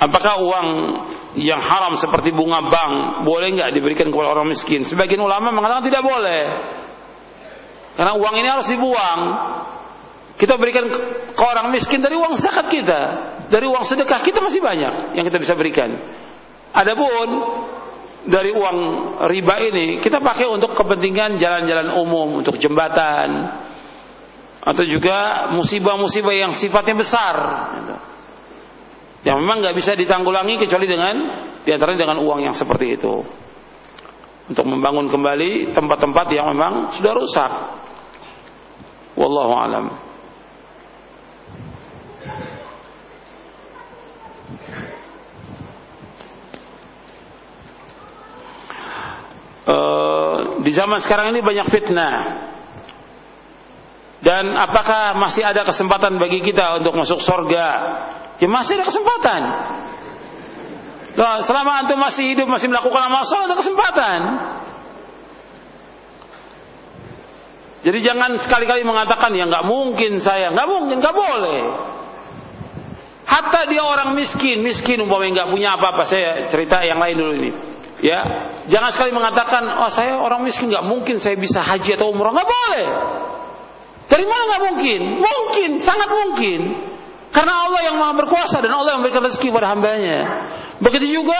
Apakah uang yang haram seperti bunga bank boleh nggak diberikan kepada orang miskin? Sebagian ulama mengatakan tidak boleh. Karena uang ini harus dibuang. Kita berikan ke orang miskin dari uang zakat kita, dari uang sedekah kita masih banyak yang kita bisa berikan. Adapun dari uang riba ini kita pakai untuk kepentingan jalan-jalan umum, untuk jembatan atau juga musibah-musibah yang sifatnya besar yang memang nggak bisa ditanggulangi kecuali dengan di antaranya dengan uang yang seperti itu untuk membangun kembali tempat-tempat yang memang sudah rusak. Wallahu alam. Uh, di zaman sekarang ini banyak fitnah dan apakah masih ada kesempatan bagi kita untuk masuk surga Ya masih ada kesempatan. Loh, selama antum masih hidup masih melakukan amal soleh ada kesempatan. Jadi jangan sekali-kali mengatakan ya nggak mungkin saya, nggak mungkin, nggak boleh. Hatta dia orang miskin, miskin umpamanya nggak punya apa-apa. Saya cerita yang lain dulu ini. Ya, jangan sekali mengatakan, oh saya orang miskin nggak mungkin saya bisa haji atau umroh, nggak boleh. Dari mana nggak mungkin? Mungkin, sangat mungkin. Karena Allah yang maha berkuasa dan Allah yang memberikan rezeki pada hambanya. Begitu juga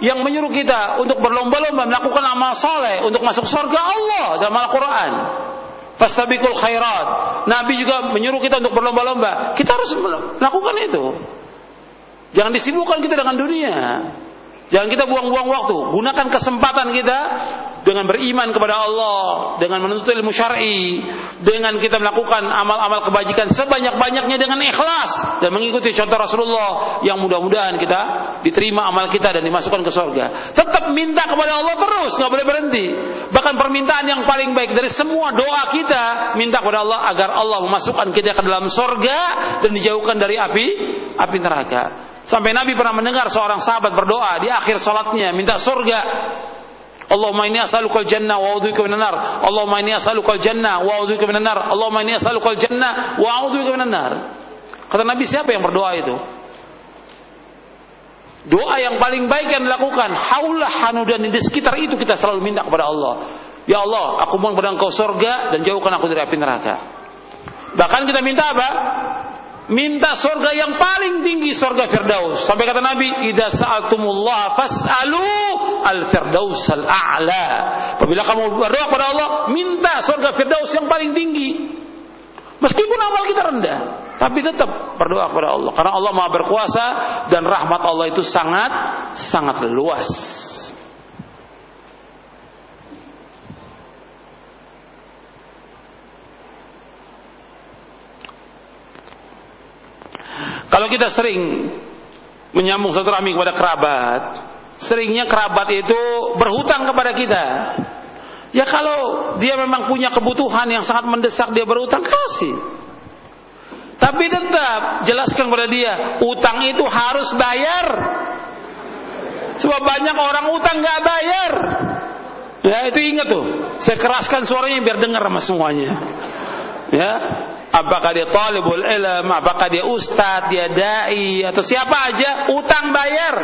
yang menyuruh kita untuk berlomba-lomba melakukan amal soleh untuk masuk surga Allah dalam Al-Quran. Fastabikul khairat. Nabi juga menyuruh kita untuk berlomba-lomba. Kita harus melakukan itu. Jangan disibukkan kita dengan dunia. Jangan kita buang-buang waktu. Gunakan kesempatan kita dengan beriman kepada Allah, dengan menuntut ilmu syar'i, dengan kita melakukan amal-amal kebajikan sebanyak-banyaknya dengan ikhlas dan mengikuti contoh Rasulullah yang mudah-mudahan kita diterima amal kita dan dimasukkan ke surga. Tetap minta kepada Allah terus, nggak boleh berhenti. Bahkan permintaan yang paling baik dari semua doa kita minta kepada Allah agar Allah memasukkan kita ke dalam surga dan dijauhkan dari api api neraka. Sampai Nabi pernah mendengar seorang sahabat berdoa di akhir salatnya minta surga. Allahumma inni as'aluka al-jannah wa a'udzubika minan nar. Allahumma inni as'aluka al-jannah wa a'udzubika minan nar. Allahumma inni as'aluka al-jannah wa a'udzubika minan nar. Kata Nabi siapa yang berdoa itu? Doa yang paling baik yang dilakukan haulah hanudan di sekitar itu kita selalu minta kepada Allah. Ya Allah, aku mohon kepada Engkau surga dan jauhkan aku dari api neraka. Bahkan kita minta apa? Minta surga yang paling tinggi surga Firdaus. Sampai kata Nabi, "Idza sa'altumullah fas'alu al-firdaus al-a'la." Apabila kamu berdoa kepada Allah, minta surga Firdaus yang paling tinggi. Meskipun amal kita rendah, tapi tetap berdoa kepada Allah karena Allah Maha berkuasa dan rahmat Allah itu sangat sangat luas. Kalau kita sering menyambung satu rahmi kepada kerabat, seringnya kerabat itu berhutang kepada kita. Ya kalau dia memang punya kebutuhan yang sangat mendesak dia berhutang kasih. Tapi tetap jelaskan kepada dia, utang itu harus bayar. Sebab banyak orang utang nggak bayar. Ya itu ingat tuh. Saya keraskan suaranya biar dengar sama semuanya. Ya, apakah dia talibul ilm, apakah dia ustadz, dia dai atau siapa aja, utang bayar.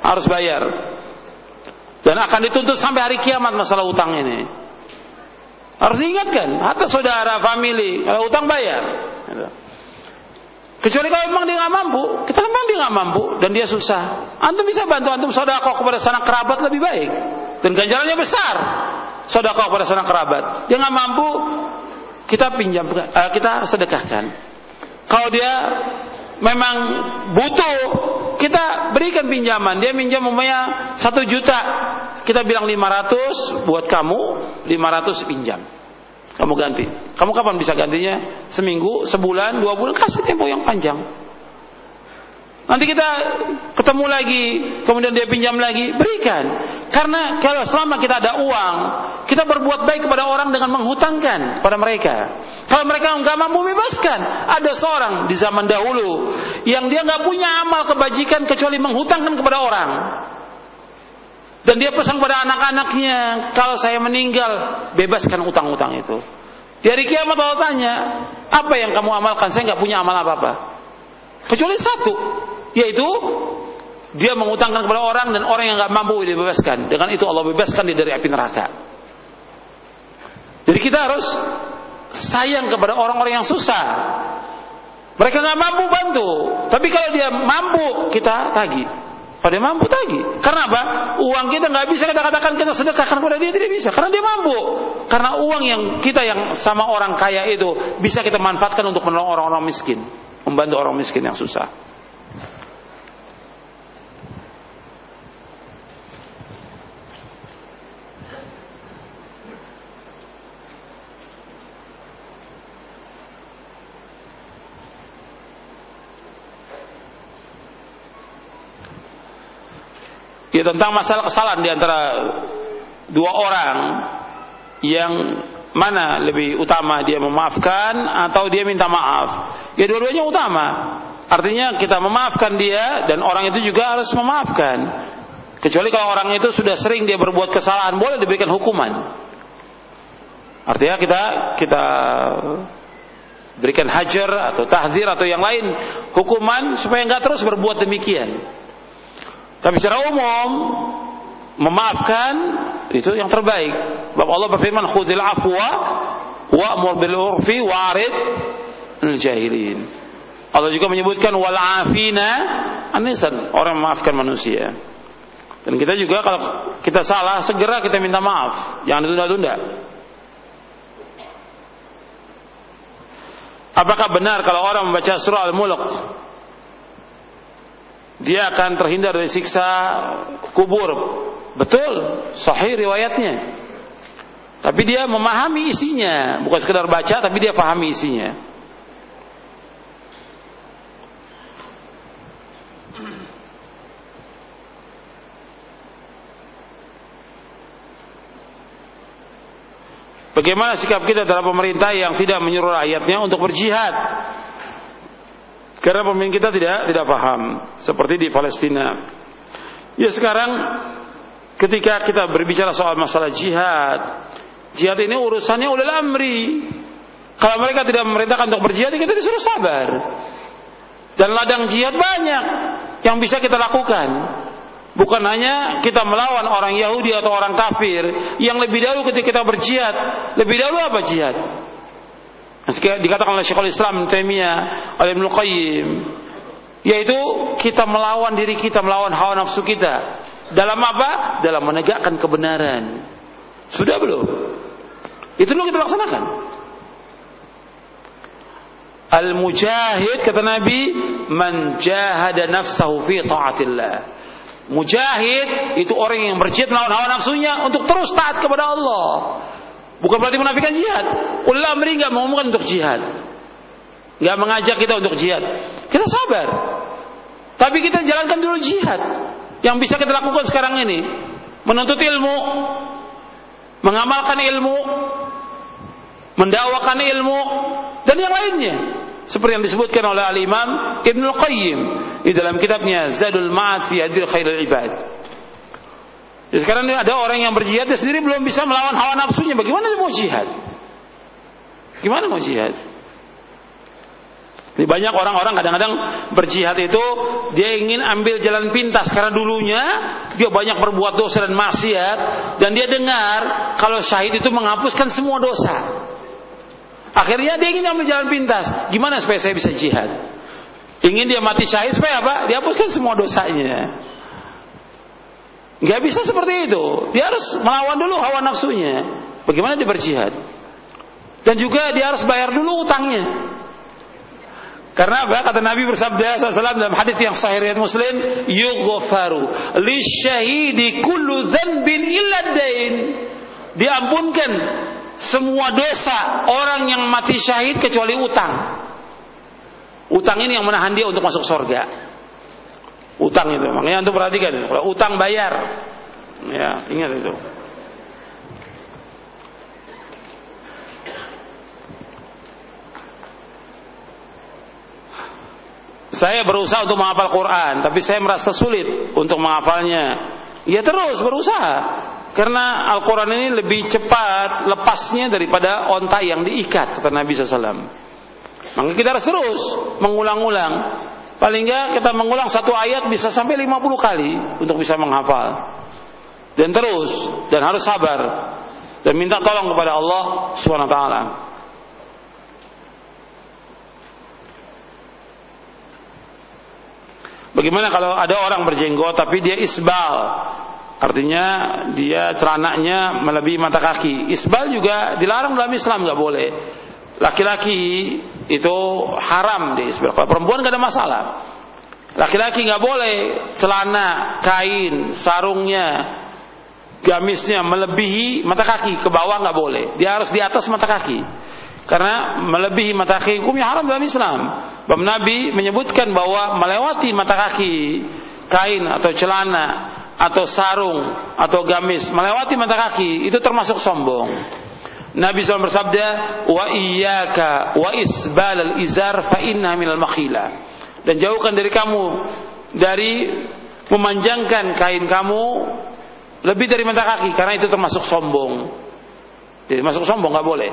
Harus bayar. Dan akan dituntut sampai hari kiamat masalah utang ini. Harus diingatkan, atau saudara, family, kalau utang bayar. Kecuali kalau memang dia nggak mampu, kita memang dia nggak mampu dan dia susah. Antum bisa bantu antum saudara kepada sanak kerabat lebih baik dan ganjarannya besar. Saudara kepada sanak kerabat, dia nggak mampu, kita pinjam uh, kita sedekahkan. Kalau dia memang butuh, kita berikan pinjaman. Dia minjam umpamanya satu juta, kita bilang 500 buat kamu, 500 pinjam. Kamu ganti. Kamu kapan bisa gantinya? Seminggu, sebulan, dua bulan, kasih tempo yang panjang. Nanti kita ketemu lagi, kemudian dia pinjam lagi, berikan. Karena kalau selama kita ada uang, kita berbuat baik kepada orang dengan menghutangkan pada mereka. Kalau mereka nggak mampu bebaskan, ada seorang di zaman dahulu yang dia nggak punya amal kebajikan kecuali menghutangkan kepada orang. Dan dia pesan kepada anak-anaknya, kalau saya meninggal, bebaskan utang-utang itu. Di hari kiamat Allah tanya, apa yang kamu amalkan? Saya nggak punya amal apa-apa. Kecuali satu, yaitu dia mengutangkan kepada orang dan orang yang nggak mampu dibebaskan. Dengan itu Allah bebaskan dia dari api neraka. Jadi kita harus sayang kepada orang-orang yang susah. Mereka nggak mampu bantu, tapi kalau dia mampu kita tagih. Pada mampu tagih. Karena apa? Uang kita nggak bisa kita katakan kita sedekahkan kepada dia tidak bisa. Karena dia mampu. Karena uang yang kita yang sama orang kaya itu bisa kita manfaatkan untuk menolong orang-orang miskin, membantu orang miskin yang susah. Ya tentang masalah kesalahan di antara dua orang yang mana lebih utama dia memaafkan atau dia minta maaf. Ya dua-duanya utama. Artinya kita memaafkan dia dan orang itu juga harus memaafkan. Kecuali kalau orang itu sudah sering dia berbuat kesalahan boleh diberikan hukuman. Artinya kita kita berikan hajar atau tahdir atau yang lain hukuman supaya nggak terus berbuat demikian. Tapi secara umum memaafkan itu yang terbaik. Bapak Allah berfirman khudil afwa wa'mur bil urfi wa'rid al jahilin. Allah juga menyebutkan wal afina anisan orang memaafkan manusia. Dan kita juga kalau kita salah segera kita minta maaf, jangan ditunda-tunda. Apakah benar kalau orang membaca surah Al-Mulk dia akan terhindar dari siksa kubur. Betul, sahih riwayatnya. Tapi dia memahami isinya, bukan sekedar baca tapi dia pahami isinya. Bagaimana sikap kita dalam pemerintah yang tidak menyuruh rakyatnya untuk berjihad? Karena pemimpin kita tidak tidak paham seperti di Palestina. Ya sekarang ketika kita berbicara soal masalah jihad, jihad ini urusannya oleh amri. Kalau mereka tidak memerintahkan untuk berjihad, kita disuruh sabar. Dan ladang jihad banyak yang bisa kita lakukan. Bukan hanya kita melawan orang Yahudi atau orang kafir yang lebih dahulu ketika kita berjihad, lebih dahulu apa jihad? Dikatakan oleh Syekhul Islam Taimiyah oleh Ibnu Qayyim. Yaitu kita melawan diri kita melawan hawa nafsu kita. Dalam apa? dalam menegakkan kebenaran. Sudah belum? itu dulu kita laksanakan. Al-mujahid kata Nabi man jahada nafsahu fi taatillah. Mujahid itu orang yang berjihad melawan hawa nafsunya untuk terus taat kepada Allah Bukan berarti menafikan jihad. Ulil amri nggak mengumumkan untuk jihad. Nggak mengajak kita untuk jihad. Kita sabar. Tapi kita jalankan dulu jihad. Yang bisa kita lakukan sekarang ini. Menuntut ilmu. Mengamalkan ilmu. Mendakwakan ilmu. Dan yang lainnya. Seperti yang disebutkan oleh Al-Imam Ibn Al-Qayyim. Di dalam kitabnya Zadul Ma'ad fi Adil Khairul Ibad. Ya, sekarang ada orang yang berjihad dia sendiri belum bisa melawan hawa nafsunya. Bagaimana dia mau jihad? Gimana mau jihad? Ini banyak orang-orang kadang-kadang berjihad itu dia ingin ambil jalan pintas karena dulunya dia banyak berbuat dosa dan maksiat dan dia dengar kalau syahid itu menghapuskan semua dosa. Akhirnya dia ingin ambil jalan pintas. Gimana supaya saya bisa jihad? Ingin dia mati syahid supaya apa? Dihapuskan semua dosanya. Gak bisa seperti itu. Dia harus melawan dulu hawa nafsunya. Bagaimana dia berjihad? Dan juga dia harus bayar dulu utangnya. Karena apa? Kata Nabi bersabda SAW dalam hadis yang sahih riwayat Muslim, "Yughfaru lisyahidi kullu dzanbin illa dain." Diampunkan semua dosa orang yang mati syahid kecuali utang. Utang ini yang menahan dia untuk masuk surga. Utang itu. Makanya untuk perhatikan, kalau utang bayar. Ya, ingat itu. Saya berusaha untuk menghafal Quran, tapi saya merasa sulit untuk menghafalnya. Ya terus berusaha. Karena Al-Quran ini lebih cepat lepasnya daripada onta yang diikat, kata Nabi SAW. Maka kita harus terus mengulang-ulang. Paling enggak kita mengulang satu ayat bisa sampai 50 kali untuk bisa menghafal. Dan terus, dan harus sabar. Dan minta tolong kepada Allah SWT. Bagaimana kalau ada orang berjenggot tapi dia isbal? Artinya dia celananya melebihi mata kaki. Isbal juga dilarang dalam Islam nggak boleh. Laki-laki itu haram di isbal. Kalau perempuan nggak ada masalah. Laki-laki nggak boleh celana, kain, sarungnya, gamisnya melebihi mata kaki ke bawah nggak boleh. Dia harus di atas mata kaki. Karena melebihi mata kaki hukumnya haram dalam Islam. Bab Nabi menyebutkan bahwa melewati mata kaki kain atau celana atau sarung atau gamis melewati mata kaki itu termasuk sombong. Nabi SAW bersabda, wa iyyaka wa isbal al izar fa inna minal makhila. Dan jauhkan dari kamu dari memanjangkan kain kamu lebih dari mata kaki karena itu termasuk sombong. Jadi masuk sombong nggak boleh.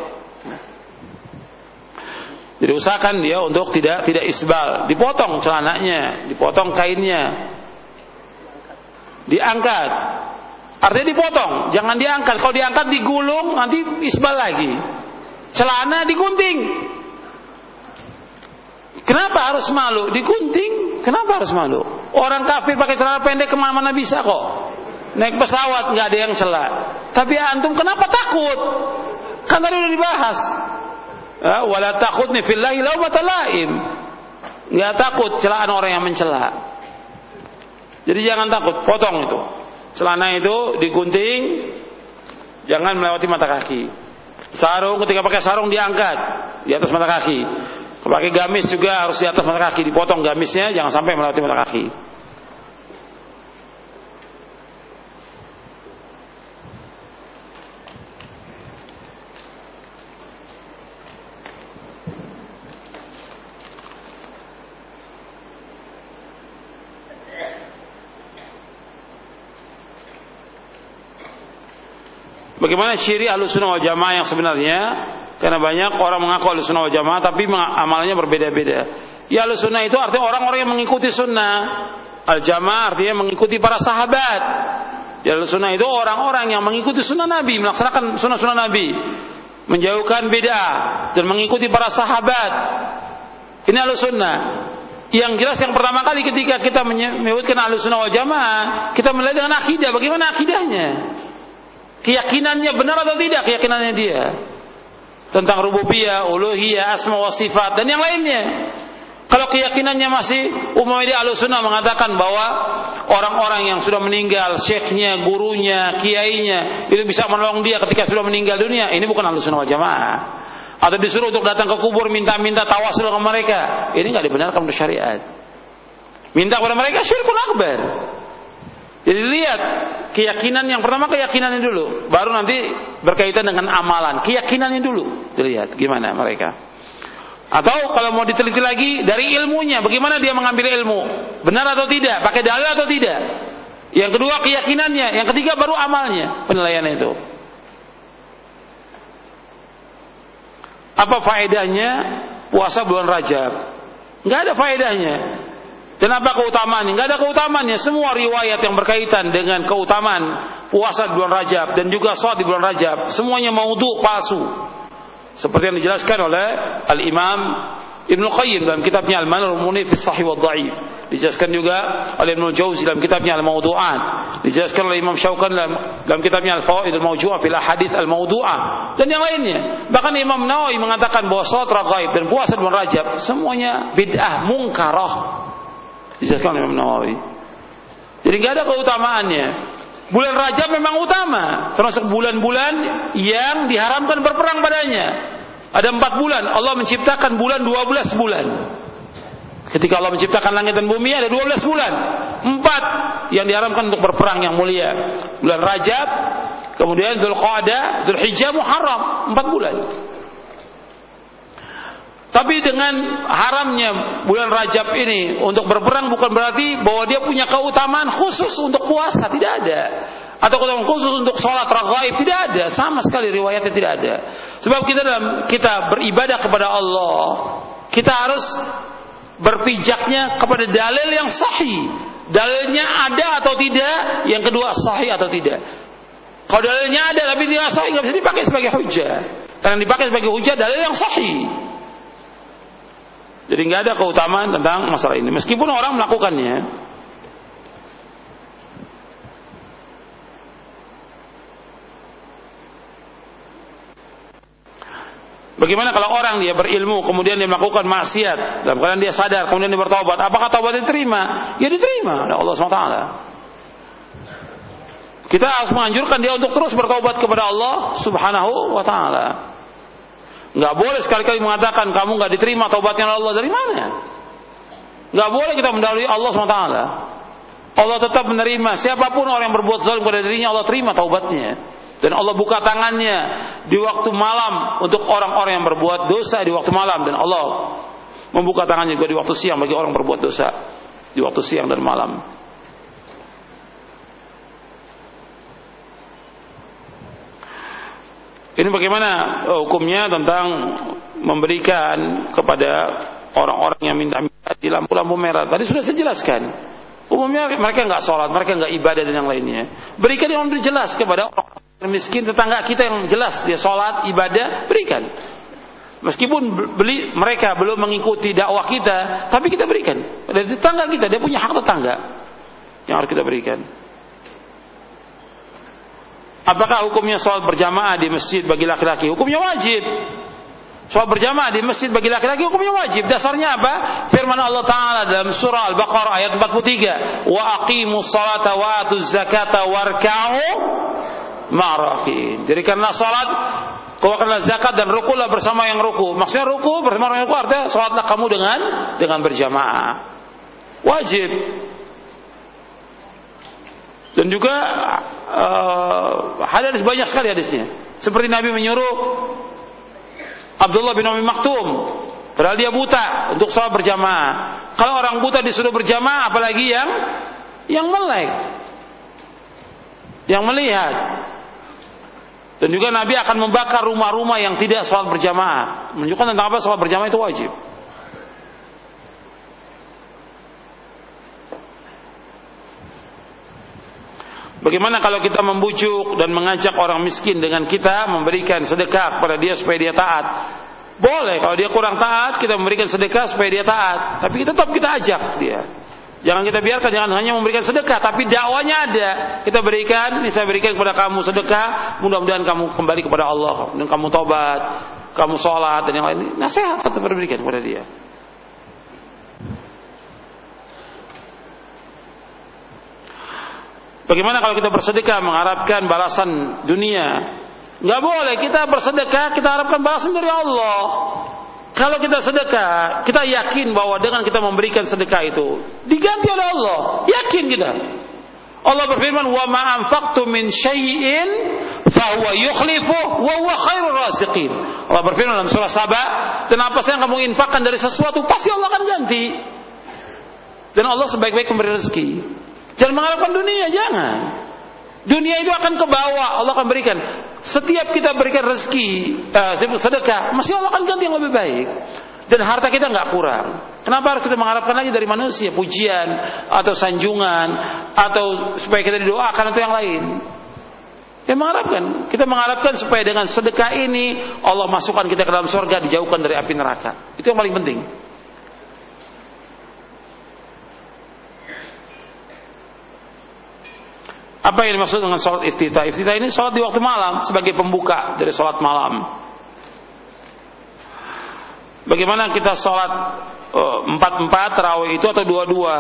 Jadi usahakan dia untuk tidak tidak isbal, dipotong celananya, dipotong kainnya, diangkat. Artinya dipotong, jangan diangkat. Kalau diangkat digulung nanti isbal lagi. Celana digunting. Kenapa harus malu? Digunting. Kenapa harus malu? Orang kafir pakai celana pendek ke mana-mana bisa kok. Naik pesawat nggak ada yang celah. Tapi antum kenapa takut? Kan tadi udah dibahas. Ya, wala takutni fillahi laumatalaim. Nggak takut celaan orang yang mencela. Jadi jangan takut, potong itu. Celana itu digunting, jangan melewati mata kaki. Sarung ketika pakai sarung diangkat di atas mata kaki. Pakai gamis juga harus di atas mata kaki, dipotong gamisnya jangan sampai melewati mata kaki. Bagaimana ciri sunnah wal jamaah yang sebenarnya? Karena banyak orang mengaku sunnah wal jamaah tapi amalnya berbeda-beda. Ya sunnah itu artinya orang-orang yang mengikuti sunnah. Al jamaah artinya mengikuti para sahabat. Ya sunnah itu orang-orang yang mengikuti sunnah Nabi, melaksanakan sunnah-sunnah Nabi, menjauhkan beda dan mengikuti para sahabat. Ini sunnah. Yang jelas yang pertama kali ketika kita menyebutkan sunnah wal jamaah, kita melihat dengan akidah. Bagaimana akidahnya? Keyakinannya benar atau tidak keyakinannya dia tentang rububiyah, uluhiyah, asma wa sifat dan yang lainnya. Kalau keyakinannya masih Umayyah Ahlussunnah mengatakan bahwa orang-orang yang sudah meninggal, syekhnya, gurunya, kiainya itu bisa menolong dia ketika sudah meninggal dunia, ini bukan Ahlussunnah wal Jamaah. Atau disuruh untuk datang ke kubur minta-minta tawasul ke mereka, ini nggak dibenarkan menurut syariat. Minta kepada mereka syirkun akbar. Jadi lihat keyakinan yang pertama keyakinannya dulu, baru nanti berkaitan dengan amalan. Keyakinannya dulu, dilihat gimana mereka. Atau kalau mau diteliti lagi dari ilmunya, bagaimana dia mengambil ilmu, benar atau tidak, pakai dalil atau tidak. Yang kedua keyakinannya, yang ketiga baru amalnya, penilaian itu. Apa faedahnya puasa bulan Rajab? Enggak ada faedahnya. Dan apa keutamaannya? Enggak ada keutamaannya. Semua riwayat yang berkaitan dengan keutamaan puasa di bulan Rajab dan juga sholat di bulan Rajab, semuanya maudhu palsu. Seperti yang dijelaskan oleh Al-Imam Ibnu Qayyim dalam kitabnya Al-Manur Munif Sahih wa Dhaif. dijelaskan juga oleh Ibnu Jauzi dalam kitabnya Al-Mawdu'at, dijelaskan oleh Imam Syaukan dalam, dalam kitabnya Al-Fawaid Al-Mawju'ah fil Ahadits Al-Mawdu'ah dan yang lainnya. Bahkan Imam Nawawi mengatakan bahwa salat raghaib dan puasa bulan Rajab semuanya bid'ah munkarah. Dijelaskan oleh Imam Nawawi. Jadi nggak ada keutamaannya. Bulan Rajab memang utama, termasuk bulan-bulan yang diharamkan berperang padanya. Ada empat bulan, Allah menciptakan bulan dua belas bulan. Ketika Allah menciptakan langit dan bumi ada dua belas bulan. Empat yang diharamkan untuk berperang yang mulia. Bulan Rajab, kemudian Dzulqa'dah, Dzulhijjah, Muharram, empat bulan. Tapi dengan haramnya bulan Rajab ini untuk berperang bukan berarti bahwa dia punya keutamaan khusus untuk puasa, tidak ada. Atau keutamaan khusus untuk sholat raghaib tidak ada. Sama sekali riwayatnya tidak ada. Sebab kita dalam kita beribadah kepada Allah kita harus berpijaknya kepada dalil yang sahih. Dalilnya ada atau tidak yang kedua sahih atau tidak. Kalau dalilnya ada tapi tidak sahih nggak bisa dipakai sebagai hujah. Karena dipakai sebagai hujah dalil yang sahih jadi nggak ada keutamaan tentang masalah ini meskipun orang melakukannya Bagaimana kalau orang dia berilmu kemudian dia melakukan maksiat dalam keadaan dia sadar kemudian dia bertobat, apakah taubat diterima? Ya diterima oleh Allah SWT. Kita harus menganjurkan dia untuk terus bertobat kepada Allah Subhanahu wa taala. Enggak boleh sekali-kali mengatakan kamu enggak diterima taubatnya Allah dari mana? Enggak boleh kita mendahului Allah SWT. Allah tetap menerima siapa pun orang yang berbuat zalim kepada dirinya Allah terima taubatnya. Dan Allah buka tangannya di waktu malam untuk orang-orang yang berbuat dosa di waktu malam dan Allah membuka tangannya juga di waktu siang bagi orang berbuat dosa di waktu siang dan malam. Ini bagaimana eh, hukumnya tentang memberikan kepada orang-orang yang minta-minta di lampu-lampu merah. Tadi sudah saya jelaskan. Umumnya mereka nggak sholat, mereka nggak ibadah dan yang lainnya. Berikan yang jelas kepada orang miskin tetangga kita yang jelas dia sholat ibadah berikan meskipun beli mereka belum mengikuti dakwah kita tapi kita berikan dari tetangga kita dia punya hak tetangga yang harus kita berikan apakah hukumnya sholat berjamaah di masjid bagi laki-laki hukumnya wajib Sholat berjamaah di masjid bagi laki-laki hukumnya wajib. Dasarnya apa? Firman Allah Ta'ala dalam surah Al-Baqarah ayat 43. Wa aqimu salata wa atu zakata warka'u ma'rafin. Dirikanlah salat, keluarkanlah zakat dan rukulah bersama yang ruku. Maksudnya ruku bersama yang ruku artinya salatlah kamu dengan dengan berjamaah. Wajib. Dan juga uh, hadis banyak sekali hadisnya. Seperti Nabi menyuruh Abdullah bin Umi Maktum Padahal dia buta untuk sholat berjamaah. Kalau orang buta disuruh berjamaah, apalagi yang yang melek, yang melihat. Dan juga Nabi akan membakar rumah-rumah yang tidak sholat berjamaah. Menunjukkan tentang apa sholat berjamaah itu wajib. Bagaimana kalau kita membujuk dan mengajak orang miskin dengan kita memberikan sedekah kepada dia supaya dia taat? Boleh kalau dia kurang taat kita memberikan sedekah supaya dia taat, tapi tetap kita ajak dia. Jangan kita biarkan, jangan hanya memberikan sedekah, tapi dakwanya ada. Kita berikan, ini saya berikan kepada kamu sedekah, mudah-mudahan kamu kembali kepada Allah dan kamu tobat, kamu sholat dan yang lain. Nasihat tetap berikan kepada dia. Bagaimana kalau kita bersedekah mengharapkan balasan dunia? Gak boleh kita bersedekah kita harapkan balasan dari Allah. Kalau kita sedekah, kita yakin bahwa dengan kita memberikan sedekah itu diganti oleh Allah. Yakin kita. Allah berfirman, "Wa ma anfaqtu min syai'in fa huwa yukhlifu wa huwa khairur raziqin." Allah berfirman dalam surah Saba, "Dan apa yang kamu infakkan dari sesuatu, pasti Allah akan ganti." Dan Allah sebaik-baik memberi rezeki. Jangan mengharapkan dunia, jangan. Dunia itu akan ke bawah, Allah akan berikan. Setiap kita berikan rezeki, uh, sedekah, mesti Allah akan ganti yang lebih baik. Dan harta kita nggak kurang. Kenapa harus kita mengharapkan lagi dari manusia pujian atau sanjungan atau supaya kita didoakan atau yang lain? Kita mengharapkan, kita mengharapkan supaya dengan sedekah ini Allah masukkan kita ke dalam surga, dijauhkan dari api neraka. Itu yang paling penting. Apa yang dimaksud dengan sholat iftitah? Iftitah ini sholat di waktu malam sebagai pembuka dari sholat malam. Bagaimana kita sholat eh, empat empat terawih itu atau dua dua?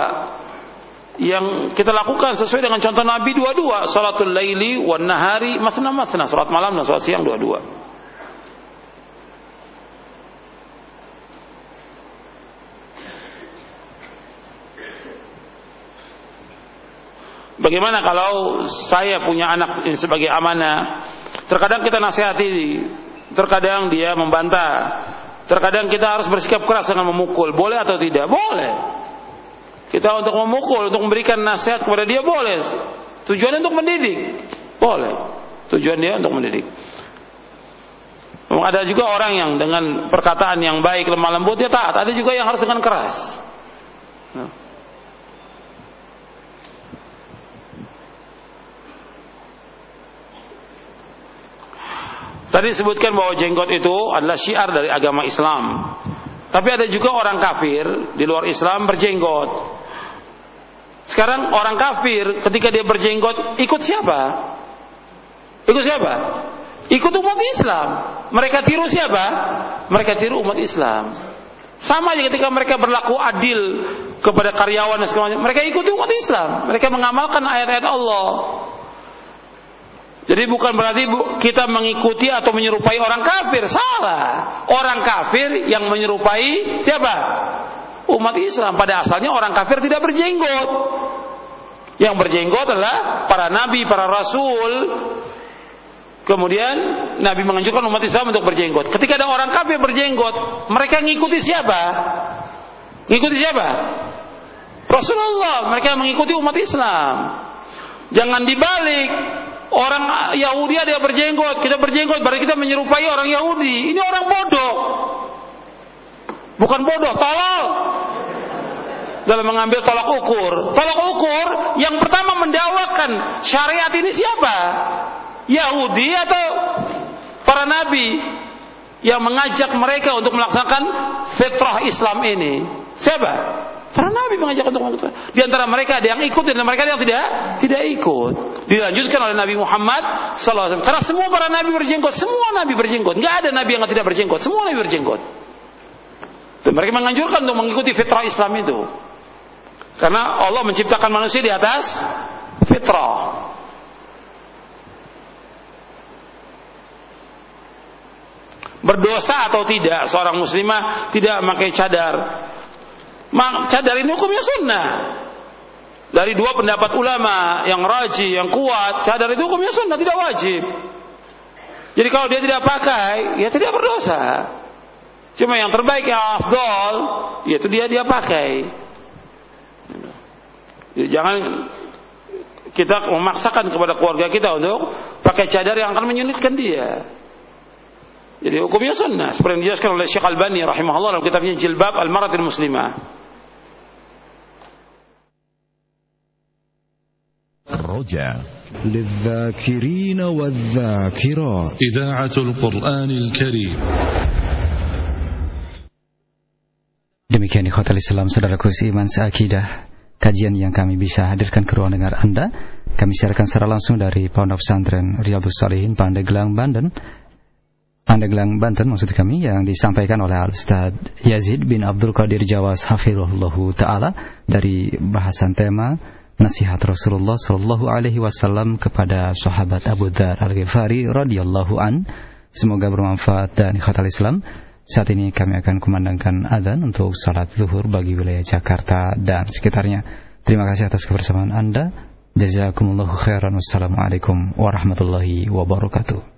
Yang kita lakukan sesuai dengan contoh Nabi dua dua, sholatul laili wan nahari masna masna, sholat malam dan sholat siang dua Bagaimana kalau saya punya anak ini sebagai amanah? Terkadang kita nasihati, terkadang dia membantah, terkadang kita harus bersikap keras dengan memukul. Boleh atau tidak? Boleh. Kita untuk memukul, untuk memberikan nasihat kepada dia boleh. Tujuannya untuk mendidik. Boleh. Tujuan dia untuk mendidik. Ada juga orang yang dengan perkataan yang baik lemah lembut dia taat. Ada juga yang harus dengan keras. Nah. Tadi disebutkan bahwa jenggot itu adalah syiar dari agama Islam. Tapi ada juga orang kafir di luar Islam berjenggot. Sekarang orang kafir ketika dia berjenggot ikut siapa? Ikut siapa? Ikut umat Islam. Mereka tiru siapa? Mereka tiru umat Islam. Sama aja ketika mereka berlaku adil kepada karyawan dan segala macam. Mereka ikuti umat Islam. Mereka mengamalkan ayat-ayat Allah. Jadi bukan berarti kita mengikuti atau menyerupai orang kafir, salah. Orang kafir yang menyerupai siapa? Umat Islam. Pada asalnya orang kafir tidak berjenggot. Yang berjenggot adalah para nabi, para rasul. Kemudian Nabi menganjurkan umat Islam untuk berjenggot. Ketika ada orang kafir berjenggot, mereka mengikuti siapa? Mengikuti siapa? Rasulullah. Mereka mengikuti umat Islam. Jangan dibalik Orang Yahudi ada yang berjenggot, kita berjenggot, berarti kita menyerupai orang Yahudi. Ini orang bodoh. Bukan bodoh, tolol. Dalam mengambil tolak ukur. Tolak ukur yang pertama mendakwakan syariat ini siapa? Yahudi atau para nabi yang mengajak mereka untuk melaksanakan fitrah Islam ini? Siapa? Para nabi mengajak untuk melakukan. Di antara mereka ada yang ikut dan mereka ada yang tidak tidak ikut. Dilanjutkan oleh Nabi Muhammad SAW. Karena semua para nabi berjenggot, semua nabi berjenggot. Enggak ada nabi yang tidak berjenggot, semua nabi berjenggot. Dan mereka menganjurkan untuk mengikuti fitrah Islam itu. Karena Allah menciptakan manusia di atas fitrah. Berdosa atau tidak seorang muslimah tidak memakai cadar cadar ini hukumnya sunnah. Dari dua pendapat ulama yang raji, yang kuat, cadar itu hukumnya sunnah, tidak wajib. Jadi kalau dia tidak pakai, ya tidak berdosa. Cuma yang terbaik yang afdol, yaitu dia dia pakai. Jadi jangan kita memaksakan kepada keluarga kita untuk pakai cadar yang akan menyulitkan dia. Jadi hukumnya sunnah seperti yang dijelaskan oleh Syekh Al-Bani rahimahullah dalam kitabnya Jilbab Al-Maratil Muslimah. الرجاء للذاكرين والذاكرات إذاعة القرآن الكريم Demikian ikhwatal Islam saudaraku seiman seakidah Kajian yang kami bisa hadirkan ke ruang dengar Anda Kami siarkan secara langsung dari Pondok Pesantren Riyadus Salihin Pandeglang, Banten Pandeglang, Banten maksud kami Yang disampaikan oleh Al-Ustaz Yazid bin Abdul Qadir Jawas Hafirullahu Ta'ala Dari bahasan tema nasihat Rasulullah Shallallahu Alaihi Wasallam kepada sahabat Abu Dhar Al Ghifari radhiyallahu an. Semoga bermanfaat dan ikhwatal Islam. Saat ini kami akan kumandangkan adzan untuk salat zuhur bagi wilayah Jakarta dan sekitarnya. Terima kasih atas kebersamaan Anda. Jazakumullahu khairan. Wassalamualaikum warahmatullahi wabarakatuh.